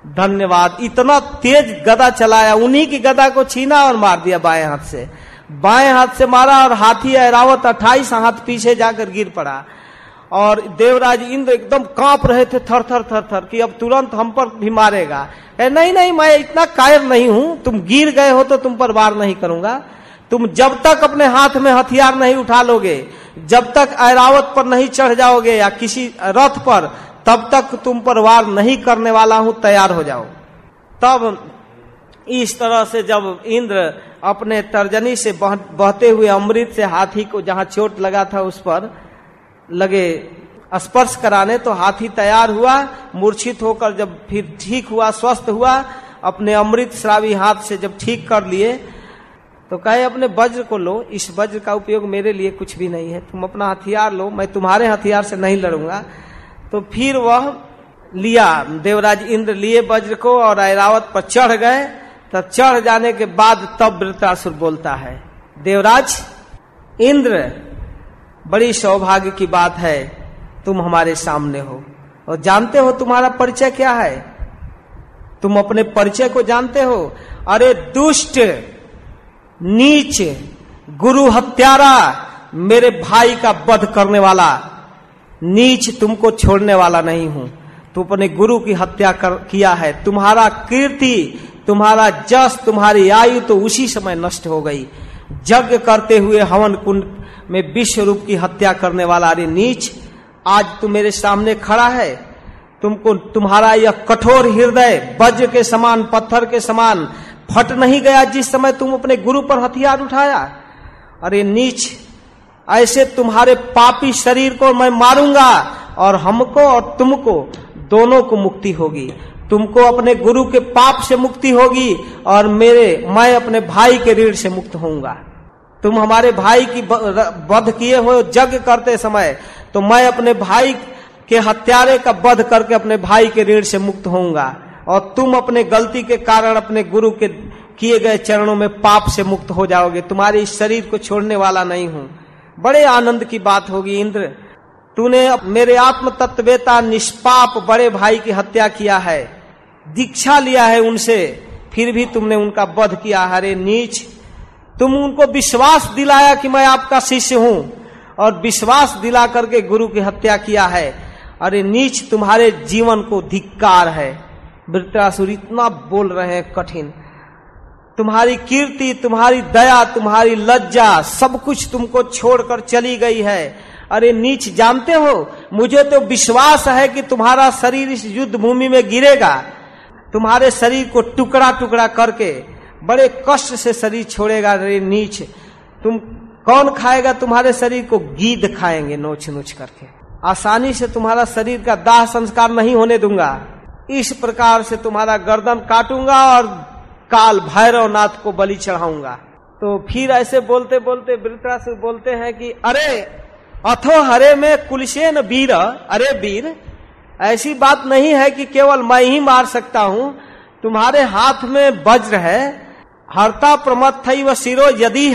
धन्यवाद। इतना तेज गदा चलाया, उन्हीं की गदा को छीना और मार दिया बाएँ हाथ से। बाएँ हाथ से मारा और हाथी ऐरावत अट्ठाईस हाथ पीछे जाकर गिर पड़ा। और देवराज इंद्र एकदम काँप रहे थे थर थर थर थर कि अब तुरंत हम पर भी मारेगा। नहीं नहीं, मैं इतना कायर नहीं हूँ। तुम गिर गए हो तो तुम पर वार नहीं करूँगा। तुम जब तक अपने हाथ में हथियार नहीं उठा लोगे, जब तक ऐरावत पर नहीं चढ़ जाओगे या किसी रथ पर, तब तक तुम पर वार नहीं करने वाला हूँ, तैयार हो जाओ। तब इस तरह से जब इंद्र अपने तर्जनी से बह, बहते हुए अमृत से हाथी को जहाँ चोट लगा था उस पर लगे स्पर्श कराने तो हाथी तैयार हुआ मूर्छित होकर जब फिर ठीक हुआ स्वस्थ हुआ अपने अमृत श्रावी हाथ से जब ठीक कर लिए तो कहे अपने वज्र को लो इस वज्र का उपयोग मेरे लिए कुछ भी नहीं है तुम अपना हथियार लो मैं तुम्हारे हथियार से नहीं लड़ूँगा। तो फिर वह लिया देवराज इंद्र लिए वज्र को और ऐरावत पर चढ़ गए तब चढ़ जाने के बाद तब वृतासुर बोलता है, देवराज, इंद्र, बड़ी सौभाग्य की बात है, तुम हमारे सामने हो। और जानते हो तुम्हारा परिचय क्या है? तुम अपने परिचय को जानते हो? अरे दुष्ट, नीच, गुरु हत्यारा, मेरे भाई का वध करने वाला, नीच तुमको छोड़ने वाला नहीं हूँ। तू अपने गुरु की हत्या कर, किया है। तुम्हारा कीर्ति तुम्हारा जस, तुम्हारी आयु तो उसी समय नष्ट हो गई। यज्ञ करते हुए हवन कुंड में विश्व रूप की हत्या करने वाला अरे नीच, आज तू मेरे सामने खड़ा है। तुमको, तुम्हारा यह कठोर हृदय वज्र के समान, पत्थर के समान फट नहीं गया जिस समय तुम अपने गुरु पर हथियार उठाया। अरे नीच, ऐसे तुम्हारे पापी शरीर को मैं मारूँगा और हमको और तुमको, दोनों को मुक्ति होगी। तुमको अपने गुरु के पाप से मुक्ति होगी और मेरे, मैं अपने भाई के ऋण से मुक्त होऊँगा। तुम हमारे भाई की वध किए हो जग करते समय तो मैं अपने भाई के हत्यारे का वध करके अपने भाई के ऋण से मुक्त होऊँगा। और तुम अपने गलती के कारण अपने गुरु के किए गए चरणों में पाप से मुक्त हो जाओगे। तुम्हारे इस शरीर को छोड़ने वाला नहीं हूँ। बड़े आनंद की बात होगी, इंद्र। तूने मेरे आत्म तत्वेता निष्पाप बड़े भाई की हत्या किया है। दीक्षा लिया है उनसे, फिर भी तुमने उनका वध किया हरे नीच। तुम उनको विश्वास दिलाया कि मैं आपका शिष्य हूँ, और विश्वास दिला करके गुरु की हत्या किया है। अरे नीच, तुम्हारे जीवन को धिक्कार है। वृत्रासुर इतना बोल रहे हैं, कठिन। तुम्हारी कीर्ति, तुम्हारी दया, तुम्हारी लज्जा, सब कुछ तुमको छोड़कर चली गई है। अरे नीच, जानते हो, मुझे तो विश्वास है कि तुम्हारा शरीर इस युद्ध भूमि में गिरेगा। तुम्हारे शरीर को टुकड़ा टुकड़ा करके बड़े कष्ट से शरीर छोड़ेगा अरे नीच। तुम कौन खाएगा तुम्हारे शरीर को? गीद खाएँगे नोच नोच करके। आसानी से तुम्हारा शरीर का दाह संस्कार नहीं होने दूँगा। इस प्रकार से तुम्हारा गर्दन काटूँगा और काल भैरव नाथ को बलि चढ़ाऊँगा। तो फिर ऐसे बोलते बोलते वृत्रासुर बोलते हैं कि, अरे, अथो हरे में कुलसेन वीर, अरे वीर ऐसी बात नहीं है कि केवल मैं ही मार सकता हूँ। तुम्हारे हाथ में वज्र है। हरता प्रमथ व सिरो यदि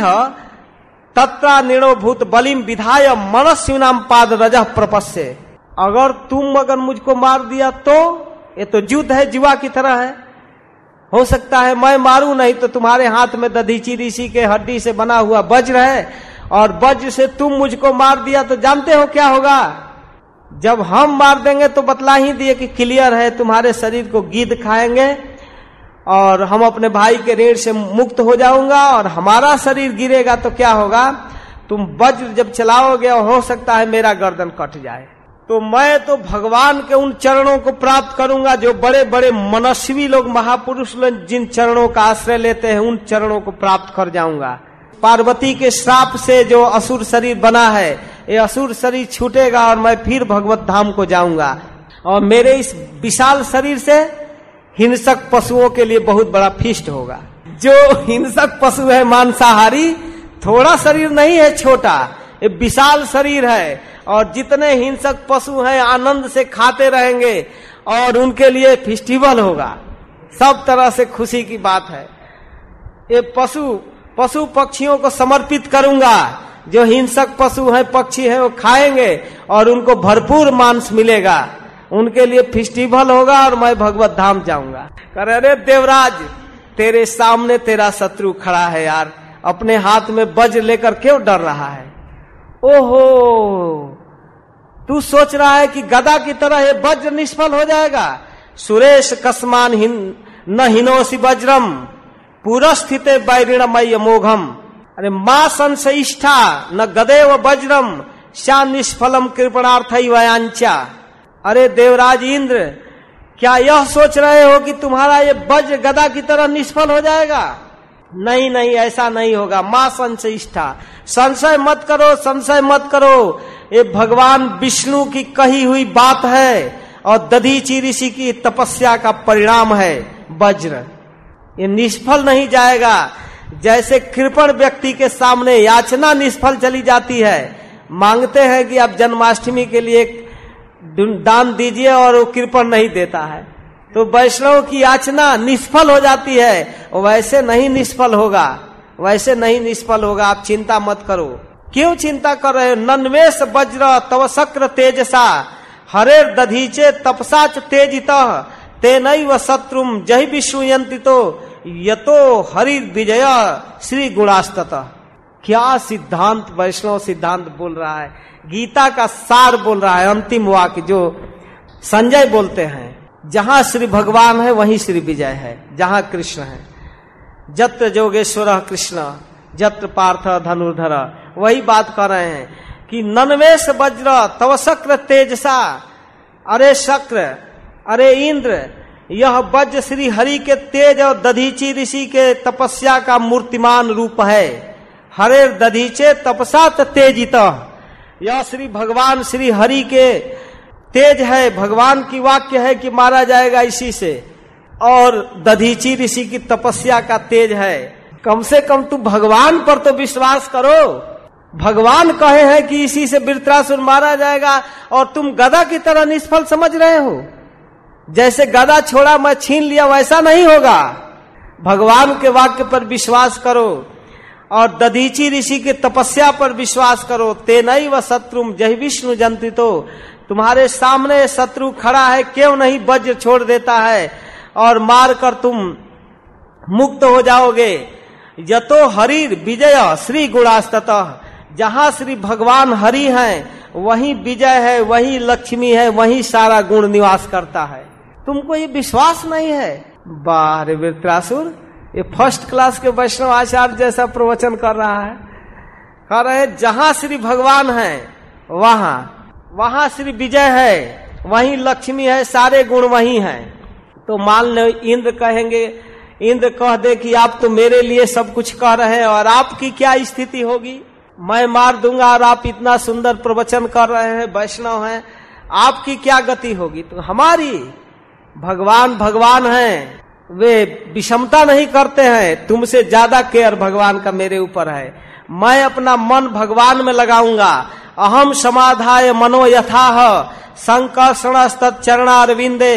तत्रा निर्णो भूत बलिम विधाय मनस्वी नाम पाद रज प्रपस्य। अगर तुम अगर मुझको मार दिया तो? ये तो युद्ध है, जीवा की तरह है। हो सकता है मैं मारू, नहीं तो तुम्हारे हाथ में दधीची ऋषि के हड्डी से बना हुआ वज्र है। और वज्र से तुम मुझको मार दिया तो जानते हो क्या होगा? जब हम मार देंगे तो बतला ही दिए कि क्लियर है, तुम्हारे शरीर को गीद खाएँगे और हम अपने भाई के ऋण से मुक्त हो जाऊँगा और हमारा शरीर गिरेगा तो क्या होगा? तुम वज्र जब चलाओगे हो सकता है मेरा गर्दन कट जाए। तो मैं तो भगवान के उन चरणों को प्राप्त करूँगा जो बड़े बड़े मनस्वी लोग, महापुरुष लोग जिन चरणों का आश्रय लेते हैं, उन चरणों को प्राप्त कर जाऊँगा। पार्वती के श्राप से जो असुर शरीर बना है ये असुर शरीर छूटेगा और मैं फिर भगवत धाम को जाऊँगा। और मेरे इस विशाल शरीर से हिंसक पशुओं के लिए बहुत बड़ा फिस्ट होगा। जो हिंसक पशु है मांसाहारी, थोड़ा शरीर नहीं है छोटा, ये विशाल शरीर है। और जितने हिंसक पशु हैं, आनंद से खाते रहेंगे और उनके लिए फेस्टिवल होगा। सब तरह से खुशी की बात है। ये पशु पशु पक्षियों को समर्पित करूँगा। जो हिंसक पशु हैं, पक्षी हैं, वो खाएँगे और उनको भरपूर मांस मिलेगा। उनके लिए फेस्टिवल होगा और मैं भगवत धाम जाऊँगा। कर अरे देवराज, तेरे सामने तेरा शत्रु खड़ा है यार। अपने हाथ में वज्र लेकर क्यों डर रहा है? ओहो, तू सोच रहा है कि गदा की तरह ये वज्र निष्फल हो जाएगा? सुरेश कसमान हिन, न हिनोसी वज्रम, पुरस्थित बैरिणमय मोघम अरे माँ संशिष्ठा न गदेव वज्रम श्या निष्फलम कृपणार्थ वयांचा अरे देवराज इंद्र, क्या यह सोच रहे हो कि तुम्हारा ये वज्र गदा की तरह निष्फल हो जाएगा? नहीं नहीं, ऐसा नहीं होगा। माँ संशिष्ठा संशय मत करो, संशय मत करो। ये भगवान विष्णु की कही हुई बात है और दधीची ऋषि की तपस्या का परिणाम है वज्र। ये निष्फल नहीं जाएगा। जैसे कृपण व्यक्ति के सामने याचना निष्फल चली जाती है। मांगते हैं कि आप जन्माष्टमी के लिए दान दीजिए और वो कृपण नहीं देता है। तो वैष्णव की याचना निष्फल हो जाती है। वैसे नहीं निष्फल होगा। वैसे नहीं निष्फल होगा। आप चिंता मत करो। क्यों चिंता कर रहे हो? नन्वेश वज्र तव शक्र तेजसा। हरे दधीचे तपसा तेजित। तेन व शत्रुम जय विष्णुयंति तो। यतो हरि विजय श्री गुणास्तत। क्या सिद्धांत, वैष्णव सिद्धांत बोल रहा है? गीता का सार बोल रहा है, अंतिम वाक्य जो संजय बोलते हैं, जहाँ श्री भगवान है, वहीं श्री विजय है, जहाँ कृष्ण है। जत्र जोगेश्वर कृष्ण, जत्र पार्थ धनुर्धर, वही बात कर रहे हैं कि ननवेश वज्र, तव शक्र तेजसा, अरे शक्र, अरे इंद्र यह वज्र श्री हरि के तेज और दधीची ऋषि के तपस्या का मूर्तिमान रूप है। हरे दधीचे तपसा तेजित। यह श्री भगवान श्री हरि के तेज है। भगवान की वाक्य है कि मारा जाएगा इसी से। और दधीची ऋषि की तपस्या का तेज है। कम से कम तू भगवान पर तो विश्वास करो। भगवान कहे हैं कि इसी से वृत्रासुर मारा जाएगा और तुम गदा की तरह निष्फल समझ रहे हो। जैसे गदा छोड़ा मैं छीन लिया, वैसा नहीं होगा। भगवान के वाक्य पर विश्वास करो और दधीची ऋषि के तपस्या पर विश्वास करो। ते नहीं व शत्रु, जय विष्णु जंती तो तुम्हारे सामने शत्रु खड़ा है, क्यों नहीं वज्र छोड़ देता है? और मार कर तुम मुक्त हो जाओगे। यतो हरि विजय श्री गुणास्तत। जहाँ श्री भगवान हरि हैं, वही विजय है, वही लक्ष्मी है, वही सारा गुण निवास करता है। तुमको ये विश्वास नहीं है। बारे वृत्रासुर, ये फ़र्स्ट क्लास के वैष्णव आचार्य जैसा प्रवचन कर रहा है। कह रहे हैं, जहाँ श्री भगवान है, वहाँ। वहाँ श्री विजय है, वही लक्ष्मी है, सारे गुण वही हैं। तो मान लो इंद्र कहेंगे, इंद्र कह दे कि आप तो मेरे लिए सब कुछ कह रहे हैं, और आपकी क्या स्थिति होगी? मैं मार दूँगा और आप इतना सुंदर प्रवचन कर रहे हैं, वैष्णव हैं, आपकी क्या गति होगी? तो हमारी भगवान भगवान हैं। वे विषमता नहीं करते हैं। तुमसे ज़्यादा केयर भगवान का मेरे ऊपर है। मैं अपना मन भगवान में लगाऊँगा। अहम समाधाय मनो यथा संकर्षण चरणारविंदे।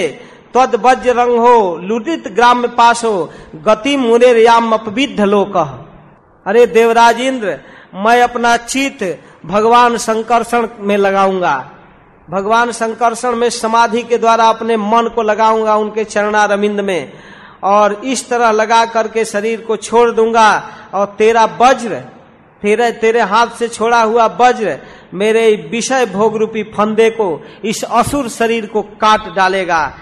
तद वज्र रंग। हो लुटित ग्राम में पास हो गति मुने याम लोक। अरे देवराज इंद्र मैं अपना चित भगवान संकर्षण में लगाऊँगा। भगवान संकर्षण में समाधि के द्वारा अपने मन को लगाऊँगा उनके चरणा रविंद में और इस तरह लगा करके शरीर को छोड़ दूँगा और तेरा वज्र, तेरे तेरे हाथ से छोड़ा हुआ वज्र मेरे विषय भोग रूपी फंदे को, इस असुर शरीर को काट डालेगा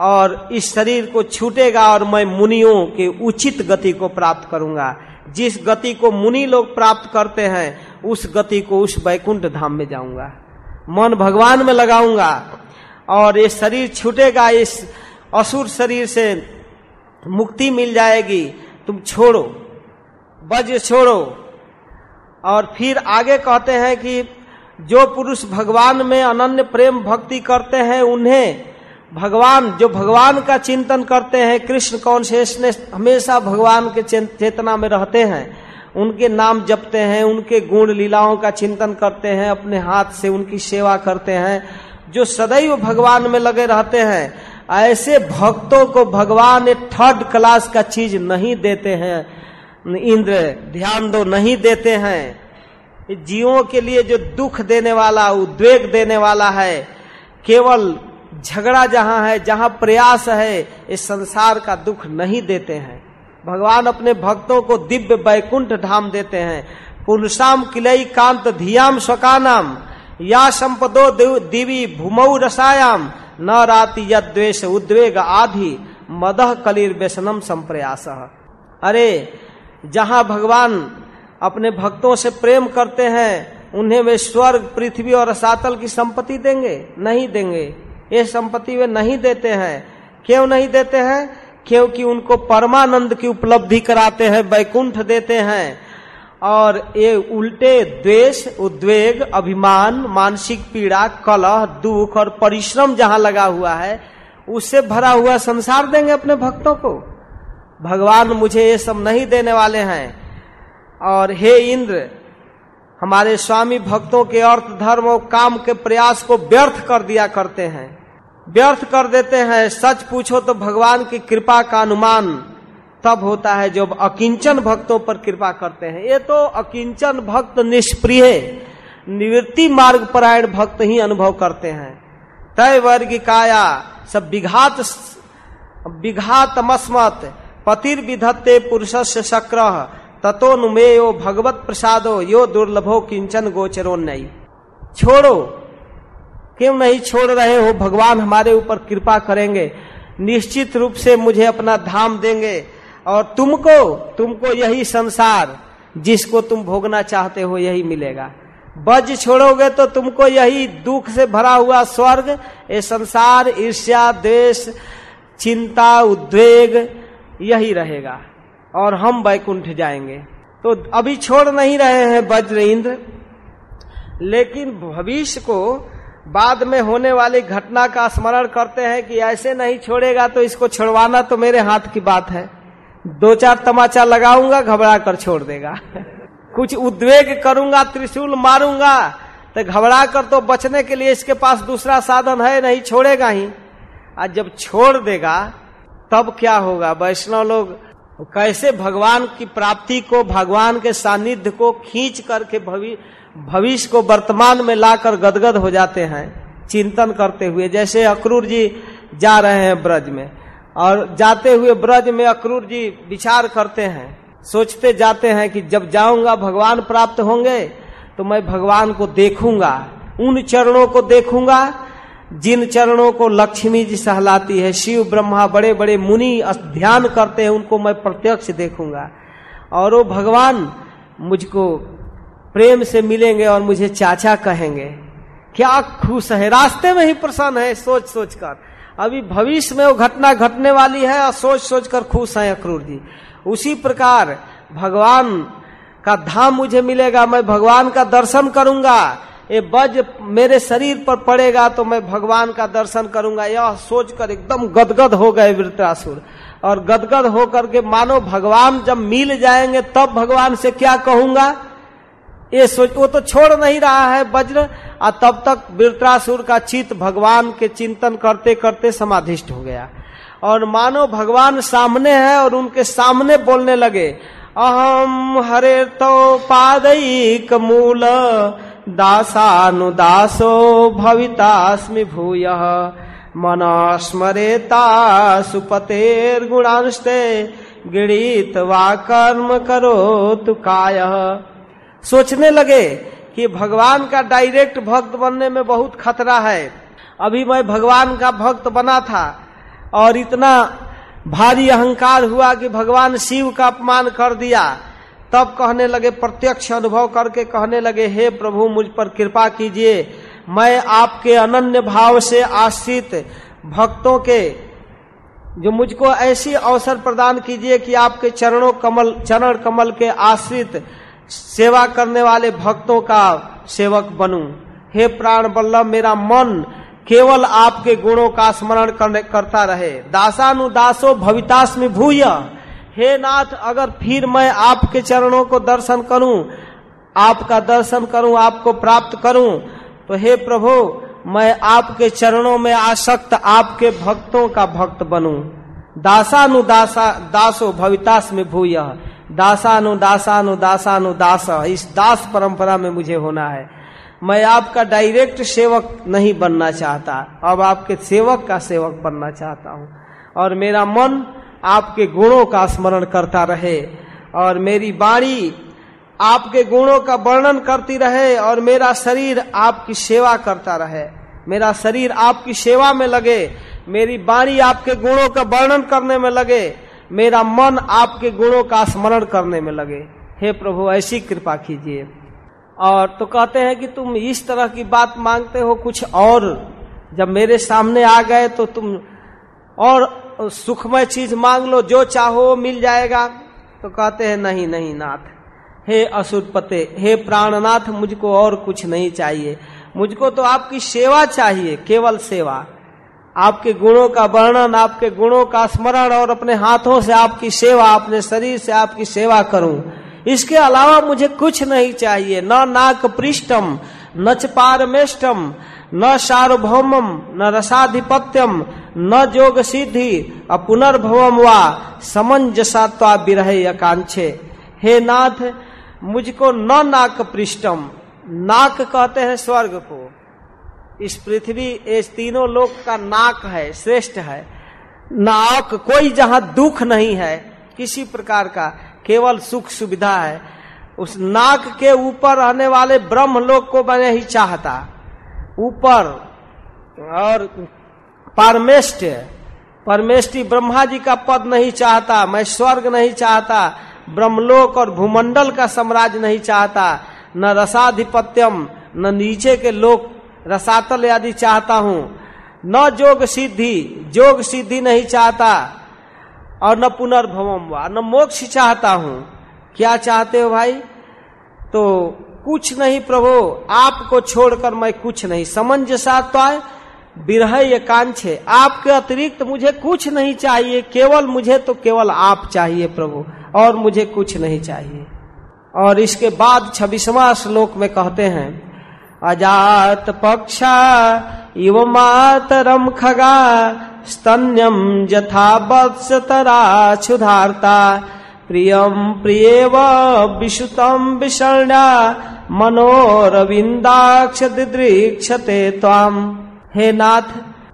और इस शरीर को छूटेगा और मैं मुनियों के उचित गति को प्राप्त करूँगा। जिस गति को मुनि लोग प्राप्त करते हैं, उस गति को उस वैकुंठ धाम में जाऊँगा। मन भगवान में लगाऊँगा और ये शरीर छूटेगा, इस असुर शरीर से मुक्ति मिल जाएगी। तुम छोड़ो, वज्र छोड़ो। और फिर आगे कहते हैं कि जो पुरुष भगवान में अनन्य प्रेम भक्ति करते हैं, उन्हें भगवान, जो भगवान का चिंतन करते हैं, कृष्ण कॉन्शियसनेस हमेशा भगवान के चेतना में रहते हैं। उनके नाम जपते हैं, उनके गुण लीलाओं का चिंतन करते हैं, अपने हाथ से उनकी सेवा करते हैं, जो सदैव भगवान में लगे रहते हैं। ऐसे भक्तों को भगवान थर्ड क्लास का चीज़ नहीं देते हैं। इंद्र, ध्यान दो, नहीं देते हैं। जीवों के लिए जो दुख देने वाला, उद्वेग देने वाला है, केवल झगड़ा जहाँ है, जहाँ प्रयास है, इस संसार का दुख नहीं देते हैं। भगवान अपने भक्तों को दिव्य बैकुंठ धाम देते हैं। पुरुषाम किलई कांत धियाम स्वकानाम। या संपदो दिवी भूमऊ रसायाम। न राति यद्वेश उद्वेग आधि। मदह कलिर व्यसनम संप्रयास। अरे, जहाँ भगवान अपने भक्तों से प्रेम करते हैं, उन्हें वे स्वर्ग, पृथ्वी और सातल की संपत्ति देंगे? नहीं देंगे। ये संपत्ति वे नहीं देते हैं। क्यों नहीं देते हैं? क्योंकि उनको परमानंद की उपलब्धि कराते हैं, वैकुंठ देते हैं। और ये उल्टे द्वेष, उद्वेग, अभिमान, मानसिक पीड़ा, कलह, दुख और परिश्रम जहाँ लगा हुआ है, उससे भरा हुआ संसार देंगे अपने भक्तों को। भगवान मुझे ये सब नहीं देने वाले हैं। और हे इंद्र, हमारे स्वामी भक्तों के अर्थ, धर्म और काम के प्रयास को व्यर्थ कर दिया करते हैं। व्यर्थ कर देते हैं, सच पूछो तो भगवान की कृपा का अनुमान तब होता है जब अकिंचन भक्तों पर कृपा करते हैं। ये तो अकिंचन भक्त निष्प्रिय, निवृत्ति मार्ग परायण भक्त ही अनुभव करते हैं। तय वर्ग काया सब विघात विघात मस्मत, पतिर विधत्ते पुरुष से शक्र, ततो नुमेयो भगवत प्रसादो यो दुर्लभो किंचन गोचरो नहीं छोड़ो क्यों नहीं छोड़ रहे हो? भगवान हमारे ऊपर कृपा करेंगे। निश्चित रूप से मुझे अपना धाम देंगे। और तुमको तुमको यही संसार, जिसको तुम भोगना चाहते हो, यही मिलेगा। बज छोड़ोगे तो तुमको यही दुख से भरा हुआ स्वर्ग, ये संसार, ईर्ष्या, द्वेष, चिंता, उद्वेग, यही रहेगा। और हम वैकुंठ जाएँगे। तो अभी छोड़ नहीं रहे हैं वज्र इंद्र, लेकिन भविष्य को बाद में होने वाली घटना का स्मरण करते हैं कि ऐसे नहीं छोड़ेगा तो इसको छोड़वाना तो मेरे हाथ की बात है। दो चार तमाचा लगाऊँगा, घबरा कर छोड़ देगा। कुछ उद्वेग करूँगा, त्रिशूल मारूँगा तो घबरा कर तो बचने के लिए इसके पास दूसरा साधन है, नहीं छोड़ेगा ही। आज जब छोड़ देगा, तब क्या होगा? वैष्णव लोग, कैसे भगवान की प्राप्ति को, भगवान के सानिध्य को खींच करके भविष्य को वर्तमान में लाकर गदगद हो जाते हैं, चिंतन करते हुए। जैसे अक्रूर जी जा रहे हैं ब्रज में, और जाते हुए ब्रज में अक्रूर जी विचार करते हैं, सोचते जाते हैं कि जब जाऊँगा, भगवान प्राप्त होंगे तो मैं भगवान को देखूँगा, उन चरणों को देखूँगा, जिन चरणों को लक्ष्मी जी सहलाती है। शिव, ब्रह्मा बड़े बड़े मुनि ध्यान करते हैं, उनको मैं प्रत्यक्ष देखूँगा। और वो भगवान, मुझको प्रेम से मिलेंगे और मुझे चाचा कहेंगे। क्या खुश है। रास्ते में ही प्रसन्न है सोच सोच कर अभी भविष्य में वो घटना घटने वाली है और सोच सोच कर खुश है अक्रूर जी। उसी प्रकार भगवान का धाम मुझे मिलेगा, मैं भगवान का दर्शन करूँगा। ये बज मेरे शरीर पर पड़ेगा तो मैं भगवान का दर्शन करूँगा। यह सोचकर एकदम गदगद हो गए वृत्रासुर। और गदगद होकर के मानो भगवान जब मिल जाएँगे तब भगवान से क्या कहूँगा? ये सोच, वो तो छोड़ नहीं रहा है वज्र और तब तक वृत्रासुर का चित भगवान के चिंतन करते करते समाधिष्ट हो गया। और मानो भगवान सामने है और उनके सामने बोलने लगे, अहम हरे तो पादैक मूल दासानुदासो भवितास्मि भूय, मन स्मरेता सुपतेर्गुणांस्ते गृणीत वा कर्म करो तु काय। सोचने लगे कि भगवान का डायरेक्ट भक्त बनने में बहुत खतरा है। अभी मैं भगवान का भक्त बना था और इतना भारी अहंकार हुआ कि भगवान शिव का अपमान कर दिया। तब कहने लगे, प्रत्यक्ष अनुभव करके कहने लगे, हे प्रभु, मुझ पर कृपा कीजिए। मैं आपके अनन्य भाव से आश्रित भक्तों के, जो मुझको ऐसी अवसर प्रदान कीजिए कि आपके चरणों कमल, चरण कमल के आश्रित सेवा करने वाले भक्तों का सेवक बनूं। हे प्राण बल्लभ, मेरा मन केवल आपके गुणों का स्मरण करता रहे। दासानुदासो भवितास में भूय। हे नाथ, अगर फिर मैं आपके चरणों को दर्शन करूँ, आपका दर्शन करूँ, आपको प्राप्त करूँ तो हे प्रभु, मैं आपके चरणों में आसक्त, आपके भक्तों का भक्त बनूं। दासानुदासा, दासो भवितास में भूय। दासानु दासानु दासानु, दास। इस दास परंपरा में मुझे होना है। मैं आपका डायरेक्ट सेवक नहीं बनना चाहता। अब आपके सेवक का सेवक बनना चाहता हूँ। और मेरा मन आपके गुणों का स्मरण करता रहे। और मेरी बाणी आपके गुणों का वर्णन करती रहे। और मेरा शरीर आपकी सेवा करता रहे। मेरा शरीर आपकी सेवा में लगे। मेरी बाणी आपके गुणों का वर्णन करने में लगे। मेरा मन आपके गुणों का स्मरण करने में लगे। हे प्रभु, ऐसी कृपा कीजिए। और तो कहते हैं कि तुम इस तरह की बात मांगते हो कुछ और। जब मेरे सामने आ गए तो तुम और सुखमय चीज़ मांग लो, जो चाहो मिल जाएगा। तो कहते हैं, नहीं नहीं, नाथ। हे असुर पते, हे प्राणनाथ, मुझको और कुछ नहीं चाहिए। मुझको तो आपकी सेवा चाहिए, केवल सेवा। आपके गुणों का वर्णन, आपके गुणों का स्मरण और अपने हाथों से आपकी सेवा, अपने शरीर से आपकी सेवा करूँ। इसके अलावा मुझे कुछ नहीं चाहिए। न नाक पृष्ठम न पारमेष्टम न सार्वभौमम, न रसाधिपत्यम, न जोग सिद्धि अपुनर्भवम व समंजसा विरह आकांक्षे हे नाथ, मुझको न ना नाक पृष्ठम नाक कहते हैं स्वर्ग को। इस पृथ्वी, इस तीनों लोक का नाक है, श्रेष्ठ है। नाक कोई जहाँ दुख नहीं है, किसी प्रकार का, केवल सुख सुविधा है। उस नाक के ऊपर रहने वाले ब्रह्म लोक को मैं ही चाहता। ऊपर और परमेष्ट परमेष्टि ब्रह्मा जी का पद नहीं चाहता, मैं स्वर्ग नहीं चाहता, ब्रह्मलोक और भूमंडल का साम्राज्य नहीं चाहता, न रसाधिपत्यम, न नीचे के लोक रसातल आदि चाहता हूँ। न जोग सिद्धि जोग सिद्धि नहीं चाहता और न पुनर्भवम वा न मोक्ष चाहता हूँ। क्या चाहते हो भाई? तो कुछ नहीं प्रभु, आपको छोड़कर मैं कुछ नहीं। समंजसा तो आए विरह कांक्षे आपके अतिरिक्त मुझे कुछ नहीं चाहिए, केवल मुझे तो केवल आप चाहिए प्रभु, और मुझे कुछ नहीं चाहिए। और इसके बाद छब्बीसवा श्लोक में कहते हैं अजात पक्षा, इव मातरम खगा स्तन्यम वत्सतरा क्षुधार्ता प्रियम प्रियव विशुतम विषण्या मनोरविंदाक्ष दिदृक्षते त्वाम। हे नाथ,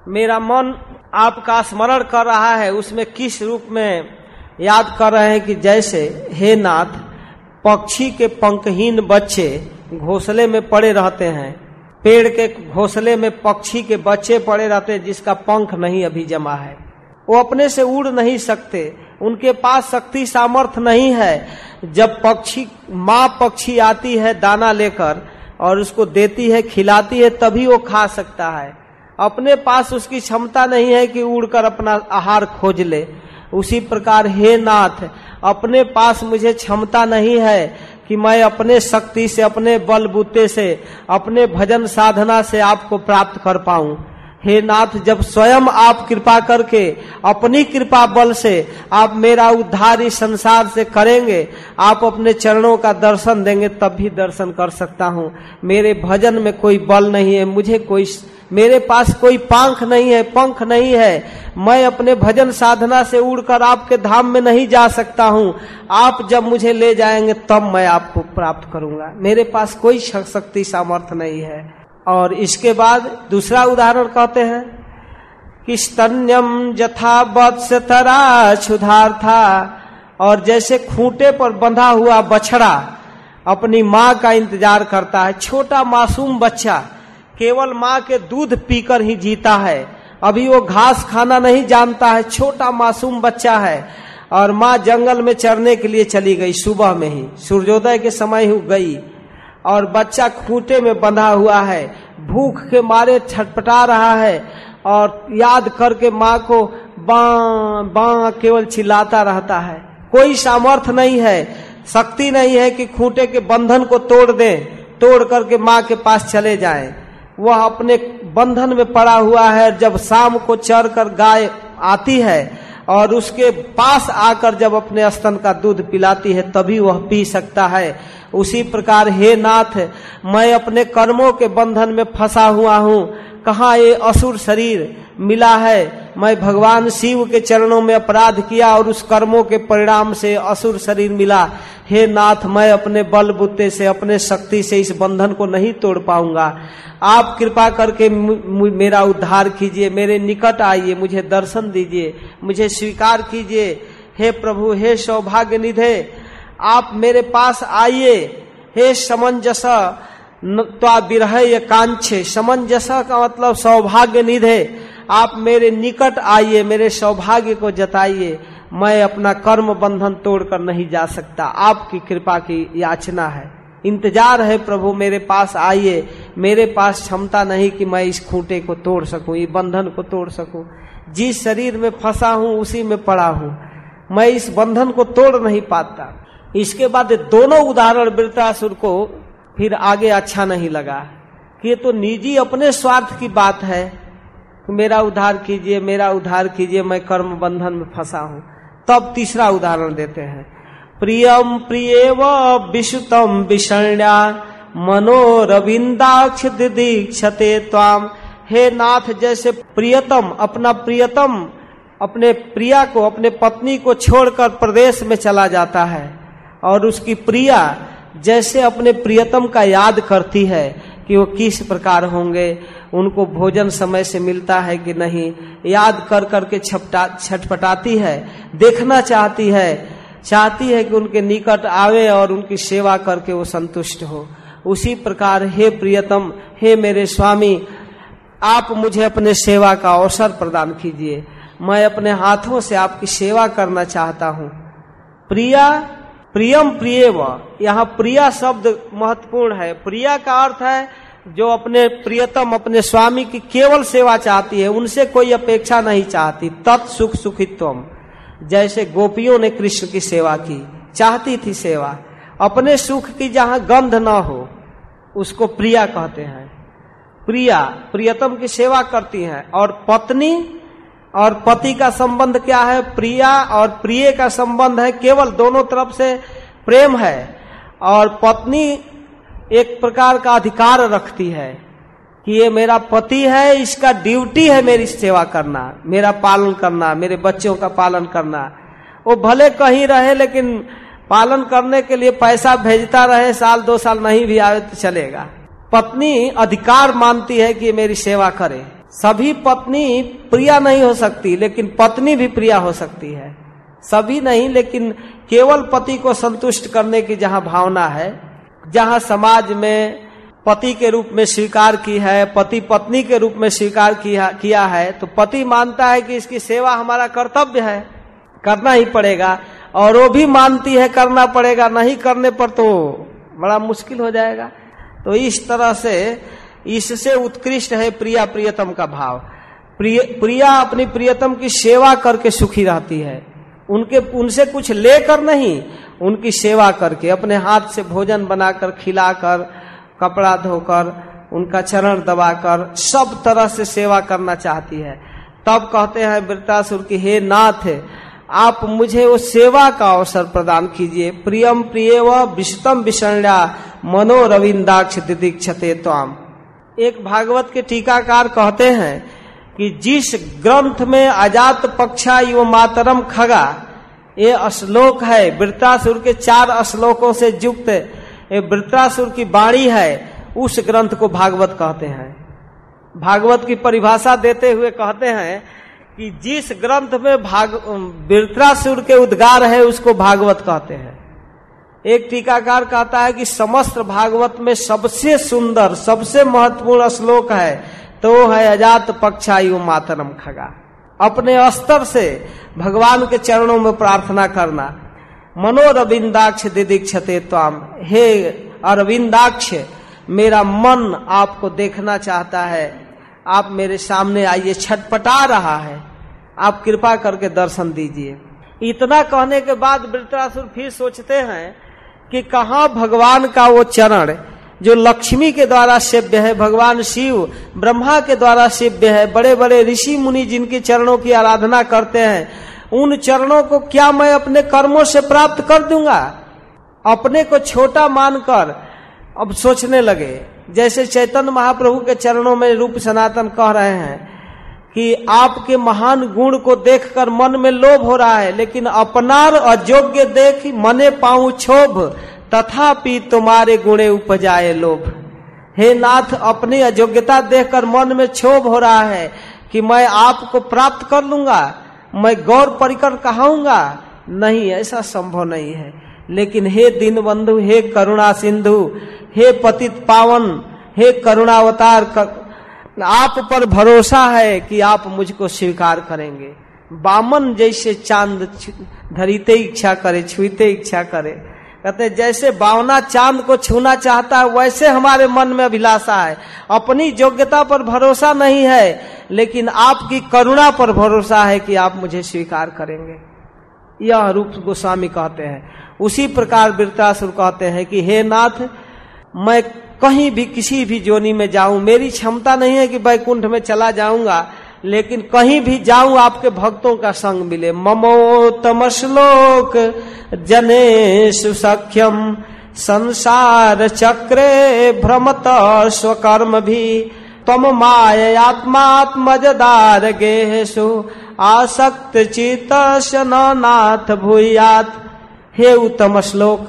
मेरा मन आपका स्मरण कर रहा है, उसमें किस रूप में याद कर रहे हैं कि जैसे, हे नाथ, पक्षी के पंखहीन बच्चे घोसले में पड़े रहते हैं। पेड़ के घोसले में पक्षी के बच्चे पड़े रहते हैं, जिसका पंख नहीं अभी जमा है। वो अपने से उड़ नहीं सकते। उनके पास शक्ति सामर्थ्य नहीं है। जब पक्षी, माँ पक्षी आती है दाना लेकर और उसको देती है, खिलाती है, तभी वो खा सकता है। अपने पास उसकी क्षमता नहीं है कि उड़कर अपना आहार खोज ले। उसी प्रकार, हे नाथ, अपने पास मुझे क्षमता नहीं है। कि मैं अपने शक्ति से, अपने बल बूते से, अपने भजन साधना से आपको प्राप्त कर पाऊँ। हे नाथ, जब स्वयं आप कृपा करके अपनी कृपा बल से आप मेरा उद्धार इस संसार से करेंगे, आप अपने चरणों का दर्शन देंगे, तब भी दर्शन कर सकता हूँ। मेरे भजन में कोई बल नहीं है, मुझे कोई मेरे पास कोई पांख नहीं है, पंख नहीं है। मैं अपने भजन साधना से उड़कर आपके धाम में नहीं जा सकता हूँ। आप जब मुझे ले जाएँगे, तब मैं आपको प्राप्त करूँगा। मेरे पास कोई शक्ति सामर्थ्य नहीं है। और इसके बाद दूसरा उदाहरण कहते हैं कि स्तन्यम जथा सुधार था और जैसे खूंटे पर बंधा हुआ बछड़ा अपनी माँ का इंतज़ार करता है, छोटा मासूम बच्चा केवल माँ के दूध पीकर ही जीता है। अभी वो घास खाना नहीं जानता है, छोटा मासूम बच्चा है और माँ जंगल में चरने के लिए चली गई, सुबह में ही। सूर्योदय के समय ही गई और बच्चा खूंटे में बंधा हुआ है। भूख के मारे छटपटा रहा है और याद करके माँ को बा बा केवल चिल्लाता रहता है। कोई सामर्थ्य नहीं है, शक्ति नहीं है कि खूंटे के बंधन को तोड़ दें, तोड़ करके माँ के पास चले जाएँ। वह अपने बंधन में पड़ा हुआ है जब शाम को चर कर गाय आती है और उसके पास आकर जब अपने स्तन का दूध पिलाती है तभी वह पी सकता है। उसी प्रकार, हे नाथ, मैं अपने कर्मों के बंधन में फंसा हुआ हूँ। कहा ये असुर शरीर मिला है? मैं भगवान शिव के चरणों में अपराध किया और उस कर्मों के परिणाम से असुर शरीर मिला। हे नाथ, मैं अपने बल बुत्ते से, अपने शक्ति से इस बंधन को नहीं तोड़ पाऊँगा। आप कृपा करके मेरा उद्धार कीजिए, मेरे निकट आइए, मुझे दर्शन दीजिए, मुझे स्वीकार कीजिए। हे प्रभु, हे सौभाग्य निधे आप मेरे पास आइए। हे समंजस त्वा विरह कांक्षे, समंजस का मतलब सौभाग्य निधे आप मेरे निकट आइए, मेरे सौभाग्य को जताइए। मैं अपना कर्म बंधन तोड़कर नहीं जा सकता। आपकी कृपा की याचना है। इंतज़ार है प्रभु, मेरे पास आइए। मेरे पास क्षमता नहीं कि मैं इस खूंटे को तोड़ सकूँ, इस बंधन को तोड़ सकूँ। जिस शरीर में फंसा हूँ, उसी में पड़ा हूँ। मैं इस बंधन को तोड़ नहीं पाता। इसके बाद दोनों उदाहरण वृतासुर को फिर आगे अच्छा नहीं लगा। कि ये तो निजी अपने स्वार्थ की बात है। मेरा उद्धार कीजिए, मेरा उद्धार कीजिए, मैं कर्म बंधन में फंसा हूँ। तब तीसरा उदाहरण देते हैं। प्रियम प्रिय व विषुतम विषण्या मनोरविंदाक्ष दीक्षते त्वाम। हे नाथ, जैसे प्रियतम, अपना प्रियतम, अपने प्रिया को, अपने पत्नी को छोड़कर प्रदेश में चला जाता है। और उसकी प्रिया, जैसे अपने प्रियतम का याद करती है कि वो किस प्रकार होंगे उनको भोजन समय से मिलता है कि नहीं? याद कर करके छपटा छटपटाती है, देखना चाहती है। चाहती है कि उनके निकट आवे और उनकी सेवा करके वो संतुष्ट हो। उसी प्रकार, हे प्रियतम, हे मेरे स्वामी, आप मुझे अपने सेवा का अवसर प्रदान कीजिए। मैं अपने हाथों से आपकी सेवा करना चाहता हूँ। प्रिया, प्रियम प्रिय व यहाँ प्रिया शब्द महत्वपूर्ण है। प्रिया का अर्थ है जो अपने प्रियतम, अपने स्वामी की केवल सेवा चाहती है, उनसे कोई अपेक्षा नहीं चाहती। तत्सुख सुखित्वम। जैसे गोपियों ने कृष्ण की सेवा की, चाहती थी सेवा। अपने सुख की जहाँ गंध न हो, उसको प्रिया कहते हैं। प्रिया, प्रियतम की सेवा करती हैं। और पत्नी और पति का संबंध क्या है? प्रिया और प्रिय का संबंध है। केवल दोनों तरफ़ से प्रेम है। और पत्नी एक प्रकार का अधिकार रखती है कि ये मेरा पति है, इसका ड्यूटी है मेरी सेवा करना, मेरा पालन करना, मेरे बच्चों का पालन करना। वो भले कहीं रहे, लेकिन पालन करने के लिए पैसा भेजता रहे, साल, दो साल नहीं भी आए तो चलेगा। पत्नी अधिकार मानती है कि मेरी सेवा करे। सभी पत्नी प्रिया नहीं हो सकती, लेकिन पत्नी भी प्रिया हो सकती है। सभी नहीं, लेकिन केवल पति को संतुष्ट करने की जहाँ भावना है जहाँ समाज में पति के रूप में स्वीकार की है, पति पत्नी के रूप में स्वीकार किया है तो पति मानता है कि इसकी सेवा हमारा कर्तव्य है, करना ही पड़ेगा, और वो भी मानती है करना पड़ेगा, नहीं करने पर तो बड़ा मुश्किल हो जाएगा। तो इस तरह से, इससे उत्कृष्ट है प्रिया प्रियतम का भाव। प्रिय, प्रिया अपनी प्रियतम की सेवा करके सुखी रहती है। उनके, उनसे कुछ लेकर नहीं उनकी सेवा करके, अपने हाथ से भोजन बनाकर, खिलाकर, कपड़ा धोकर, उनका चरण दबाकर, सब तरह से सेवा करना चाहती है। तब कहते हैं वृतासुर की, हे नाथ, आप मुझे वो सेवा का अवसर प्रदान कीजिए। प्रियम प्रिय व विषतम विषण्या मनोरविंदाक्ष दिदीक्षते त्वाम। एक भागवत के टीकाकार कहते हैं कि, जिस ग्रंथ में अजात पक्षा युव मातरम खगा ये श्लोक है। वृत्रासुर के चार श्लोकों से युक्त ये वृत्रासुर की बाणी है, उस ग्रंथ को भागवत कहते हैं। भागवत की परिभाषा देते हुए कहते हैं कि जिस ग्रंथ में भाग वृत्रासुर के उद्गार है, उसको भागवत कहते हैं। एक टीकाकार कहता है कि समस्त भागवत में सबसे सुंदर, सबसे महत्वपूर्ण श्लोक है तो है अजात पक्षायु मातरम खगा। अपने स्तर से भगवान के चरणों में प्रार्थना करना। मनोरविंदाक्ष दिदीक्षते त्वाम। हे अरविंदाक्ष, मेरा मन आपको देखना चाहता है। आप मेरे सामने आइए, छटपटा रहा है। आप कृपा करके दर्शन दीजिए। इतना कहने के बाद वृत्रासुर फिर सोचते हैं कि कहा भगवान का वो चरण जो लक्ष्मी के द्वारा सेव्य है, भगवान शिव, ब्रह्मा के द्वारा सेव्य है बड़े बड़े ऋषि मुनि जिनके चरणों की आराधना करते हैं, उन चरणों को क्या मैं अपने कर्मों से प्राप्त कर दूँगा? अपने को छोटा मानकर अब सोचने लगे। जैसे चैतन्य महाप्रभु के चरणों में रूप सनातन कह रहे हैं कि आपके महान गुण को देखकर मन में लोभ हो रहा है, लेकिन अपनार अयोग्य देख मने पाऊ क्षोभ। तथापि तुम्हारे गुणे उपजाए लोभ। हे नाथ, अपनी अयोग्यता देखकर मन में क्षोभ हो रहा है कि मैं आपको प्राप्त कर लूँगा, मैं गौर परिकर कहाऊँगा, नहीं, ऐसा संभव नहीं है। लेकिन हे दीन बंधु हे करुणा सिंधु, हे पतित पावन, हे करुणावतार आप पर भरोसा है कि आप मुझको स्वीकार करेंगे। बामन जैसे चाँद धरीते इच्छा करे, छुईते इच्छा करे। कहते, जैसे बावना चाँद को छूना चाहता है, वैसे हमारे मन में अभिलाषा है। अपनी योग्यता पर भरोसा नहीं है, लेकिन आपकी करुणा पर भरोसा है कि आप मुझे स्वीकार करेंगे। यह रूप गोस्वामी कहते हैं। उसी प्रकार वृतासुर कहते हैं कि, हे नाथ, मैं कहीं भी किसी भी जोनी में जाऊँ, मेरी क्षमता नहीं है कि वैकुंठ में चला जाऊँगा लेकिन कहीं भी जाऊँ आपके भक्तों का संग मिले। ममोतम श्लोक जनेश सख्यम, संसार चक्रे भ्रमत स्वकर्म भी। तम मायात्मात्मजदार गेहेशु आसक्त चित नाथ भूयात। हे उत्तम श्लोक,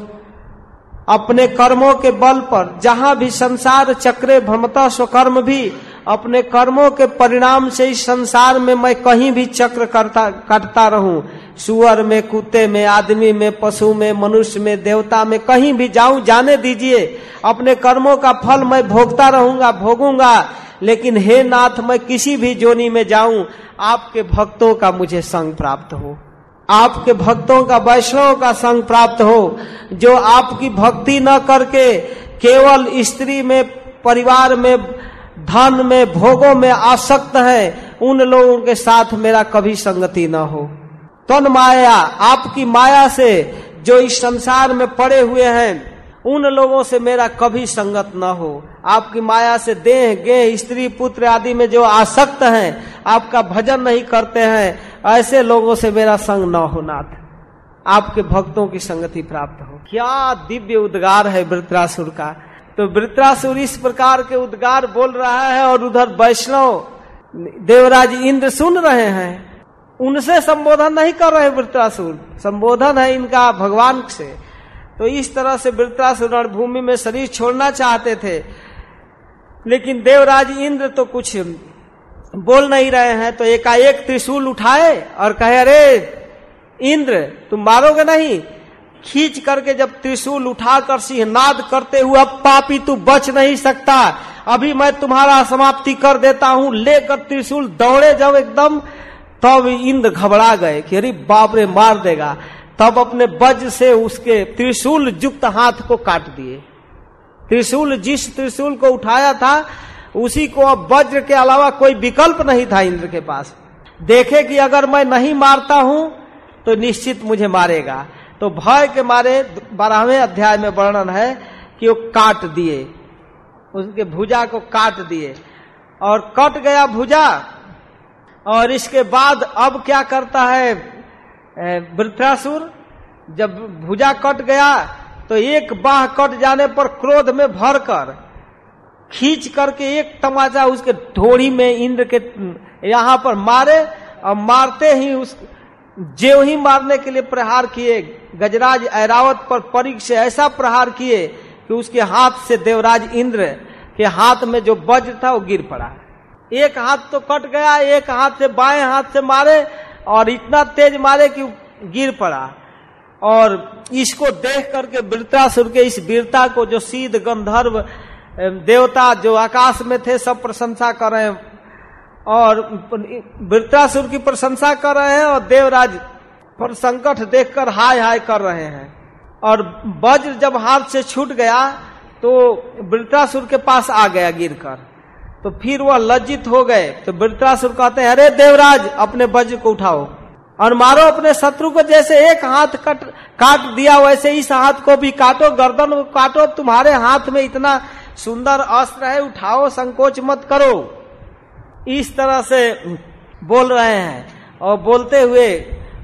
अपने कर्मों के बल पर जहाँ भी संसार चक्रे भ्रमता स्वकर्म भी अपने कर्मों के परिणाम से इस संसार में मैं कहीं भी चक्र करता, काटता रहूँ। सुअर में, कुत्ते में, आदमी में, पशु में, मनुष्य में, देवता में कहीं भी जाऊँ, जाने दीजिए। अपने कर्मों का फल मैं भोगता रहूँगा, भोगूँगा। लेकिन हे नाथ, मैं किसी भी जोनी में जाऊँ, आपके भक्तों का मुझे संग प्राप्त हो। आपके भक्तों का, वैष्णव का संग प्राप्त हो। जो आपकी भक्ति न करके केवल स्त्री में, परिवार में धन में, भोगों में आसक्त है। उन लोगों के साथ मेरा कभी संगति न हो। तन माया, आपकी माया से जो इस संसार में पड़े हुए हैं, उन लोगों से मेरा कभी संगत न हो। आपकी माया से देह, गेह, स्त्री, पुत्र आदि में जो आसक्त हैं, आपका भजन नहीं करते हैं, ऐसे लोगों से मेरा संग न हो, नाथ। आपके भक्तों की संगति प्राप्त हो। क्या दिव्य उद्गार है वृत्रासुर का। तो वृत्रासुर इस प्रकार के उद्गार बोल रहा है और उधर वैष्णव देवराज इंद्र सुन रहे हैं। उनसे संबोधन नहीं कर रहे वृत्रासुर। संबोधन है इनका भगवान से। तो इस तरह से वृत्रासुर भूमि में शरीर छोड़ना चाहते थे। लेकिन देवराज इंद्र तो कुछ बोल नहीं रहे हैं तो एकाएक त्रिशूल उठाए और कहे, अरे, इंद्र, तुम मारोगे नहीं? खींच करके जब त्रिशूल उठाकर सिंहनाद करते हुए, अब पापी तू बच नहीं सकता। अभी मैं तुम्हारा समाप्ति कर देता हूँ। लेकर त्रिशूल दौड़े जब एकदम, तब इंद्र घबरा गए कि अरे बाप रे, मार देगा। तब अपने वज से उसके त्रिशूल युक्त हाथ को काट दिए। त्रिशूल, जिस त्रिशूल को उठाया था, उसी को अब वज्र के अलावा कोई विकल्प नहीं था इंद्र के पास। देखे कि अगर मैं नहीं मारता हूँ तो निश्चित मुझे मारेगा। तो भय के मारे बारहवें अध्याय में वर्णन है कि वो काट दिए। उसके भुजा को काट दिए। और कट गया भुजा। और इसके बाद अब क्या करता है वृत्रासुर जब भुजा कट गया तो एक बाह कट जाने पर क्रोध में भरकर खींच करके एक तमाचा उसके ढोड़ी में इंद्र के यहाँ पर मारे और मारते ही उस जेव ही मारने के लिए प्रहार किए, गजराज ऐरावत पर परिक से ऐसा प्रहार किए कि उसके हाथ से देवराज इंद्र के हाथ में जो वज्र था वो गिर पड़ा। एक हाथ तो कट गया, एक हाथ से बाएँ हाथ से मारे और इतना तेज मारे कि गिर पड़ा। और इसको देख करके वृत्रासुर के इस वीरता को जो सीध गंधर्व देवता जो आकाश में थे, सब प्रशंसा कर रहे हैं। और वृत्रासुर की प्रशंसा कर रहे हैं और देवराज पर संकट देखकर हाय हाय कर रहे हैं। और वज्र जब हाथ से छूट गया तो वृत्रासुर के पास आ गया गिरकर। तो फिर वह लज्जित हो गए। तो वृत्रासुर कहते हैं, अरे देवराज, अपने वज्र को उठाओ और मारो अपने शत्रु को जैसे एक हाथ कट, काट दिया, वैसे इस हाथ को भी काटो, गर्दन को काटो, तुम्हारे हाथ में इतना सुंदर अस्त्र है, उठाओ, संकोच मत करो। इस तरह से बोल रहे हैं और बोलते हुए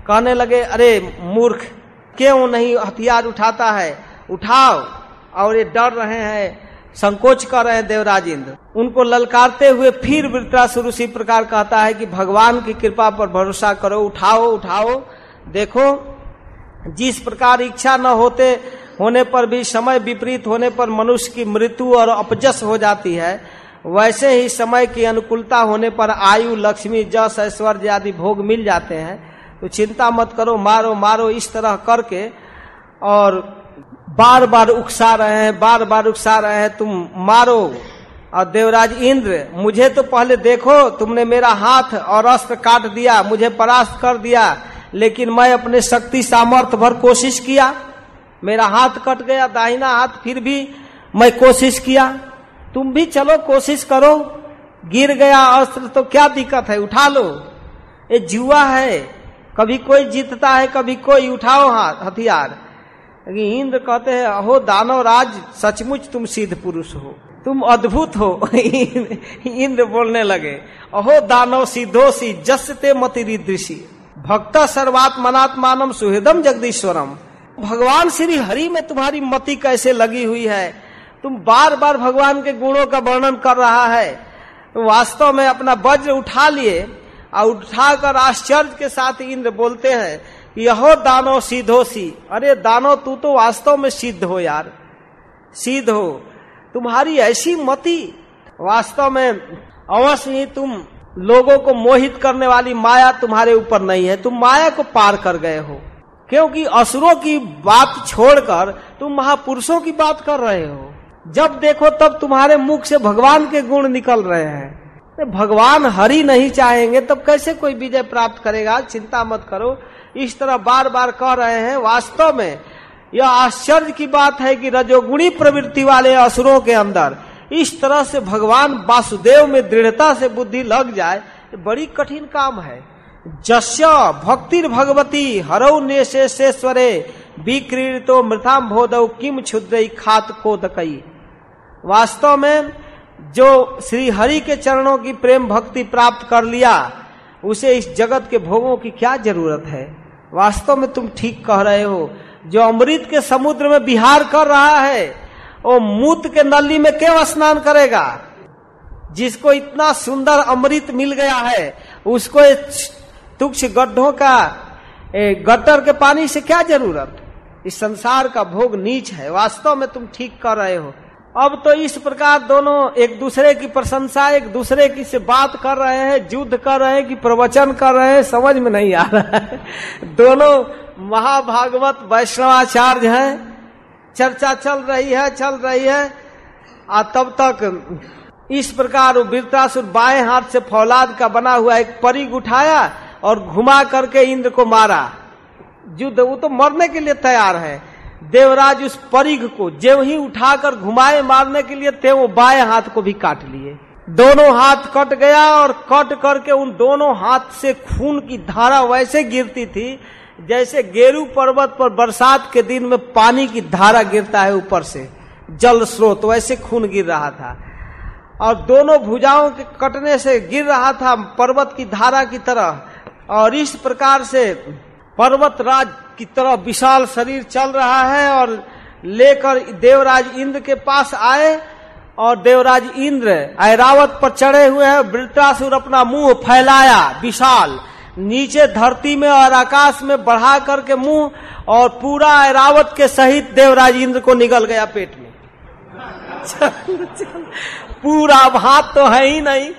कहने लगे, अरे मूर्ख, क्यों नहीं हथियार उठाता है? उठाओ। और ये डर रहे हैं, संकोच कर रहे हैं देवराज इंद्र उनको ललकारते हुए फिर वृत्रासुर उसी प्रकार कहता है कि, भगवान की कृपा पर भरोसा करो, उठाओ उठाओ। देखो, जिस प्रकार इच्छा न होते, होने पर भी, समय विपरीत होने पर मनुष्य की मृत्यु और अपजस हो जाती है। वैसे ही समय की अनुकूलता होने पर आयु, लक्ष्मी, जस, ऐश्वर्य आदि भोग मिल जाते हैं। तो चिंता मत करो, मारो मारो, इस तरह करके और बार बार उकसा रहे हैं बार बार उकसा रहे हैं, तुम मारो। और देवराज इंद्र, मुझे तो पहले देखो, तुमने मेरा हाथ और अस्त्र काट दिया, मुझे परास्त कर दिया, लेकिन मैं अपने शक्ति सामर्थ्य भर कोशिश किया। मेरा हाथ कट गया, दाहिना हाथ फिर भी मैं कोशिश किया। तुम भी चलो, कोशिश करो। गिर गया अस्त्र तो क्या दिक्कत है? उठा लो। ये जुआ है। कभी कोई जीतता है, कभी कोई उठाओ हाथ हथियार। इंद्र कहते हैं, अहो दानव राज सचमुच तुम सिद्ध पुरुष हो। तुम अद्भुत हो। इंद्र बोलने लगे, अहो, दानव सिद्धो सी जसते मति दृषि भक्त सर्वात मनात्मानम सुहृदम जगदीश्वरम भगवान श्री हरि में तुम्हारी मति कैसे लगी हुई है? तुम बार बार भगवान के गुणों का वर्णन कर रहा है। वास्तव में अपना वज्र उठा लिए और उठाकर आश्चर्य के साथ इंद्र बोलते हैं, यहो दानो सीधो सी अरे दानो, तू तो वास्तव में सिद्ध हो यार। सिद्ध हो। तुम्हारी ऐसी मति। वास्तव में अवश्य ही तुम लोगों को मोहित करने वाली माया तुम्हारे ऊपर नहीं है। तुम माया को पार कर गए हो। क्योंकि असुरों की बात छोड़कर तुम महापुरुषों की बात कर रहे हो। जब देखो तब तुम्हारे मुख से भगवान के गुण निकल रहे हैं। भगवान हरि नहीं चाहेंगे, तब कैसे कोई विजय प्राप्त करेगा? चिंता मत करो। इस तरह बार बार कह रहे हैं, वास्तव में यह आश्चर्य की बात है कि रजोगुणी प्रवृत्ति वाले असुरों के अंदर इस तरह से भगवान वासुदेव में दृढ़ता से बुद्धि लग जाए बड़ी कठिन काम है। जस्य भक्तिर भगवती हरौ नेशेश्वरे विक्रीड़ितो मृथाम भोदौ किम क्षुद्र खात को दकई वास्तव में जो श्री हरि के चरणों की प्रेम भक्ति प्राप्त कर लिया, उसे इस जगत के भोगों की क्या ज़रूरत है? वास्तव में तुम ठीक कह रहे हो। जो अमृत के समुद्र में बिहार कर रहा है, वो मूत के नली में क्यों स्नान करेगा? जिसको इतना सुंदर अमृत मिल गया है, उसको तुक्ष गड्ढों का गटर के पानी से क्या ज़रूरत? इस संसार का भोग नीच है। वास्तव में तुम ठीक कर रहे हो। अब तो इस प्रकार दोनों एक दूसरे की प्रशंसा, एक दूसरे की से बात कर रहे हैं, युद्ध कर रहे हैं कि प्रवचन कर रहे हैं, समझ में नहीं आ रहा है। दोनों महाभागवत वैष्णवाचार्य हैं, चर्चा चल रही है, चल रही है। आ, तब तक इस प्रकार वीरतासुर बाएँ हाथ से फौलाद का बना हुआ एक परिग उठाया और घुमा करके इंद्र को मारा। युद्ध, वो तो मरने के लिए तैयार है। देवराज उस परिघ को जेव ही उठाकर घुमाए मारने के लिए थे, वो बाएँ हाथ को भी काट लिए। दोनों हाथ कट गया और कट करके उन दोनों हाथ से खून की धारा वैसे गिरती थी, जैसे गेरू पर्वत पर बरसात के दिन में पानी की धारा गिरता है ऊपर से, जल स्रोत वैसे खून गिर रहा था। और दोनों भुजाओं के कटने से गिर रहा था पर्वत की धारा की तरह, और इस प्रकार से पर्वत राज की तरह विशाल शरीर चल रहा है और लेकर देवराज इंद्र के पास आए और देवराज इंद्र ऐरावत पर चढ़े हुए हैं वृत्रासुर अपना मुँह फैलाया विशाल नीचे धरती में और आकाश में बढ़ा करके मुँह और पूरा ऐरावत के सहित देवराज इंद्र को निकल गया पेट में। चल, चल, पूरा भात तो है ही नहीं।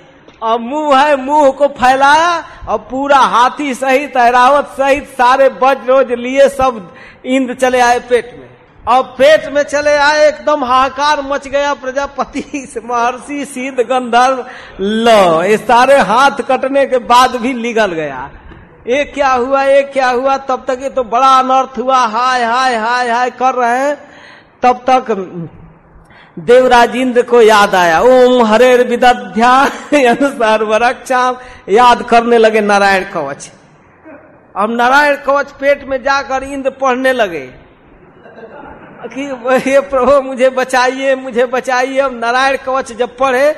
और मुँह है, मुँह को फैलाया और पूरा हाथी सहित ऐरावत सहित सारे बज रोज लिए सब इंद्र चले आए पेट में। और पेट में चले आए, एकदम हाहाकार मच गया प्रजापति महर्षि सिद्ध गंधर्व। लो, ये सारे हाथ कटने के बाद भी निगल गया। ये क्या हुआ, ये क्या हुआ? तब तक ये तो बड़ा अनर्थ हुआ। हाय हाय हाय हाय, कर रहे हैं। तब तक देवराज इंद्र को याद आया। ओम हरे विदध्या सर्वरक्षा याद करने लगे नारायण कवच। अब नारायण कवच पेट में जाकर इंद्र पढ़ने लगे। कि हे प्रभु, मुझे बचाइए मुझे बचाइए। अब नारायण कवच जब पढ़े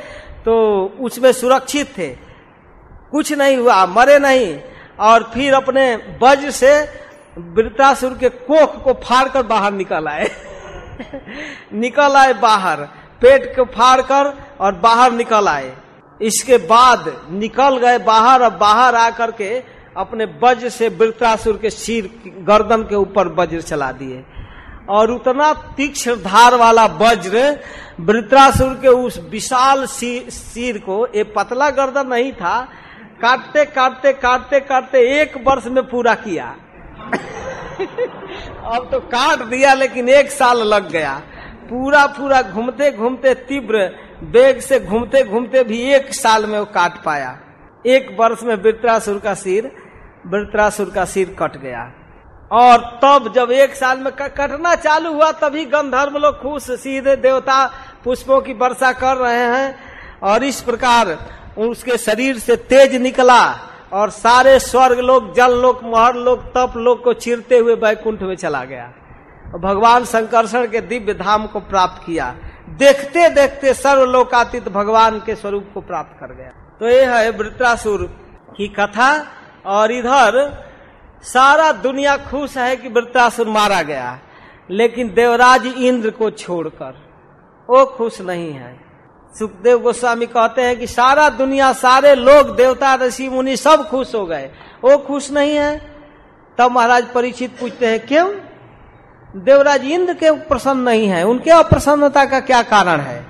तो उसमें सुरक्षित थे। कुछ नहीं हुआ, मरे नहीं। और फिर अपने वज्र से वृतासुर के कोख को फाड़कर बाहर निकल आए। निकल आए बाहर, पेट को फाड़ कर और बाहर निकल आए इसके बाद निकल गए बाहर और बाहर आकर के अपने वज्र से वृत्रासुर के सिर गर्दन के ऊपर वज्र चला दिए। और उतना तीक्ष्ण धार वाला वज्र वृत्रासुर के उस विशाल सिर को, ये पतला गर्दन नहीं था काटते काटते काटते काटते एक वर्ष में पूरा किया। अब तो काट दिया, लेकिन एक साल लग गया। पूरा पूरा घूमते घूमते तीव्र, बेग से घूमते घूमते भी एक साल में वो काट पाया। एक वर्ष में वृत्रासुर का सिर, वृत्रासुर का सिर कट गया। और तब जब एक साल में कटना चालू हुआ, तभी गंधर्व लोग खुश। सीधे देवता पुष्पों की वर्षा कर रहे हैं, और इस प्रकार उसके शरीर से तेज निकला। और सारे स्वर्ग लोग, जल लोग, महर लोक तप लोक को चिरते हुए बैकुंठ में चला गया। और भगवान संकर्षण के दिव्य धाम को प्राप्त किया। देखते देखते सर्वलोकातीत भगवान के स्वरूप को प्राप्त कर गया। तो ये है वृत्रासुर की कथा, और इधर सारा दुनिया खुश है कि वृत्रासुर मारा गया, लेकिन देवराज इंद्र को छोड़कर, वो खुश नहीं है। सुखदेव गोस्वामी कहते हैं कि सारा दुनिया, सारे लोग, देवता, ऋषि, मुनि सब खुश हो गए। वो खुश नहीं है। तब महाराज परीक्षित पूछते हैं, क्यों? देवराज इंद्र के प्रसन्न नहीं है। उनके अप्रसन्नता का क्या कारण है?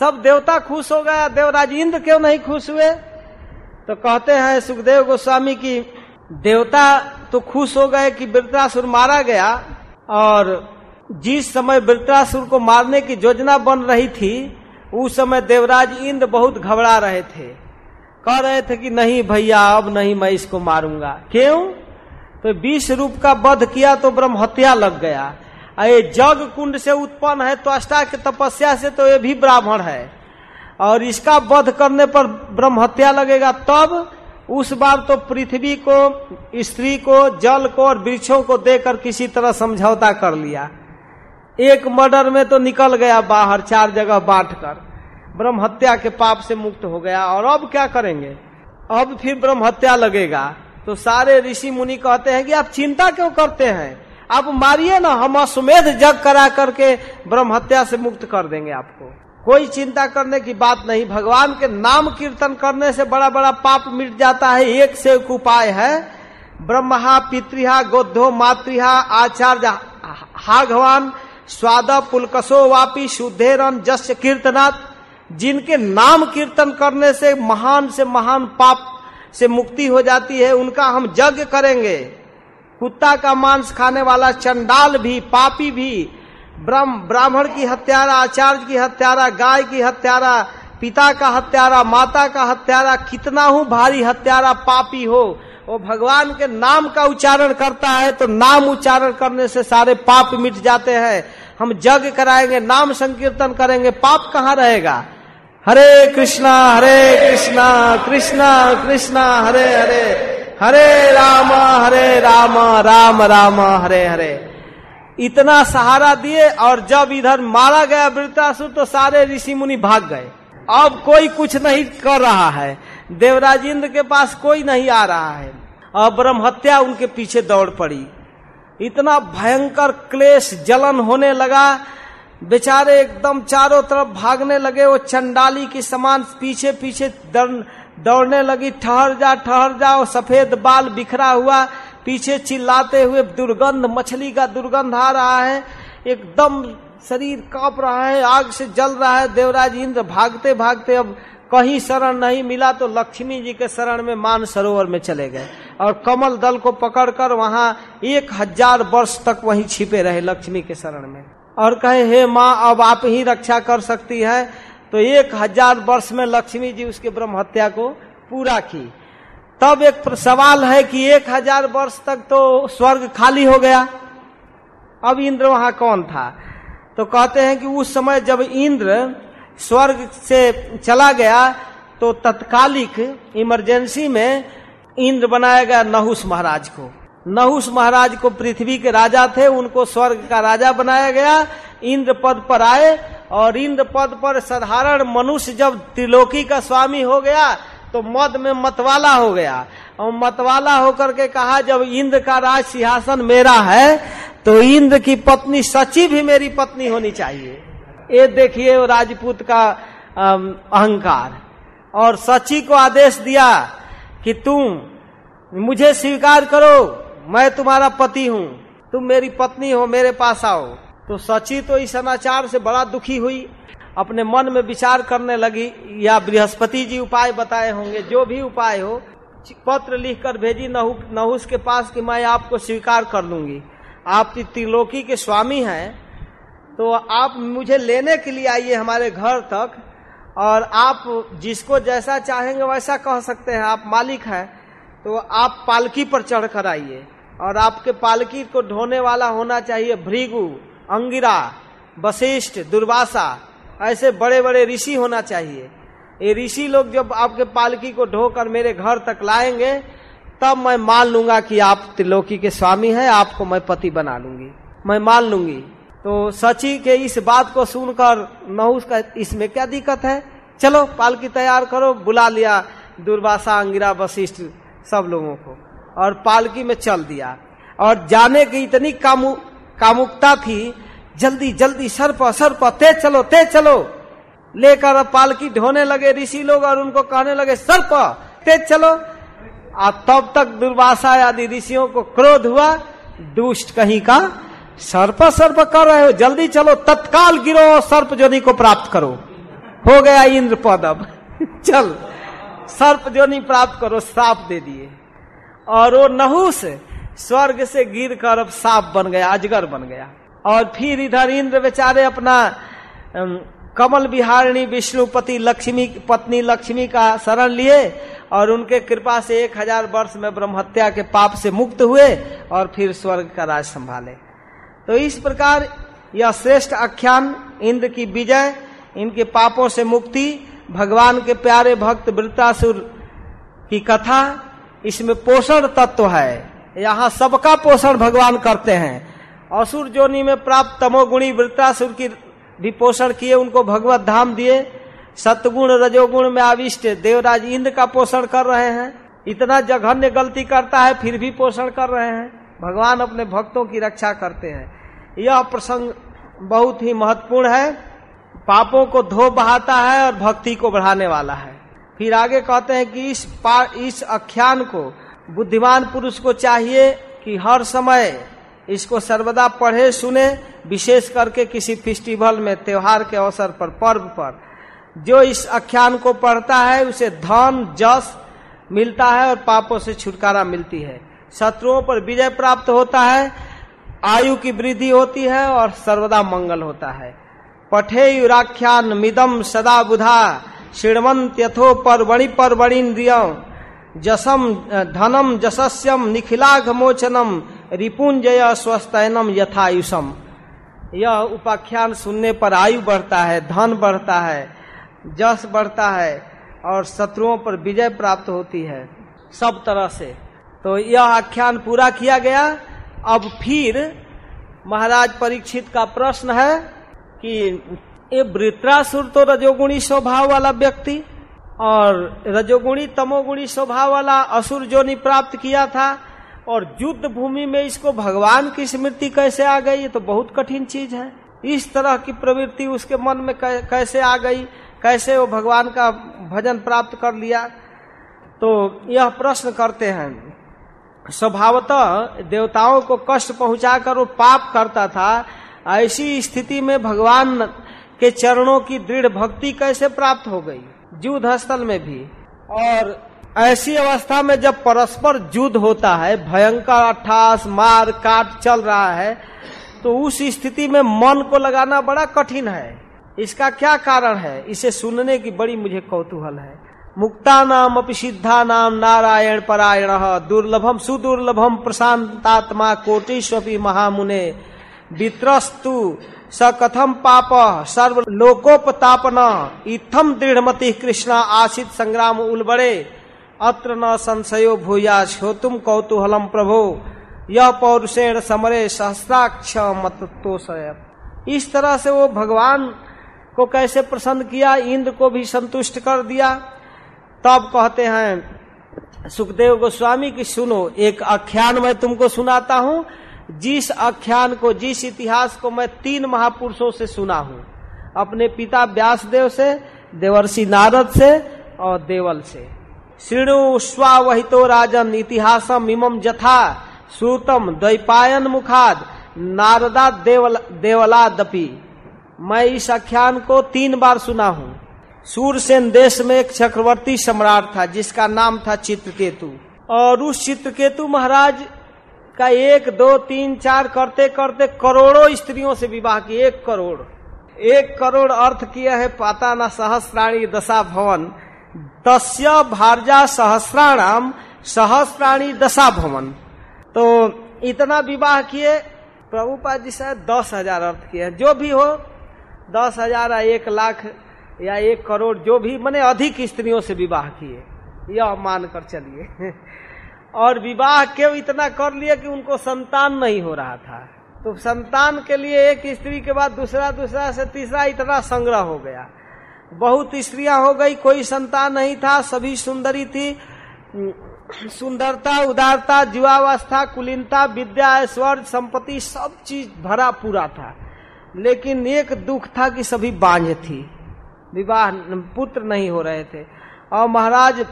सब देवता खुश हो गया देवराज इंद्र क्यों नहीं खुश हुए? तो कहते हैं सुखदेव गोस्वामी की देवता तो खुश हो गए कि वृत्रासुर मारा गया और जिस समय वृत्रासुर को मारने की योजना बन रही थी उस समय देवराज इंद्र बहुत घबरा रहे थे। कह रहे थे कि, नहीं भैया, अब नहीं मैं इसको मारूँगा। क्यों? तो बीस रूप का वध किया तो ब्रह्म हत्या लग गया। ये जग कुंड से उत्पन्न है तो अष्टा के तपस्या से तो ये भी ब्राह्मण है। और इसका वध करने पर ब्रह्म हत्या लगेगा तब उस बार तो पृथ्वी को, स्त्री को, जल को और वृक्षों को देकर किसी तरह समझौता कर लिया। एक मर्डर में तो निकल गया बाहर, चार जगह बांट कर। ब्रह्म हत्या के पाप से मुक्त हो गया, और अब क्या करेंगे? अब फिर ब्रह्म हत्या लगेगा। तो सारे ऋषि मुनि कहते हैं कि आप चिंता क्यों करते हैं? आप मारिए ना, हम अश्वमेध जग करा करके ब्रह्म हत्या से मुक्त कर देंगे आपको। कोई चिंता करने की बात नहीं, भगवान के नाम कीर्तन करने से बड़ा बड़ा पाप मिट जाता है, एक से एक उपाय है। ब्रह्मा पितृहा गोधो मातृहा, आचार्य हाघवान स्वाद पुलकसो वापी शुद्धेरन जस कीर्तनाथ, जिनके नाम कीर्तन करने से महान से महान पाप से मुक्ति हो जाती है, उनका हम यज्ञ करेंगे। कुत्ता का मांस खाने वाला चंडाल भी, पापी भी, ब्रह्म, ब्राह्मण की हत्यारा, आचार्य की हत्यारा, गाय की हत्यारा, पिता का हत्यारा, माता का हत्यारा, कितना हूँ भारी हत्यारा, पापी हो। वो भगवान के नाम का उच्चारण करता है तो नाम उच्चारण करने से सारे पाप मिट जाते हैं। हम जग कराएँगे, नाम संकीर्तन करेंगे, पाप कहाँ रहेगा? हरे कृष्णा हरे कृष्णा कृष्णा कृष्णा, हरे हरे हरे राम हरे राम राम राम, हरे हरे। इतना सहारा दिए और जब इधर मारा गया वृतासुर तो सारे ऋषि मुनि भाग गए। अब कोई कुछ नहीं कर रहा है। देवराज इंद्र के पास कोई नहीं आ रहा है। अब ब्रह्म हत्या उनके पीछे दौड़ पड़ी। इतना भयंकर क्लेश जलन होने लगा। बेचारे एकदम चारों तरफ़ भागने लगे, वो चंडाली के समान पीछे पीछे दौड़ने लगी। ठहर जा ठहर जा, वो सफ़ेद बाल बिखरा हुआ। पीछे चिल्लाते हुए, दुर्गंध, मछली का दुर्गंध आ रहा है। एकदम शरीर काँप रहा है, आग से जल रहा है। देवराज इंद्र भागते भागते अब कहीं शरण नहीं मिला तो लक्ष्मी जी के शरण में मान सरोवर में चले गए। और कमल दल को पकड़कर वहाँ एक हज़ार वर्ष तक वहीं छिपे रहे लक्ष्मी के शरण में। और कहे, हे माँ, अब आप ही रक्षा कर सकती है। तो एक हज़ार वर्ष में लक्ष्मी जी उसके ब्रह्म हत्या को पूरा की। तब एक सवाल है कि एक हज़ार वर्ष तक तो स्वर्ग खाली हो गया। अब इंद्र वहाँ कौन था? तो कहते हैं कि उस समय जब इंद्र स्वर्ग से चला गया तो तत्कालिक इमरजेंसी में इंद्र बनाया गया नहुस महाराज को। नहुस महाराज को पृथ्वी के राजा थे, उनको स्वर्ग का राजा बनाया गया। इंद्र पद पर आए, और इंद्र पद पर साधारण मनुष्य जब त्रिलोकी का स्वामी हो गया तो मद में मतवाला हो गया। और मतवाला होकर के कहा, जब इंद्र का राज सिंहासन मेरा है तो इंद्र की पत्नी सची भी मेरी पत्नी होनी चाहिए। ये देखिए राजपूत का अहंकार। और सची को आदेश दिया कि तुम मुझे स्वीकार करो मैं तुम्हारा पति हूँ। तुम मेरी पत्नी हो मेरे पास आओ। तो सची तो इस समाचार से बड़ा दुखी हुई अपने मन में विचार करने लगी या बृहस्पति जी उपाय बताए होंगे जो भी उपाय हो पत्र लिखकर भेजी नहु, नहुस के पास कि मैं आपको स्वीकार कर लूँगी। आप त्रिलोकी के स्वामी हैं तो आप मुझे लेने के लिए आइए हमारे घर तक और आप जिसको जैसा चाहेंगे वैसा कह सकते हैं, आप मालिक हैं तो आप पालकी पर चढ़ कर आइए और आपके पालकी को ढोने वाला होना चाहिए भृगु, अंगिरा, वशिष्ठ, दुर्वासा, ऐसे बड़े बड़े ऋषि होना चाहिए। ये ऋषि लोग जब आपके पालकी को ढोकर मेरे घर तक लाएँगे, तब मैं मान लूँगा कि आप त्रिलोकी के स्वामी हैं, आपको मैं पति बना लूँगी। मैं मान लूँगी। तो सची के इस बात को सुनकर नहुस का इसमें क्या दिक्कत है? चलो, पालकी तैयार करो, बुला लिया दुर्वासा अंगिरा वशिष्ठ सब लोगों को और पालकी में चल दिया। और जाने की इतनी कामु, कामुकता थी, जल्दी जल्दी, सर पर सर पर, तेज चलो तेज चलो। लेकर अब पालकी ढोने लगे, ऋषि लोग और उनको कहने लगे, सर पर, तेज चलो। और तब तक दुर्वासा आदि ऋषियों को क्रोध हुआ, दुष्ट कहीं का सर्प सर्प कर रहे हो जल्दी चलो, तत्काल गिरो, सर्प जोनी को प्राप्त करो। हो गया इंद्र पद अब। चल, सर्प जोनी प्राप्त करो, साप दे दिए। और वो नहुस स्वर्ग से गिर कर अब सांप बन गया, अजगर बन गया। और फिर इधर इंद्र बेचारे अपना कमल बिहारिणी विष्णुपति लक्ष्मी, पत्नी लक्ष्मी का शरण लिए, और उनके कृपा से एक हज़ार वर्ष में ब्रह्महत्या के पाप से मुक्त हुए, और फिर स्वर्ग का राज संभाले। तो इस प्रकार यह श्रेष्ठ आख्यान इंद्र की विजय, इनके पापों से मुक्ति, भगवान के प्यारे भक्त वृतासुर की कथा, इसमें पोषण तत्व है। यहाँ सबका पोषण भगवान करते हैं। असुर जोनी में प्राप्त तमोगुणी वृतासुर की भी पोषण किए, उनको भगवत धाम दिए। सतगुण, रजोगुण में आविष्ट देवराज इंद्र का पोषण कर रहे हैं। इतना जघन्य गलती करता है, फिर भी पोषण कर रहे हैं। भगवान अपने भक्तों की रक्षा करते हैं। यह प्रसंग बहुत ही महत्वपूर्ण है। पापों को धो बहाता है और भक्ति को बढ़ाने वाला है। फिर आगे कहते हैं कि इस पा, इस आख्यान को बुद्धिमान पुरुष को चाहिए कि हर समय इसको सर्वदा पढ़े सुने विशेष करके किसी फेस्टिवल में त्योहार के अवसर पर पर्व पर। जो इस आख्यान को पढ़ता है उसे धन जस मिलता है और पापों से छुटकारा मिलती है। शत्रुओं पर विजय प्राप्त होता है आयु की वृद्धि होती है और सर्वदा मंगल होता है। पठे युराख्यान मिदम सदा बुधा श्रीमंत यथो परवणि परवणीन्द्रिय, जसम, धनम जसस्यम निखिलाघ मोचनम रिपुंजय स्वस्थनम यथायुषम। यह उपाख्यान सुनने पर आयु बढ़ता है, धन बढ़ता है, जस बढ़ता है और शत्रुओं पर विजय प्राप्त होती है, सब तरह से। तो यह आख्यान पूरा किया गया। अब फिर महाराज परीक्षित का प्रश्न है कि ये वृत्रासुर तो रजोगुणी स्वभाव वाला व्यक्ति और रजोगुणी तमोगुणी स्वभाव वाला असुर जोनी प्राप्त किया था और युद्ध भूमि में इसको भगवान की स्मृति कैसे आ गई, ये तो बहुत कठिन चीज़ है। इस तरह की प्रवृत्ति उसके मन में कैसे आ गई, कैसे वो भगवान का भजन प्राप्त कर लिया? तो यह प्रश्न करते हैं। स्वभावतः देवताओं को कष्ट पहुंचाकर वो पाप करता था। ऐसी स्थिति में भगवान के चरणों की दृढ़ भक्ति कैसे प्राप्त हो गई? युद्ध स्थल में भी। और ऐसी अवस्था में जब परस्पर युद्ध होता है, भयंकर अट्ठास, मार, काट चल रहा है तो उस स्थिति में मन को लगाना बड़ा कठिन है। इसका क्या कारण है? इसे सुनने की बड़ी मुझे कौतूहल है। मुक्ता नाम अपि सिद्धा नाम नारायण परायण दुर्लभम सुदुर्लभम प्रशांतात्मा कोटिश्वपी महामुने। वित्रस्तु स कथम पाप सर्व लोकोपतापन इथम दृढ़मति कृष्ण आशित संग्राम उलबड़े। अत्र न संशयो भूया छोतुम कौतूहलम प्रभो। यह पौरुषेण समरे सहस्राक्ष मत इस तरह से वो भगवान को कैसे प्रसन्न किया, इंद्र को भी संतुष्ट कर दिया। तब कहते हैं, सुखदेव गोस्वामी की सुनो, एक आख्यान मैं तुमको सुनाता हूँ। जिस आख्यान को, जिस इतिहास को मैं तीन महापुरुषों से सुना हूँ। अपने पिता व्यासदेव से, देवर्षि नारद से और देवल से। श्रीणु स्वावहितो राजन, इतिहासम इमम जथा श्रुतम द्वैपायन मुखाद, नारदा देवल, देवलादपि। मैं इस आख्यान को तीन बार सुना हूँ। सूरसेन देश में एक चक्रवर्ती सम्राट था, जिसका नाम था चित्रकेतु। और उस चित्रकेतु महाराज का एक, दो, तीन, चार करते करते करोड़ों स्त्रियों से विवाह किए, एक करोड़। एक करोड़ अर्थ किया है पाता न सहस्राणी दशा भवन तस्य भारजा सहस्राणाम सहस्राणी दशा भवन तो इतना विवाह किए, प्रभुपाद जी शायद दस हज़ार अर्थ किए जो भी हो, दस हज़ार एक लाख या एक करोड़ जो भी, मैंने अधिक स्त्रियों से विवाह किए। यह मान कर चलिए। और विवाह क्यों इतना कर लिया कि उनको संतान नहीं हो रहा था। तो संतान के लिए एक स्त्री के बाद दूसरा दूसरा से तीसरा इतना संग्रह हो गया। बहुत स्त्रियाँ हो गई, कोई संतान नहीं था, सभी सुंदरी थी। सुंदरता, उदारता, जीवावस्था, कुलीनता, विद्या, ऐश्वर्य, संपत्ति, सब चीज़ भरा पूरा था। लेकिन एक दुख था कि सभी बांझ थी। विवाह पुत्र नहीं हो रहे थे। और महाराज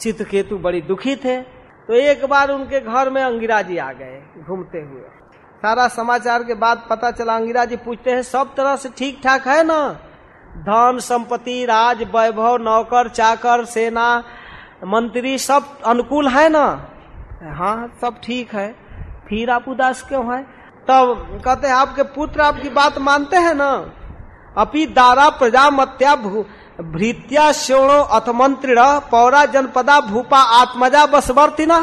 चित्रकेतु बड़ी दुखी थे। तो एक बार उनके घर में अंगिरा जी आ गए घूमते हुए। सारा समाचार के बाद पता चला अंगिरा जी पूछते हैं, सब तरह से ठीक ठाक है ना? धन, संपत्ति, राज, वैभव, नौकर, चाकर, सेना, मंत्री, सब अनुकूल है ना? हाँ सब ठीक है। फिर आप उदास क्यों है? तब कहते हैं, आपके पुत्र आपकी बात मानते हैं ना? अपी दारा प्रजामत्या भृत्या श्योणो अथ मंत्रिण पौरा जनपदा भूपा आत्मजा बसवर्ती ना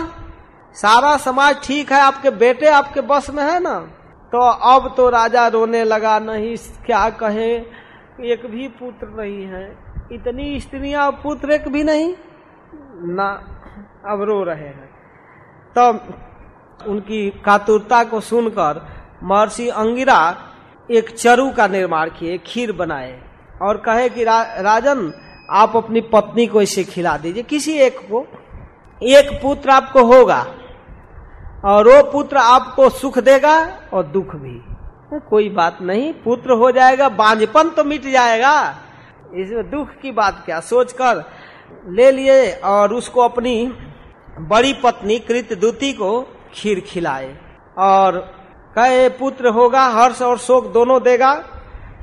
सारा समाज ठीक है, आपके बेटे आपके बस में है ना? तो अब तो राजा रोने लगा, नहीं, क्या कहे? एक भी पुत्र नहीं है। इतनी स्त्रियाँ पुत्र एक भी नहीं। ना, अब रो रहे हैं। तो उनकी कातुरता को सुनकर महर्षि अंगिरा एक चरु का निर्माण किए खीर बनाए और कहे कि रा, राजन आप अपनी पत्नी को इसे खिला दीजिए। किसी एक को एक पुत्र आपको होगा और वो पुत्र आपको सुख देगा और दुख भी। कोई बात नहीं पुत्र हो जाएगा बांझपन तो मिट जाएगा। इसमें दुख की बात क्या? सोचकर ले लिए और उसको अपनी बड़ी पत्नी कृत को खीर खिलाए और कहे, पुत्र होगा, हर्ष और शोक दोनों देगा।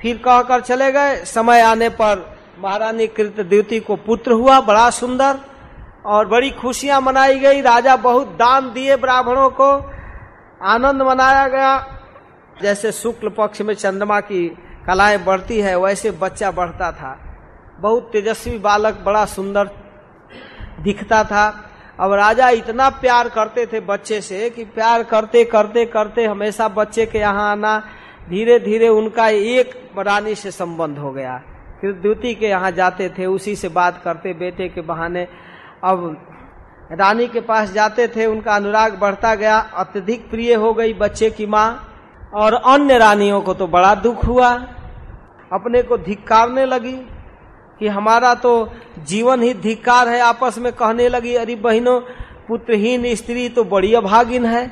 फिर कहकर चले गए। समय आने पर महारानी कृत द्युति को पुत्र हुआ, बड़ा सुंदर और बड़ी खुशियाँ मनाई गई। राजा बहुत दान दिए ब्राह्मणों को। आनंद मनाया गया। जैसे शुक्ल पक्ष में चंद्रमा की कलाएँ बढ़ती है, वैसे बच्चा बढ़ता था। बहुत तेजस्वी बालक, बड़ा सुंदर दिखता था। अब राजा इतना प्यार करते थे बच्चे से कि प्यार करते करते करते हमेशा बच्चे के यहाँ आना, धीरे धीरे उनका एक रानी से संबंध हो गया। फिर द्युति के यहाँ जाते थे, उसी से बात करते, बेटे के बहाने। अब रानी के पास जाते थे, उनका अनुराग बढ़ता गया, अत्यधिक प्रिय हो गई बच्चे की माँ, और अन्य रानियों को तो बड़ा दुख हुआ। अपने को धिक्कारने लगी। कि हमारा तो जीवन ही धिक्कार है, आपस में कहने लगी, अरे बहनों, पुत्रहीन स्त्री तो बड़ी अभागिन है।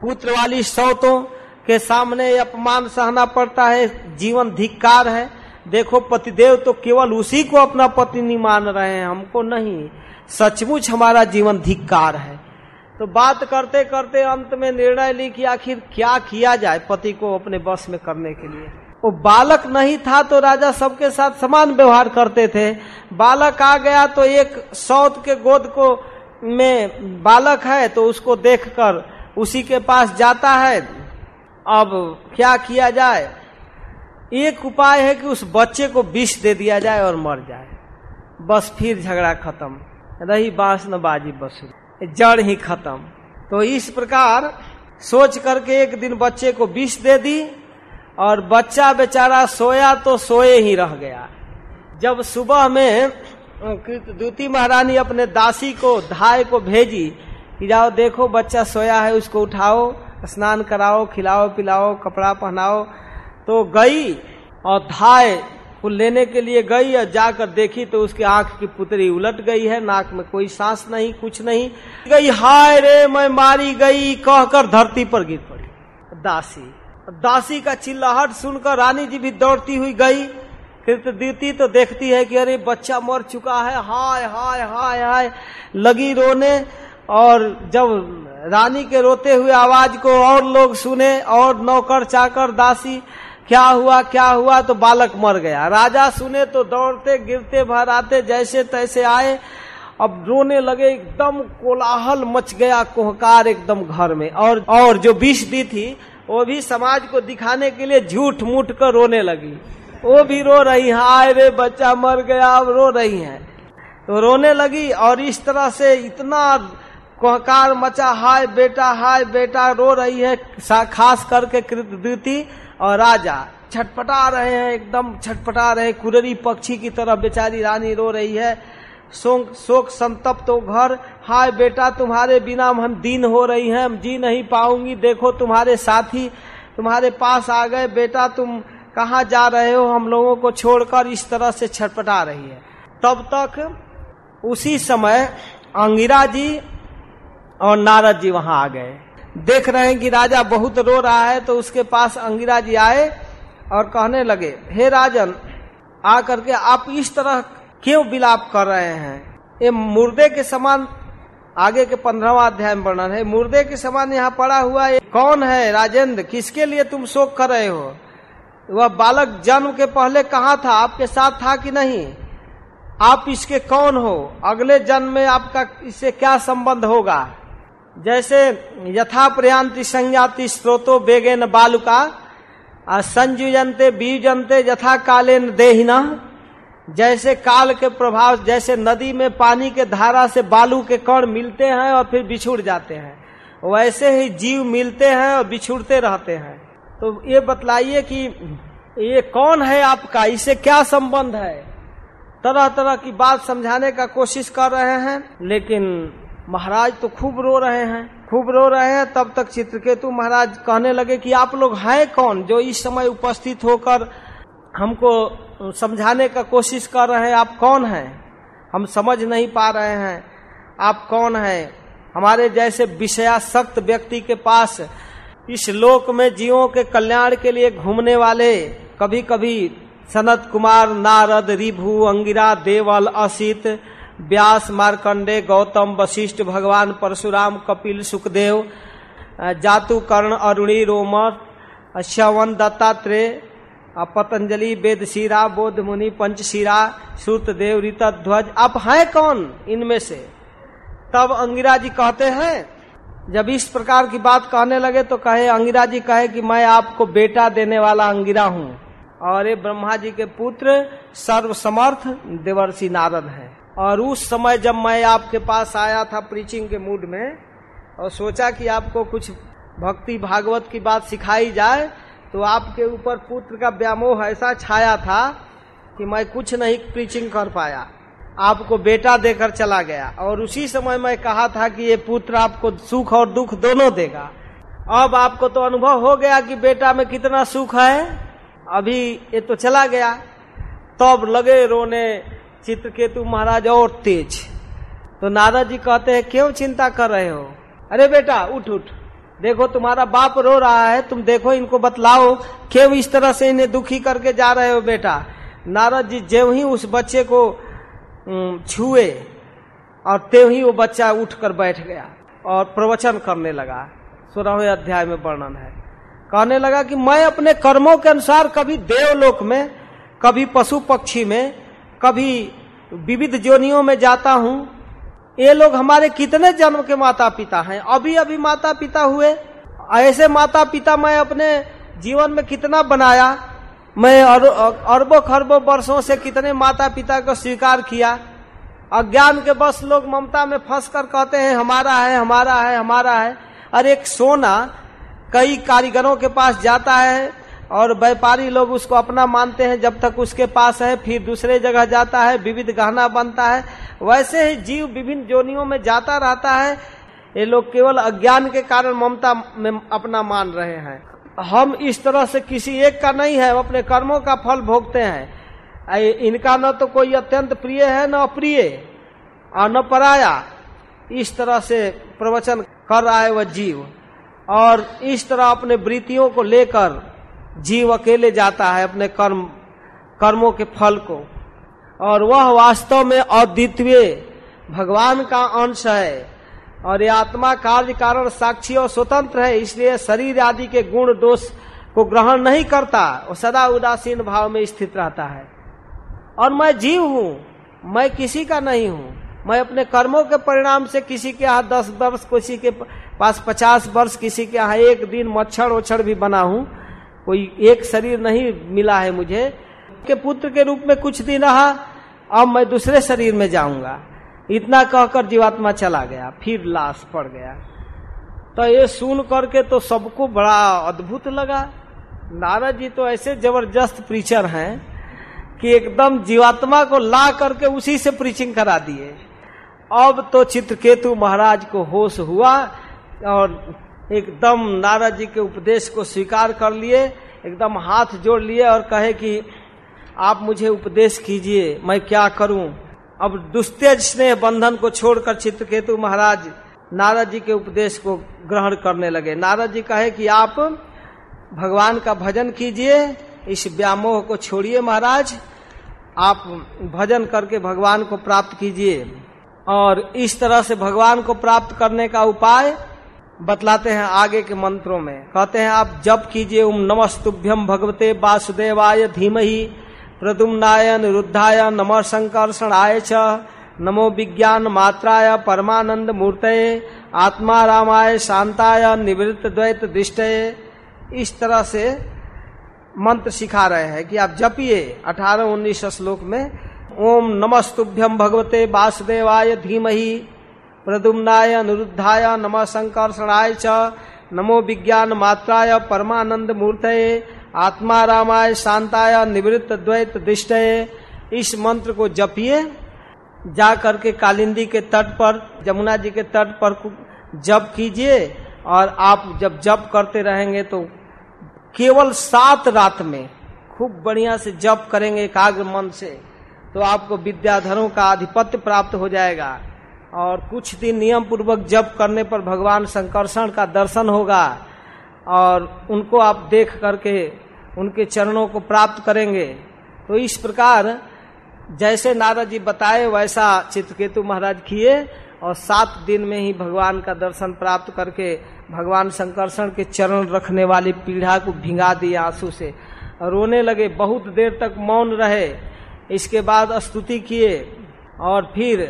पुत्र वाली सौ तो के सामने अपमान सहना पड़ता है, जीवन धिक्कार है। देखो, पतिदेव तो केवल उसी को अपना पति नहीं मान रहे हैं, हमको नहीं। सचमुच हमारा जीवन धिक्कार है। तो बात करते करते अंत में निर्णय ली कि आखिर क्या किया जाए पति को अपने बस में करने के लिए। वो बालक नहीं था तो राजा सबके साथ समान व्यवहार करते थे। बालक आ गया तो एक सौत के गोद को में बालक है तो उसको देखकर उसी के पास जाता है। अब क्या किया जाए? एक उपाय है कि उस बच्चे को विष दे दिया जाए और मर जाए। बस फिर झगड़ा खत्म। रही बाँस न बाजी बसु। जड़ ही खत्म। तो इस प्रकार सोच करके एक दिन बच्चे को विष दे दी। और बच्चा बेचारा सोया तो सोए ही रह गया। जब सुबह में दूती महारानी अपने दासी को, धाय को भेजी कि जाओ देखो बच्चा सोया है, उसको उठाओ, स्नान कराओ, खिलाओ, पिलाओ, कपड़ा पहनाओ तो गई और धाय को लेने के लिए गई और जाकर देखी तो उसकी आँख की पुतरी उलट गई है, नाक में कोई सांस नहीं, कुछ नहीं। गई, हाय रे, मैं मारी गई, कहकर धरती पर गिर पड़ी। दासी दासी का चिल्लाहट सुनकर रानी जी भी दौड़ती हुई गई। कृतदीति तो देखती है कि अरे बच्चा मर चुका है। हाय हाय हाय हाय। लगी रोने और जब रानी के रोते हुए आवाज़ को और लोग सुने और नौकर चाकर दासी, क्या हुआ क्या हुआ तो बालक मर गया। राजा सुने तो दौड़ते, गिरते, भराते, जैसे तैसे आए। अब रोने लगे, एकदम कोलाहल मच गया, कोहकार एकदम घर में। और और जो विष दी थी वो भी समाज को दिखाने के लिए झूठ मूठ कर रोने लगी। वो भी रो रही है, आए रे बच्चा मर गया, अब रो रही है। तो रोने लगी और इस तरह से इतना कोहकार मचा, हाय बेटा हाय बेटा, रो रही है खास करके कृतद्युति और राजा। छटपटा रहे हैं, एकदम छटपटा रहे कुररी पक्षी की तरह बेचारी रानी रो रही है। शोक संतप्त तो घर। हाय बेटा, तुम्हारे बिना हम दीन हो रही हैं, हम जी नहीं पाऊँगी। देखो, तुम्हारे साथी, तुम्हारे पास आ गए। बेटा, तुम कहाँ जा रहे हो? हम लोगों को छोड़कर इस तरह से छटपटा रही है। तब तक उसी समय अंगिरा जी और नारद जी वहाँ आ गए। देख रहे हैं कि राजा बहुत रो रहा है तो उसके पास अंगिरा जी आए और कहने लगे, हे राजन आ करके आप इस तरह क्यों विलाप कर रहे हैं? ये मुर्दे के समान आगे के पंद्रहवा अध्याय में वर्णन है। मुर्दे के समान यहाँ पड़ा हुआ ये कौन है राजेंद्र? किसके लिए तुम शोक कर रहे हो? वह बालक जन्म के पहले कहा था? आपके साथ था कि नहीं? आप इसके कौन हो? अगले जन्म में आपका इससे क्या संबंध होगा? जैसे यथा प्रयांति संज्ञाति स्रोतो बेगेन बालुका संयुजनते बीजनते यथा कालेन देहिना जैसे काल के प्रभाव, जैसे नदी में पानी के धारा से बालू के कण मिलते हैं और फिर बिछुड़ जाते हैं। वैसे ही जीव मिलते हैं और बिछुड़ते रहते हैं। तो ये बतलाइए कि ये कौन है आपका? इससे क्या संबंध है? तरह तरह की बात समझाने का कोशिश कर रहे हैं, लेकिन महाराज तो खूब रो रहे हैं। खूब रो रहे हैं, तब तक चित्रकेतु महाराज कहने लगे कि आप लोग हैं कौन जो इस समय उपस्थित होकर हमको समझाने का कोशिश कर रहे हैं, आप कौन हैं? हम समझ नहीं पा रहे हैं, आप कौन हैं? हमारे जैसे विषयासक्त व्यक्ति के पास इस लोक में जीवों के कल्याण के लिए घूमने वाले कभी कभी सनत कुमार, नारद, रिभु, अंगिरा, देवल, असित व्यास मार्कंडे, गौतम, वशिष्ठ, भगवान, परशुराम, कपिल, सुखदेव जातु कर्ण अरुणी, रोमर श्यवन दत्तात्रेय पतंजलि वेद शिरा बोध मुनि पंचशिरा श्रुत देव, रीता, ध्वज। आप हैं कौन इनमें से? तब अंगिरा जी कहते हैं, जब इस प्रकार की बात कहने लगे तो कहे अंगिरा जी कहे कि मैं आपको बेटा देने वाला अंगिरा हूँ। और ये ब्रह्मा जी के पुत्र सर्व समर्थ देवर्षि नारद है। और उस समय जब मैं आपके पास आया था प्रीचिंग के मूड में, और सोचा कि आपको कुछ भक्ति भागवत की बात सिखाई जाए तो आपके ऊपर पुत्र का व्यामोह ऐसा छाया था कि मैं कुछ नहीं प्रीचिंग कर पाया। आपको बेटा देकर चला गया। और उसी समय मैं कहा था कि ये पुत्र आपको सुख और दुख दोनों देगा। अब आपको तो अनुभव हो गया कि बेटा में कितना सुख है। अभी ये तो चला गया। तब तो लगे रोने, चित्रकेतु महाराज और तेज। तो नारद जी कहते हैं, क्यों चिंता कर रहे हो? अरे बेटा, उठ उठ। देखो तुम्हारा बाप रो रहा है, तुम देखो इनको बतलाओ क्यों इस तरह से इन्हें दुखी करके जा रहे हो बेटा? नारद जी ज्यों ही उस बच्चे को छुए और त्यों ही वो बच्चा उठकर बैठ गया और प्रवचन करने लगा। सोलहवें अध्याय में वर्णन है। कहने लगा कि मैं अपने कर्मों के अनुसार कभी देवलोक में, कभी पशु पक्षी में, कभी विविध जोनियों में जाता हूँ ये लोग हमारे कितने जन्म के माता पिता हैं? अभी अभी माता पिता हुए। ऐसे माता पिता मैं अपने जीवन में कितना बनाया? मैं अरबों खरबों वर्षों से कितने माता पिता को स्वीकार किया? अज्ञान के बस लोग ममता में फंस कर कहते हैं, हमारा है हमारा है हमारा है। और एक सोना कई कारीगरों के पास जाता है। और व्यापारी लोग उसको अपना मानते हैं। जब तक उसके पास है, फिर दूसरे जगह जाता है, विविध गहना बनता है। वैसे ही जीव विभिन्न जोनियों में जाता रहता है। ये लोग केवल अज्ञान के कारण ममता में अपना मान रहे हैं। हम इस तरह से किसी एक का नहीं है अपने कर्मों का फल भोगते हैं। इनका न तो कोई अत्यंत प्रिय है, न अप्रिय, और न पराया। इस तरह से प्रवचन कर रहा है वह जीव। और इस तरह अपने वृत्तियों को लेकर जीव अकेले जाता है अपने कर्म, कर्मों के फल को। और वह वास्तव में अद्वितीय, भगवान का अंश है। और ये आत्मा कार्य कारण साक्षी और स्वतंत्र है, इसलिए शरीर आदि के गुण दोष को ग्रहण नहीं करता, वो सदा उदासीन भाव में स्थित रहता है। और मैं जीव हूँ, मैं किसी का नहीं हूँ। मैं अपने कर्मों के परिणाम से किसी के यहाँ दस वर्ष, किसी के पास पचास वर्ष, किसी के यहाँ एक दिन मच्छर ओछड़ भी बना हूँ। कोई एक शरीर नहीं मिला है मुझे। के पुत्र के रूप में कुछ दिन रहा, अब मैं दूसरे शरीर में जाऊँगा। इतना कहकर जीवात्मा चला गया, फिर लाश पड़ गया। तो ये सुन करके तो सबको बड़ा अद्भुत लगा। नारद जी तो ऐसे ज़बरदस्त प्रीचर हैं कि एकदम जीवात्मा को ला करके उसी से प्रीचिंग करा दिए। अब तो चित्रकेतु महाराज को होश हुआ और एकदम नारद जी के उपदेश को स्वीकार कर लिए, एकदम हाथ जोड़ लिए और कहे कि, आप मुझे उपदेश कीजिए, मैं क्या करूँ? अब दुस्तेज स्नेह बंधन को छोड़कर चित्रकेतु महाराज नारद जी के उपदेश को ग्रहण करने लगे। नारद जी कहे कि, आप भगवान का भजन कीजिए, इस व्यामोह को छोड़िए महाराज, आप भजन करके भगवान को प्राप्त कीजिए। और इस तरह से भगवान को प्राप्त करने का उपाय बतलाते हैं आगे के मंत्रों में। कहते हैं, आप जप कीजिए, ओम नमस्तुभ्यम भगवते वासुदेवाय धीमहि, प्रदुम्नाय निरुद्धाय नम संकर्षणाय च, नमो विज्ञान मात्राय परमानंद मूर्तये, आत्मा रामाय शांताय निवृत्त द्वैत दृष्टये। इस तरह से मंत्र सिखा रहे हैं कि आप जपिए अठारह उन्नीस श्लोक में, ओम नमस्तुभ्यम भगवते वासुदेवाय धीमहि प्रदुम्नाय अनुरुद्धाय नम संकर्षणाय च नमो विज्ञान मात्राय परमानंद मूर्तये आत्मा रामाय शांताय निवृत्त द्वैत दृष्टये इस मंत्र को जपिए, जा करके कालिंदी के तट पर, जमुना जी के तट पर जप कीजिए, और आप जब जप करते रहेंगे तो केवल सात रात में खूब बढ़िया से जप करेंगे एकाग्र मन से तो आपको विद्याधरों का आधिपत्य प्राप्त हो जाएगा। और कुछ दिन नियम पूर्वक जप करने पर भगवान संकर्षण का दर्शन होगा और उनको आप देख करके उनके चरणों को प्राप्त करेंगे। तो इस प्रकार जैसे नारद जी बताए, वैसा चित्रकेतु महाराज किए और सात दिन में ही भगवान का दर्शन प्राप्त करके भगवान शंकरषण के चरण रखने वाली पीढ़ा को भिंगा दिए आँसू से। रोने लगे, बहुत देर तक मौन रहे। इसके बाद स्तुति किए और फिर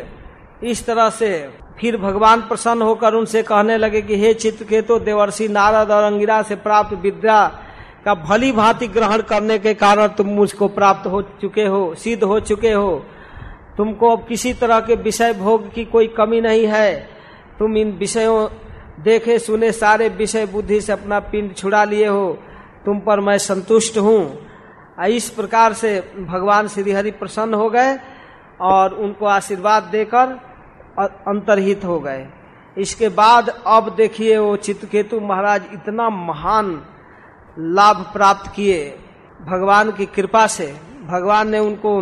इस तरह से फिर भगवान प्रसन्न होकर उनसे कहने लगे कि, हे चित्रकेतु देवर्षि नारद और अंगिरा से प्राप्त विद्या का भली भांति ग्रहण करने के कारण तुम मुझको प्राप्त हो चुके हो, सिद्ध हो चुके हो। तुमको अब किसी तरह के विषय भोग की कोई कमी नहीं है। तुम इन विषयों, देखे सुने सारे विषय बुद्धि से अपना पिंड छुड़ा लिए हो। तुम पर मैं संतुष्ट हूँ। इस प्रकार से भगवान श्रीहरि प्रसन्न हो गए और उनको आशीर्वाद देकर अंतरहित हो गए। इसके बाद अब देखिए वो चित्रकेतु महाराज इतना महान लाभ प्राप्त किए भगवान की कृपा से। भगवान ने उनको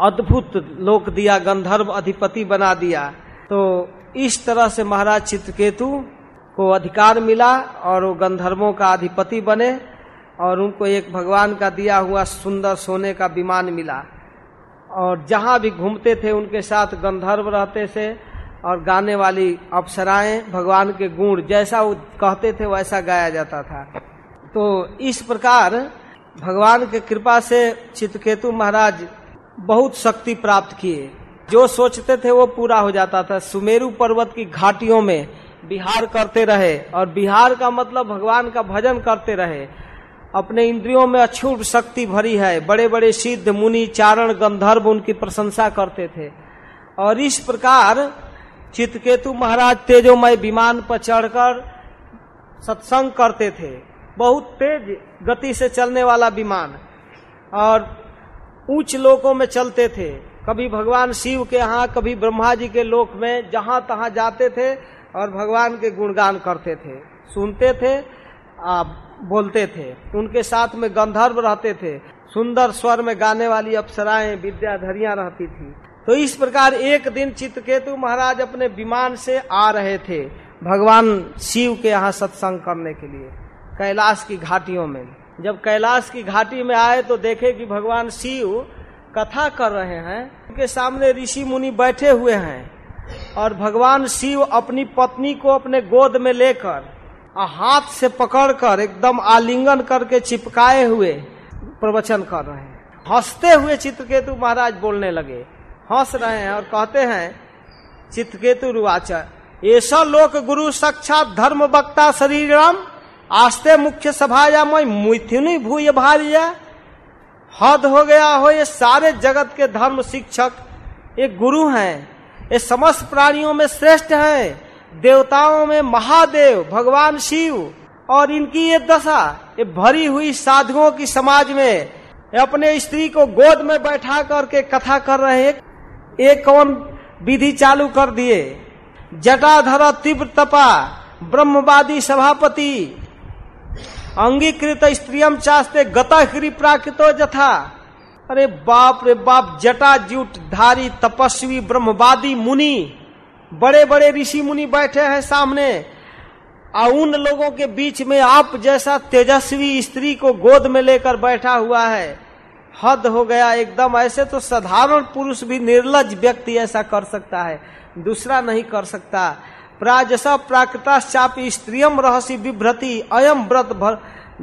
अद्भुत लोक दिया, गंधर्व अधिपति बना दिया। तो इस तरह से महाराज चित्रकेतु को अधिकार मिला और वो गंधर्वों का अधिपति बने और उनको एक भगवान का दिया हुआ सुंदर सोने का विमान मिला। और जहाँ भी घूमते थे, उनके साथ गंधर्व रहते थे और गाने वाली अप्सराएँ, भगवान के गुण जैसा वो कहते थे, वैसा गाया जाता था। तो इस प्रकार भगवान के कृपा से चित्रकेतु महाराज बहुत शक्ति प्राप्त किए। जो सोचते थे, वो पूरा हो जाता था। सुमेरु पर्वत की घाटियों में बिहार करते रहे और बिहार का मतलब भगवान का भजन करते रहे। अपने इंद्रियों में अछूट शक्ति भरी है। बड़े बड़े सिद्ध मुनि चारण गंधर्व उनकी प्रशंसा करते थे। और इस प्रकार चित्रकेतु महाराज तेजोमय विमान पर चढ़कर सत्संग करते थे। बहुत तेज गति से चलने वाला विमान। और ऊंच लोकों में चलते थे। कभी भगवान शिव के यहाँ कभी ब्रह्मा जी के लोक में जहाँ तहां जाते थे और भगवान के गुणगान करते थे। सुनते थे आ, बोलते थे। उनके साथ में गंधर्व रहते थे। सुंदर स्वर में गाने वाली अप्सराएँ, विद्याधरियाँ रहती थी। तो इस प्रकार एक दिन चित्रकेतु महाराज अपने विमान से आ रहे थे, भगवान शिव के यहाँ सत्संग करने के लिए, कैलाश की घाटियों में। जब कैलाश की घाटी में आए तो देखे कि भगवान शिव कथा कर रहे हैं। उनके सामने ऋषि मुनि बैठे हुए हैं और भगवान शिव अपनी पत्नी को अपने गोद में लेकर हाथ से पकड़कर एकदम आलिंगन करके चिपकाए हुए प्रवचन कर रहे हैं। हँसते हुए चित्रकेतु महाराज बोलने लगे। हंस रहे हैं और कहते हैं चित्रकेतु रुवाचा ऐसा लोक गुरु साक्षात धर्म वक्ता शरीरम आस्ते मुख्य सभा सभाया मैं मुथुनी भूय भारिया, हद हो गया हो ये सारे जगत के धर्म शिक्षक एक गुरु हैं, ये समस्त प्राणियों में श्रेष्ठ हैं। देवताओं में महादेव, भगवान शिव और इनकी ये दशा, ये भरी हुई साधुओं की समाज में अपने स्त्री को गोद में बैठा करके कथा कर रहे एक कौन विधि चालू कर दिए? जटाधर तीव्र तपा ब्रह्मवादी सभापति, अंगीकृत स्त्रियम चास्ते गताहरी प्राकृतो जथा। अरे बाप रे बाप जटा जूट धारी तपस्वी ब्रह्मवादी मुनि। बड़े बड़े ऋषि मुनि बैठे हैं सामने। आ उन लोगों के बीच में आप जैसा तेजस्वी स्त्री को गोद में लेकर बैठा हुआ है। हद हो गया एकदम, ऐसे तो साधारण पुरुष भी निर्लज व्यक्ति ऐसा कर सकता है, दूसरा नहीं कर सकता। प्राजस प्राकृताश्चाप स्त्रियम रहसी विभ्रति अयम व्रत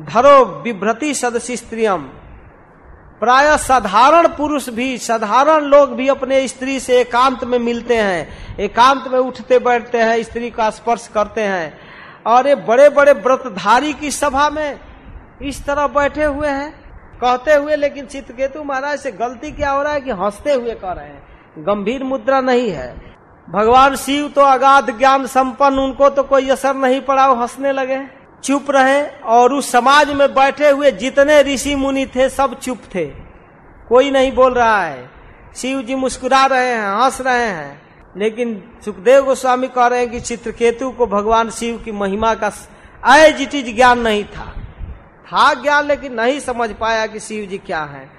धरो विभ्रति सदस्य स्त्रियम। प्राय साधारण पुरुष भी, साधारण लोग भी अपने स्त्री से एकांत में मिलते हैं। एकांत में उठते बैठते हैं, स्त्री का स्पर्श करते हैं। और ये बड़े बड़े व्रतधारी की सभा में इस तरह बैठे हुए हैं। कहते हुए, लेकिन चित्रकेतु महाराज, से गलती क्या हो रहा है कि हँसते हुए कह रहे हैं? गंभीर मुद्रा नहीं है। भगवान शिव तो अगाध ज्ञान संपन्न, उनको तो कोई असर नहीं पड़ा, वो हंसने लगे चुप रहे और उस समाज में बैठे हुए जितने ऋषि मुनि थे, सब चुप थे। कोई नहीं बोल रहा है। शिव जी मुस्कुरा रहे हैं, हंस रहे हैं। लेकिन सुखदेव गोस्वामी कह रहे हैं कि चित्रकेतु को भगवान शिव की महिमा का इट इज़ ज्ञान नहीं था। था ज्ञान, लेकिन नहीं समझ पाया कि शिव जी क्या है।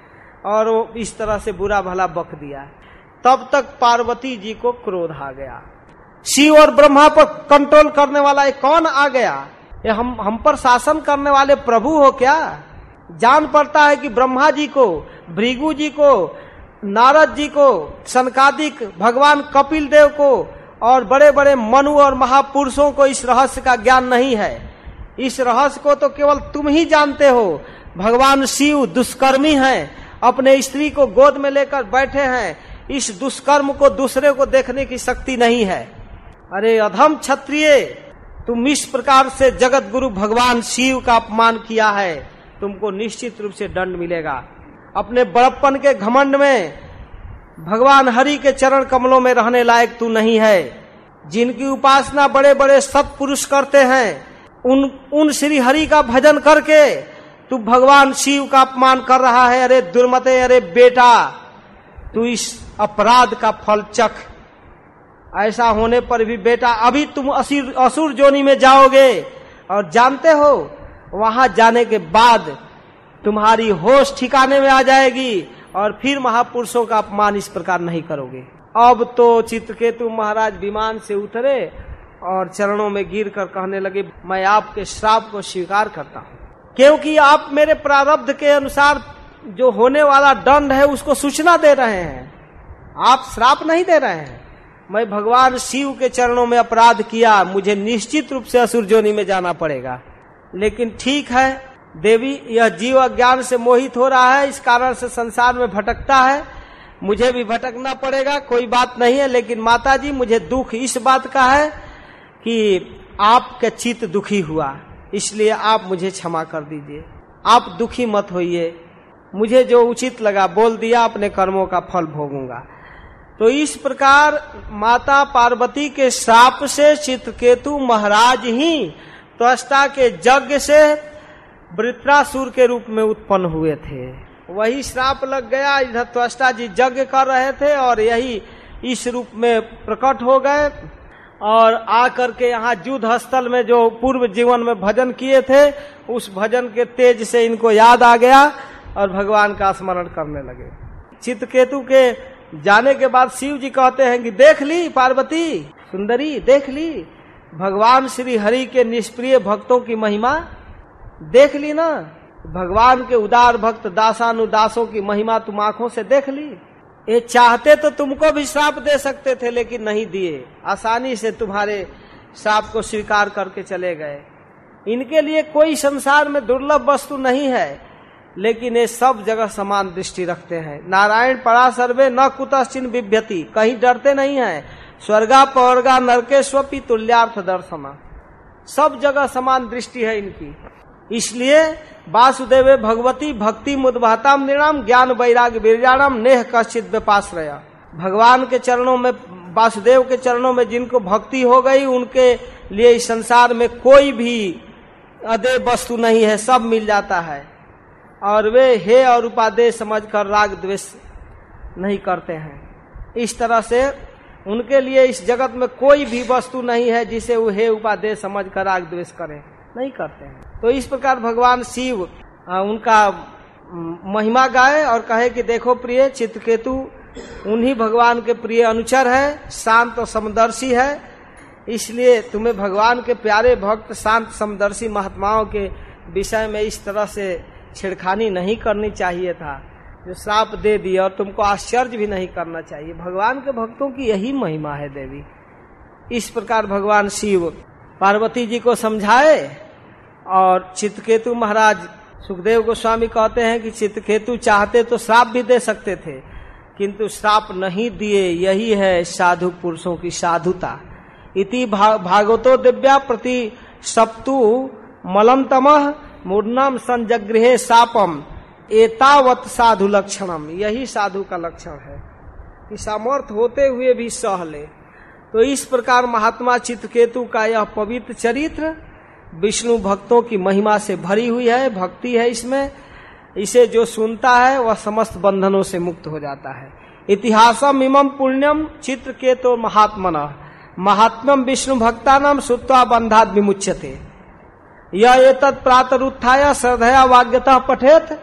और वो इस तरह से बुरा भला बक दिया। तब तक पार्वती जी को क्रोध आ गया। शिव और ब्रह्मा पर कंट्रोल करने वाला एक कौन आ गया? ये हम हम पर शासन करने वाले प्रभु हो क्या? जान पड़ता है कि ब्रह्मा जी को, भृगु जी को, नारद जी को, सनकादिक भगवान कपिल देव को और बड़े बड़े मनु और महापुरुषों को इस रहस्य का ज्ञान नहीं है। इस रहस्य को तो केवल तुम ही जानते हो। भगवान शिव दुष्कर्मी हैं, अपने स्त्री को गोद में लेकर बैठे हैं। इस दुष्कर्म को दूसरे को देखने की शक्ति नहीं है। अरे अधम क्षत्रिय तुम इस प्रकार से जगत गुरु भगवान शिव का अपमान किया है, तुमको निश्चित रूप से दंड मिलेगा। अपने बड़प्पन के घमंड में, भगवान हरि के चरण कमलों में रहने लायक तू नहीं है। जिनकी उपासना बड़े बड़े सत्पुरुष करते हैं, उन उन श्री हरि का भजन करके तू भगवान शिव का अपमान कर रहा है। अरे दुर्मते, अरे बेटा, तू इस अपराध का फल चख। ऐसा होने पर भी बेटा अभी तुम असुर असुर जोनी में जाओगे और जानते हो, वहाँ जाने के बाद तुम्हारी होश ठिकाने में आ जाएगी और फिर महापुरुषों का अपमान इस प्रकार नहीं करोगे। अब तो चित्रकेतु महाराज विमान से उतरे और चरणों में गिर कर कहने लगे, मैं आपके श्राप को स्वीकार करता हूँ। क्योंकि आप मेरे प्रारब्ध के अनुसार जो होने वाला दंड है, उसको सूचना दे रहे हैं। आप श्राप नहीं दे रहे हैं। मैं भगवान शिव के चरणों में अपराध किया, मुझे निश्चित रूप से असुर जोनी में जाना पड़ेगा। लेकिन ठीक है, देवी, यह जीव अज्ञान से मोहित हो रहा है, इस कारण से संसार में भटकता है। मुझे भी भटकना पड़ेगा, कोई बात नहीं है, लेकिन माता जी मुझे दुख इस बात का है कि आपका चित्त दुखी हुआ, इसलिए आप मुझे क्षमा कर दीजिए। आप दुखी मत होइए। मुझे जो उचित लगा, बोल दिया, अपने कर्मों का फल भोगूँगा। तो इस प्रकार माता पार्वती के श्राप से चित्रकेतु महाराज ही त्वष्टा के यज्ञ से वृत्रासुर के रूप में उत्पन्न हुए थे। वही श्राप लग गया, इधर त्वष्टा जी यज्ञ कर रहे थे और यही इस रूप में प्रकट हो गए और आकर के यहाँ युद्ध स्थल में जो पूर्व जीवन में भजन किए थे, उस भजन के तेज से इनको याद आ गया और भगवान का स्मरण करने लगे। चित्रकेतु के जाने के बाद शिव जी कहते हैं कि देख ली पार्वती, सुंदरी, देख ली। भगवान श्री हरि के निष्प्रिय भक्तों की महिमा, देख ली ना। भगवान के उदार भक्त दासानुदासों की महिमा तुम आँखों से देख ली। ये चाहते तो तुमको भी श्राप दे सकते थे, लेकिन नहीं दिए। आसानी से तुम्हारे श्राप को स्वीकार करके चले गए। इनके लिए कोई संसार में दुर्लभ वस्तु नहीं है। लेकिन ये सब जगह समान दृष्टि रखते हैं। नारायण परा सर्वे न कुतश्चिन विभ्यति कहीं डरते नहीं है। स्वर्गा पवर्गा नरके स्वपी तुल्यार्थ दर्शना सब जगह समान दृष्टि है इनकी। इसलिए वासुदेव भगवती भक्ति मुदभाताम निर्णाम ज्ञान वैराग वीरजानम नेह कश्चित व्यपाश्रय। भगवान के चरणों में, वासुदेव के चरणों में जिनको भक्ति हो गई, उनके लिए इस संसार में कोई भी अदे वस्तु नहीं है, सब मिल जाता है। और वे हे और उपादेय समझकर राग द्वेष नहीं करते हैं। इस तरह से उनके लिए इस जगत में कोई भी वस्तु नहीं है जिसे वो हे उपादेय समझ कर राग द्वेष करें। नहीं करते हैं। तो इस प्रकार भगवान शिव उनका महिमा गाए और कहे कि देखो प्रिय चित्रकेतु उन्हीं भगवान के प्रिय अनुचर है, शांत और समदर्शी है। इसलिए तुम्हें भगवान के प्यारे भक्त, शांत, समदर्शी महात्माओं के विषय में इस तरह से छेड़खानी नहीं करनी चाहिए था। जो श्राप दे दिया और तुमको आश्चर्य भी नहीं करना चाहिए। भगवान के भक्तों की यही महिमा है देवी। इस प्रकार भगवान शिव पार्वती जी को समझाए और चित्रकेतु महाराज सुखदेव गोस्वामी कहते हैं कि चित्रकेतु चाहते तो श्राप भी दे सकते थे किंतु श्राप नहीं दिए। यही है साधु पुरुषों की साधुता। इति भा, भागवतो दिव्या प्रति सप्तु मलंतम मूर्णम संजगृहे सापम, एतावत साधु लक्षणम। यही साधु का लक्षण है। कि सामर्थ होते हुए भी सह ले तो इस प्रकार महात्मा चित्रकेतु का यह पवित्र चरित्र विष्णु भक्तों की महिमा से भरी हुई है, भक्ति है इसमें। इसे जो सुनता है, वह समस्त बंधनों से मुक्त हो जाता है। इतिहासम इमम पुण्यम चित्र के तो महात्मन। महात्मम विष्णु भक्ता नाम सुत्वा बंधात विमुच्यते यह एतत् प्रातरुत्थाय श्रद्धया वाग्यता पठेत।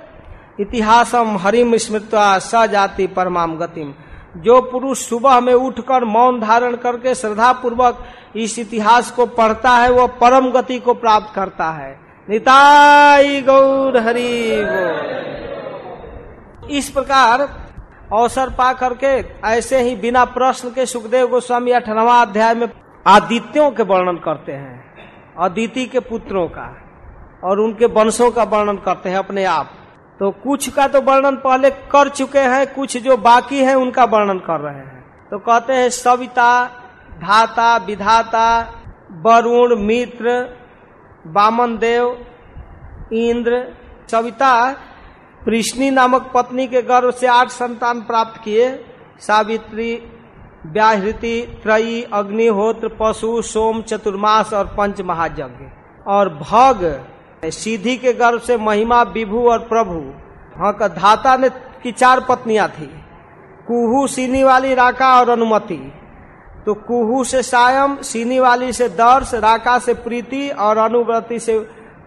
इतिहासम हरिम स्मृत्वा स जाति परमाम गतिम। जो पुरुष सुबह में उठकर मौन धारण करके श्रद्धा पूर्वक इस इतिहास को पढ़ता है वह परम गति को प्राप्त करता है। निताई गौर हरि इस प्रकार अवसर पा करके ऐसे ही बिना प्रश्न के सुखदेव गोस्वामी अठारवा अध्याय में आदित्यों के वर्णन करते हैं। अदिति के पुत्रों का और उनके वंशों का वर्णन करते हैं अपने आप। तो कुछ का तो वर्णन पहले कर चुके हैं, कुछ जो बाकी है उनका वर्णन कर रहे हैं। तो कहते हैं सविता, धाता, विधाता, वरुण, मित्र बामन देव इंद्र, सविता कृष्णी नामक पत्नी के गर्भ से आठ संतान प्राप्त किए, सावित्री व्याहृति त्रयी, अग्निहोत्र, पशु, सोम, चतुर्मास और पंच महायज्ञ। और भग सीधी के गर्भ से महिमा, विभु और प्रभु। हाँ का धाता ने की चार पत्नियाँ थी। कुहू सीनी वाली राका और अनुमति। तो कुहू से सायम सीनी वाली से दर्श, राका से प्रीति और अनुव्रति से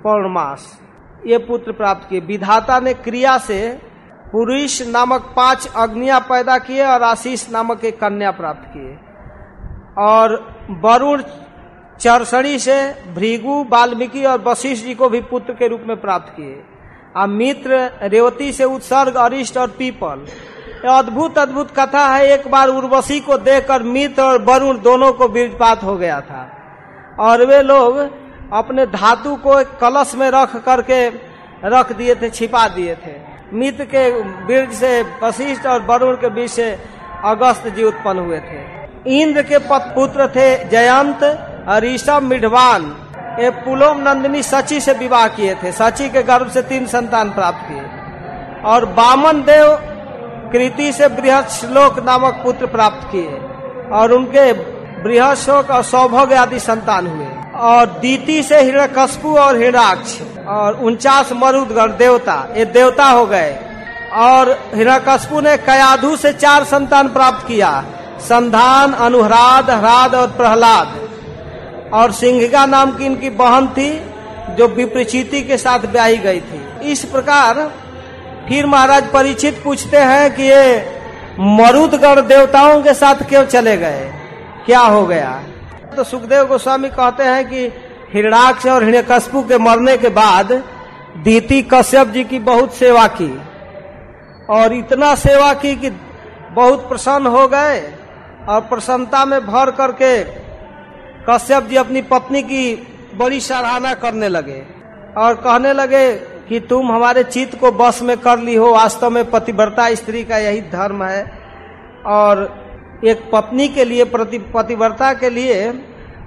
पौर्णमास। ये पुत्र प्राप्त किए। विधाता ने क्रिया से पुरुष नामक पाँच अग्निया पैदा किए और आशीष नामक एक कन्या प्राप्त किए और वरुण चरसड़ी से भृगु, वाल्मीकि और वशिष्ठ जी को भी पुत्र के रूप में प्राप्त किए और मित्र, रेवती से उत्सर्ग, अरिष्ट और पीपल। अद्भुत अद्भुत कथा है। एक बार उर्वशी को देखकर मित्र और वरुण दोनों को बीजपात हो गया था। और वे लोग अपने धातु को एक कलश में रख करके रख दिए थे, छिपा दिए थे। मित्र के बीज से वशिष्ठ और वरुण के बीच से अगस्त जी उत्पन्न हुए थे। इंद्र के पुत्र थे जयंत और ऋषभ मिढ़वान ये पुलोम नंदिनी सची से विवाह किए थे। सची के गर्भ से तीन संतान प्राप्त किए। और बामन देव कृति से बृहद श्लोक नामक पुत्र प्राप्त किए। और उनके बृहद शोक और सौभोग आदि संतान हुए। और दीति से हिरण्यकशपु और हिरणाक्ष और उनचास मरुदगढ़ देवता, ये देवता हो गए। और हिरण्यकशपु ने कयाधु से चार संतान प्राप्त किया, संधान अनुहराद हराद और प्रहलाद। और सिंहिका नाम की इनकी बहन थी, जो विप्रचिति के साथ ब्याही गई थी। इस प्रकार फिर महाराज परिचित पूछते हैं कि ये मरुदगढ़ देवताओं के साथ क्यों चले गए? क्या हो गया? तो सुखदेव गोस्वामी कहते हैं कि हिरणाक्ष और हिरण्यकशपु के मरने के बाद दीति कश्यप जी की बहुत सेवा की। और इतना सेवा की कि बहुत प्रसन्न हो गए और प्रसन्नता में भर करके कश्यप जी अपनी पत्नी की बड़ी सराहना करने लगे और कहने लगे कि तुम हमारे चित्त को बस में कर ली हो, वास्तव में पतिव्रता स्त्री का यही धर्म है। और एक पत्नी के लिए, प्रति, पतिव्रता के लिए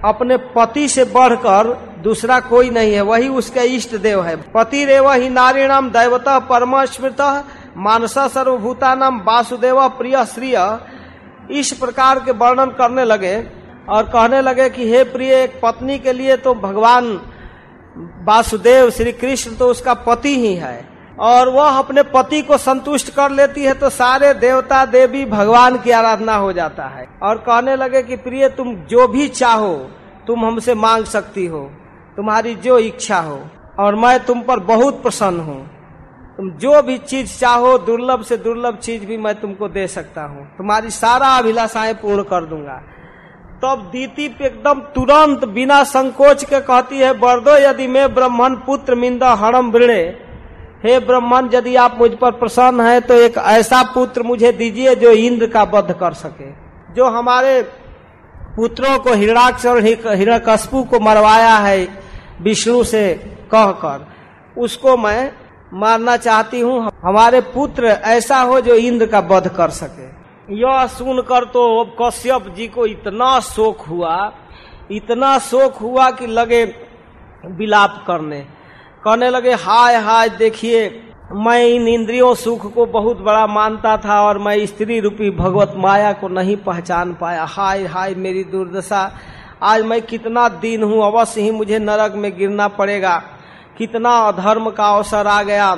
अपने पति से बढ़कर दूसरा कोई नहीं है, वही उसके इष्ट देव है। पति रेव ही नारीणाम दैवता परमस्मृत मानसा सर्वभूता नाम वासुदेव प्रिय श्रिय। इस प्रकार के वर्णन करने लगे और कहने लगे कि, हे प्रिय, एक पत्नी के लिए तो भगवान वासुदेव श्री कृष्ण तो उसका पति ही है। और वह अपने पति को संतुष्ट कर लेती है तो सारे देवता देवी भगवान की आराधना हो जाता है। और कहने लगे कि, प्रिय, तुम जो भी चाहो, तुम हमसे मांग सकती हो। तुम्हारी जो इच्छा हो, और मैं तुम पर बहुत प्रसन्न हूँ। तुम जो भी चीज़ चाहो, दुर्लभ से दुर्लभ चीज़ भी मैं तुमको दे सकता हूँ। तुम्हारी सारा अभिलाषाएँ पूर्ण कर दूँगा। तब दीति एकदम तुरंत बिना संकोच के कहती है, बर्दो, यदि मैं ब्रह्मण पुत्र मिंदा हरम वृणे हे ब्रह्मण यदि आप मुझ पर प्रसन्न हैं तो एक ऐसा पुत्र मुझे दीजिए जो इंद्र का वध कर सके, जो हमारे पुत्रों को हिरणाक्ष और हिरण्यकशपु को मरवाया है, विष्णु से कहकर। उसको मैं मारना चाहती हूँ, हमारे पुत्र ऐसा हो जो इंद्र का वध कर सके। यह सुनकर तो कश्यप जी को इतना शोक हुआ, इतना शोक हुआ कि लगे विलाप करने। कहने लगे, हाय हाय, देखिए, मैं इन इंद्रियों सुख को बहुत बड़ा मानता था और मैं स्त्री रूपी भगवत माया को नहीं पहचान पाया। हाय हाय, मेरी दुर्दशा, आज मैं कितना दिन हूँ, अवश्य ही मुझे नरक में गिरना पड़ेगा। कितना अधर्म का अवसर आ गया।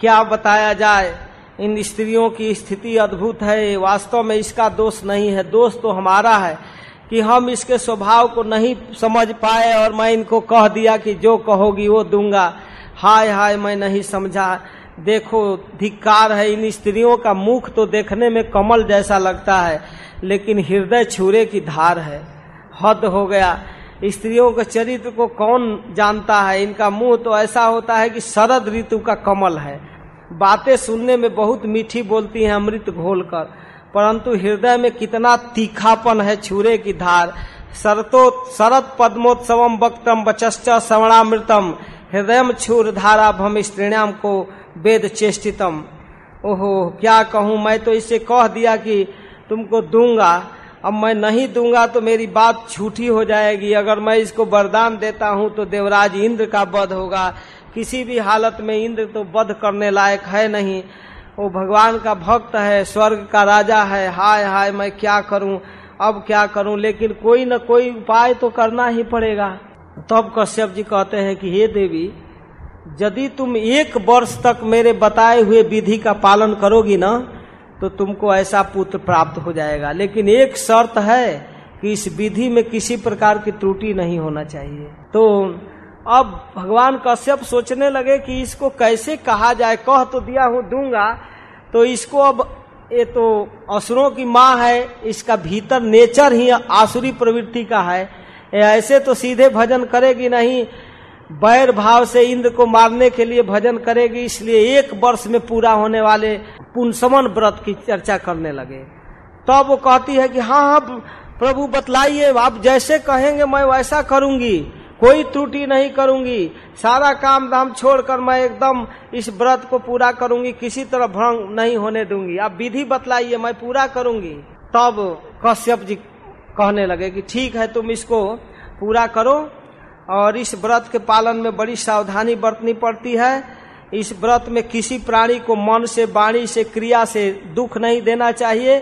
क्या बताया जाए, इन स्त्रियों की स्थिति अद्भुत है वास्तव में इसका दोष नहीं है। दोष तो हमारा है। कि हम इसके स्वभाव को नहीं समझ पाए और मैं इनको कह दिया कि जो कहोगी वो दूँगा। हाय हाय, मैं नहीं समझा। देखो, धिक्कार है। इन स्त्रियों का मुख तो देखने में कमल जैसा लगता है, लेकिन हृदय छुरे की धार है। हद हो गया। स्त्रियों के चरित्र को कौन जानता है? इनका मुँह तो ऐसा होता है कि शरद ऋतु का कमल है। बातें सुनने में बहुत मीठी बोलती हैं अमृत घोलकर। परंतु हृदय में कितना तीखापन है छुरे की धार। शरतो शरत पद्मोत्सवम वक्तम बचश्च श्रवणामृतम हृदय छूर धारा भम स्त्रीणाम को वेद चेष्टितम। ओहो, क्या कहूँ? मैं तो इसे कह दिया कि तुमको दूँगा। अब मैं नहीं दूँगा तो मेरी बात झूठी हो जाएगी। अगर मैं इसको वरदान देता हूँ तो देवराज इंद्र का वध होगा। किसी भी हालत में इंद्र तो वध करने लायक है नहीं। वो भगवान का भक्त है, स्वर्ग का राजा है, हाय हाय मैं क्या करूँ, अब क्या करूँ, लेकिन कोई न कोई उपाय तो करना ही पड़ेगा। तब तो कश्यप जी कहते हैं कि, हे देवी, यदि तुम एक वर्ष तक मेरे बताए हुए विधि का पालन करोगी ना तो तुमको ऐसा पुत्र प्राप्त हो जाएगा। लेकिन एक शर्त है कि इस विधि में किसी प्रकार की त्रुटि नहीं होना चाहिए। तो अब भगवान कश्यप सोचने लगे कि इसको कैसे कहा जाए, कह तो दिया हूँ, दूँगा। तो इसको अब ये तो असुरों की माँ है, इसका भीतर नेचर ही आसुरी प्रवृत्ति का है। ऐसे तो सीधे भजन करेगी नहीं, बैर भाव से इंद्र को मारने के लिए भजन करेगी, इसलिए एक वर्ष में पूरा होने वाले पुनसमन व्रत की चर्चा करने लगे। तब तो वो कहती है कि हाँ हाँ प्रभु बतलाइए, आप जैसे कहेंगे, मैं वैसा करूँगी। कोई त्रुटि नहीं करूँगी। सारा काम धाम छोड़कर मैं एकदम इस व्रत को पूरा करूँगी, किसी तरह भ्रंग नहीं होने दूँगी। आप विधि बतलाइए, मैं पूरा करूँगी। तब कश्यप जी कहने लगे कि ठीक है, तुम इसको पूरा करो और इस व्रत के पालन में बड़ी सावधानी बरतनी पड़ती है। इस व्रत में किसी प्राणी को मन से, वाणी से, क्रिया से दुख नहीं देना चाहिए।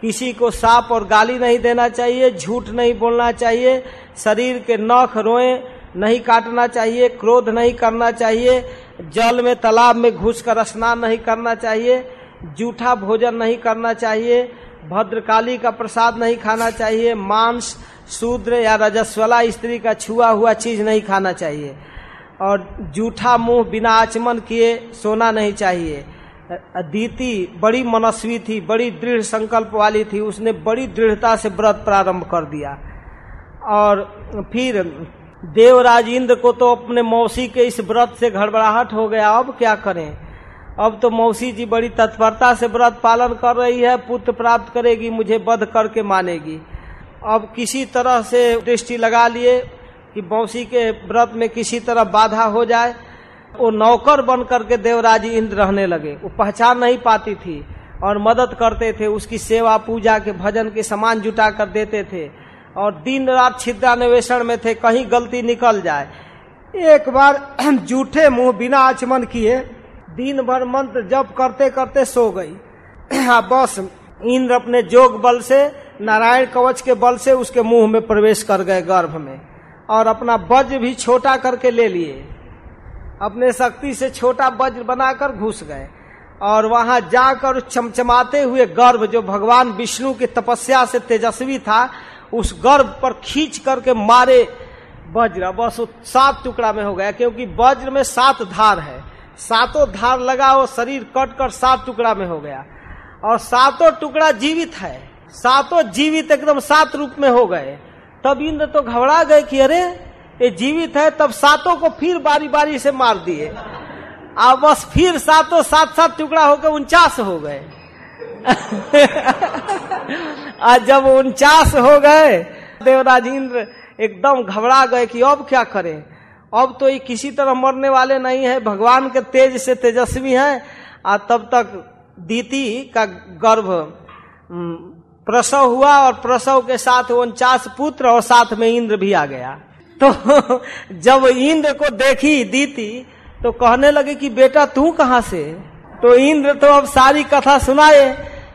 किसी को साप और गाली नहीं देना चाहिए, झूठ नहीं बोलना चाहिए, शरीर के नख रोए नहीं काटना चाहिए, क्रोध नहीं करना चाहिए, जल में तालाब में घुसकर स्नान नहीं करना चाहिए, जूठा भोजन नहीं करना चाहिए, भद्रकाली का प्रसाद नहीं खाना चाहिए, मांस, शूद्र या रजस्वला स्त्री का छुआ हुआ चीज़ नहीं खाना चाहिए। और जूठा मुँह बिना आचमन किए सोना नहीं चाहिए। अदिति बड़ी मनस्वी थी बड़ी दृढ़ संकल्प वाली थी उसने बड़ी दृढ़ता से व्रत प्रारंभ कर दिया और फिर देवराज इंद्र को तो अपने मौसी के इस व्रत से घड़बड़ाहट हो गया अब क्या करें अब तो मौसी जी बड़ी तत्परता से व्रत पालन कर रही है पुत्र प्राप्त करेगी मुझे बध करके मानेगी अब किसी तरह से दृष्टि लगा लिए कि मौसी के व्रत में किसी तरह बाधा हो जाए वो नौकर बन करके देवराज इंद्र रहने लगे। वो पहचान नहीं पाती थी और मदद करते थे, उसकी सेवा, पूजा के, भजन के सामान जुटा कर देते थे। और दिन रात छिद्रान्वेषण में थे, कहीं गलती निकल जाए। एक बार जूठे मुँह बिना आचमन किए दिन भर मंत्र जप करते करते सो गई। बस इंद्र अपने जोग बल से, नारायण कवच के बल से उसके मुँह में प्रवेश कर गए गर्भ में और अपना वज भी छोटा करके ले लिए। अपने शक्ति से छोटा वज्र बनाकर घुस गए और वहाँ जाकर चमचमाते हुए गर्भ जो भगवान विष्णु की तपस्या से तेजस्वी था, उस गर्भ पर खींच करके मारे वज्र। बस सात टुकड़ा में हो गया, क्योंकि वज्र में सात धार है। सातों धार लगा वो शरीर कट कर सात टुकड़ा में हो गया। और सातों टुकड़ा जीवित है। सातों जीवित एकदम सात रूप में हो गए। तब इंद्र तो घबरा गए कि अरे ये जीवित है, तब सातों को फिर बारी बारी से मार दिए। अब बस फिर सातों सात सात टुकड़ा होकर उनचास हो गए। आज जब उनचास हो गए, देवराज इंद्र एकदम घबरा गए कि अब क्या करें? अब तो ये किसी तरह मरने वाले नहीं है, भगवान के तेज से तेजस्वी हैं। आ तब तक दीति का गर्भ प्रसव हुआ और प्रसव के साथ उनचास पुत्र और साथ में इंद्र भी आ गया। तो जब इंद्र को देखी दीति तो कहने लगे कि बेटा तू कहाँ से? तो इंद्र तो अब सारी कथा सुनाए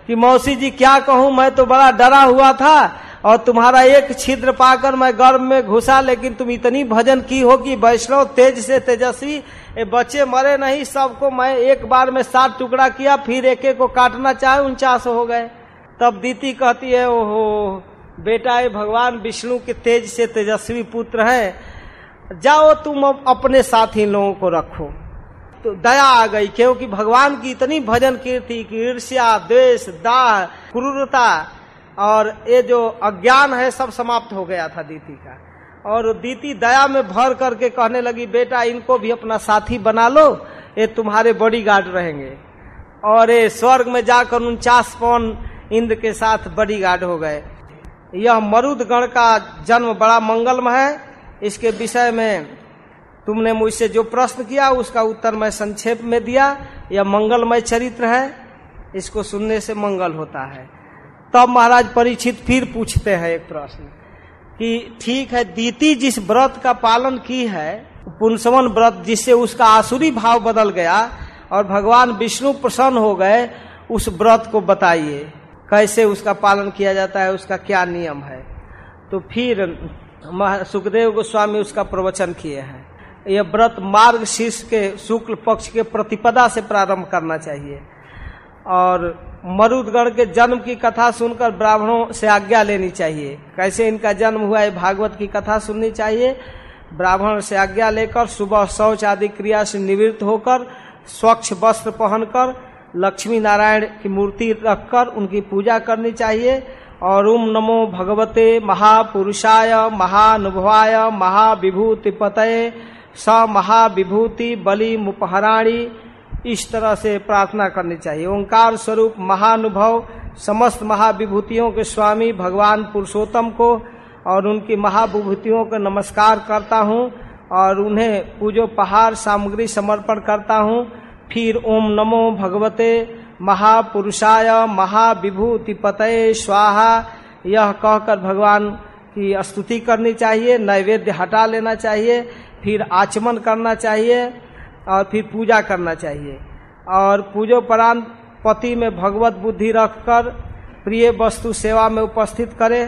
कि मौसी जी क्या कहूँ, मैं तो बड़ा डरा हुआ था और तुम्हारा एक छिद्र पाकर मैं गर्भ में घुसा, लेकिन तुम इतनी भजन की हो कि वैष्णव तेज से तेजस्वी बच्चे मरे नहीं, सबको मैं एक बार में सात टुकड़ा किया, फिर एक को काटना चाहे, उनचास हो गए। तब दीति कहती है, ओहो बेटा ये भगवान विष्णु के तेज से तेजस्वी पुत्र है। जाओ तुम अपने साथ ही लोगों को रखो। तो दया आ गई, क्योंकि भगवान की इतनी भजन कीर्ति की ईर्ष्या, द्वेष, दाह, क्रूरता और ये जो अज्ञान है, सब समाप्त हो गया था दीति का। और दीति दया में भर करके कहने लगी, बेटा, इनको भी अपना साथी बना लो, ये तुम्हारे बॉडी गार्ड रहेंगे। और ये स्वर्ग में जाकर उनचास पौन इंद्र के साथ बॉडी गार्ड हो गए। यह मरुद गण का जन्म बड़ा मंगलम है। इसके विषय में तुमने मुझसे जो प्रश्न किया, उसका उत्तर मैं संक्षेप में दिया। यह मंगलमय चरित्र है। इसको सुनने से मंगल होता है। तब महाराज परीक्षित फिर पूछते हैं एक प्रश्न कि ठीक है, दीति जिस व्रत का पालन की है, पुनसवन व्रत जिससे उसका आसुरी भाव बदल गया और भगवान विष्णु प्रसन्न हो गए, उस व्रत को बताइए। कैसे उसका पालन किया जाता है, उसका क्या नियम है? तो फिर सुखदेव गोस्वामी उसका प्रवचन किए हैं। यह व्रत मार्ग शीर्ष के शुक्ल पक्ष के प्रतिपदा से प्रारंभ करना चाहिए। और मरुदगढ़ के जन्म की कथा सुनकर ब्राह्मणों से आज्ञा लेनी चाहिए। कैसे इनका जन्म हुआ है भागवत की कथा सुननी चाहिए। ब्राह्मण से आज्ञा लेकर सुबह शौच आदि क्रिया से निवृत्त होकर स्वच्छ वस्त्र पहनकर लक्ष्मी नारायण की मूर्ति रखकर उनकी पूजा करनी चाहिए। और ओम नमो भगवते महापुरुषाय, महानुभवाय महाविभूति पतये स महाविभूति बलि मुपहराणी, इस तरह से प्रार्थना करनी चाहिए। ओंकार स्वरूप महानुभव, समस्त महाविभूतियों के स्वामी भगवान पुरुषोत्तम को और उनकी महाविभूतियों को नमस्कार करता हूँ और उन्हें पूजो, पहाड़ सामग्री समर्पण करता हूँ। फिर ओम नमो भगवते। महापुरुषाय महाविभूति पतये स्वाहा। यह कहकर भगवान की स्तुति करनी चाहिए, नैवेद्य हटा लेना चाहिए, फिर आचमन करना चाहिए और फिर पूजा करना चाहिए। और पूजोपरांत पति में भगवत बुद्धि रखकर प्रिय वस्तु सेवा में उपस्थित करे,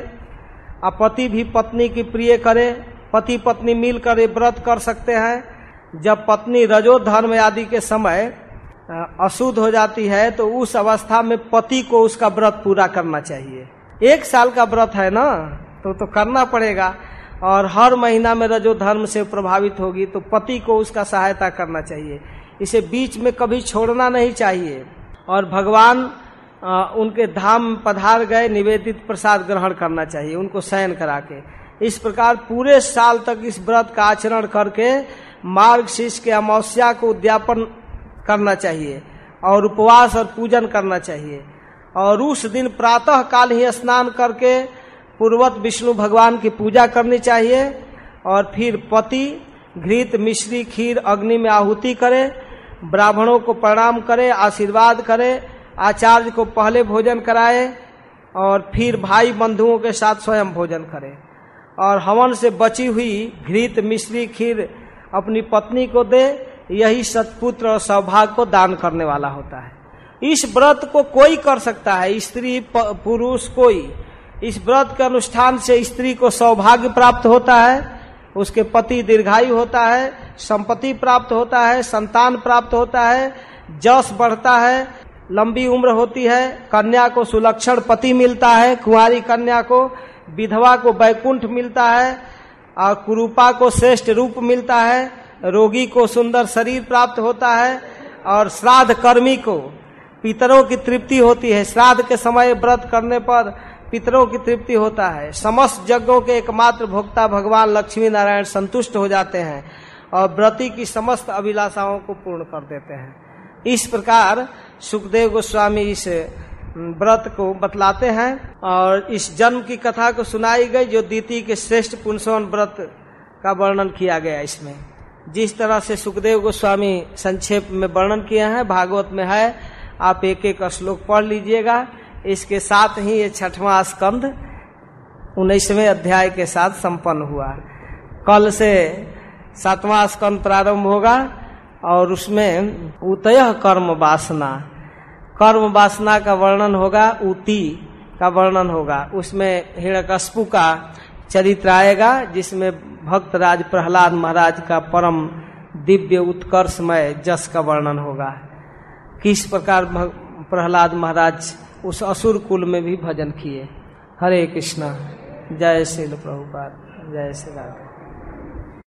और पति भी पत्नी की प्रिय करे, पति पत्नी मिलकर व्रत कर सकते हैं। जब पत्नी रजो धर्म आदि के समय अशुद्ध हो जाती है तो उस अवस्था में पति को उसका व्रत पूरा करना चाहिए। एक साल का व्रत है ना? तो तो करना पड़ेगा। और हर महीना में रजो धर्म से प्रभावित होगी तो पति को उसका सहायता करना चाहिए। इसे बीच में कभी छोड़ना नहीं चाहिए। और भगवान आ, उनके धाम पधार गए निवेदित प्रसाद ग्रहण करना चाहिए उनको शयन करा के। इस प्रकार पूरे साल तक इस व्रत का आचरण करके मार्ग शीर्ष के अमावस्या को उद्यापन करना चाहिए और उपवास और पूजन करना चाहिए। और उस दिन प्रातः काल ही स्नान करके पूर्वत विष्णु भगवान की पूजा करनी चाहिए और फिर पति घृत, मिश्री, खीर, अग्नि में आहुति करे, ब्राह्मणों को प्रणाम करे, आशीर्वाद करे, आचार्य को पहले भोजन कराए और फिर भाई बंधुओं के साथ स्वयं भोजन करे। और हवन से बची हुई घृत, मिश्री, खीर अपनी पत्नी को दे, यही सतपुत्र और सौभाग्य को दान करने वाला होता है। इस व्रत को कोई कर सकता है, स्त्री पुरुष, कोई। इस व्रत के अनुष्ठान से स्त्री को सौभाग्य प्राप्त होता है, उसके पति दीर्घायु होता है, संपत्ति प्राप्त होता है, संतान प्राप्त होता है, जस बढ़ता है, लंबी उम्र होती है, कन्या को सुलक्षण पति मिलता है, कुंवारी कन्या को, विधवा को बैकुंठ मिलता है और कुरूपा को श्रेष्ठ रूप मिलता है, रोगी को सुंदर शरीर प्राप्त होता है, और श्राद्ध कर्मी को पितरों की तृप्ति होती है। श्राद्ध के समय व्रत करने पर पितरों की तृप्ति होता है। समस्त जगहों के एकमात्र भोक्ता भगवान लक्ष्मी नारायण संतुष्ट हो जाते हैं और व्रति की समस्त अभिलाषाओं को पूर्ण कर देते हैं। इस प्रकार सुखदेव गोस्वामी इस व्रत को बतलाते हैं और इस जन्म की कथा को सुनाई गई, जो दीति के श्रेष्ठ पुनसवन व्रत का वर्णन किया गया इसमें। जिस तरह से सुखदेव गोस्वामी संक्षेप में वर्णन किया है, भागवत में है, आप एक एक श्लोक पढ़ लीजिएगा। इसके साथ ही ये छठवां स्कंद उन्नीसवें अध्याय के साथ संपन्न हुआ। कल से सातवां स्कंद प्रारंभ होगा और उसमें उतय कर्म वासना कर्म वासना का वर्णन होगा उति का वर्णन होगा। उसमें हिरण्यकशपु का चरित्र आएगा जिसमें भक्त राज प्रहलाद महाराज का परम दिव्य उत्कर्षमय जस का वर्णन होगा। किस प्रकार प्रहलाद महाराज उस असुर कुल में भी भजन किए? हरे कृष्णा, जय श्री प्रभुपाद, जय श्री राधा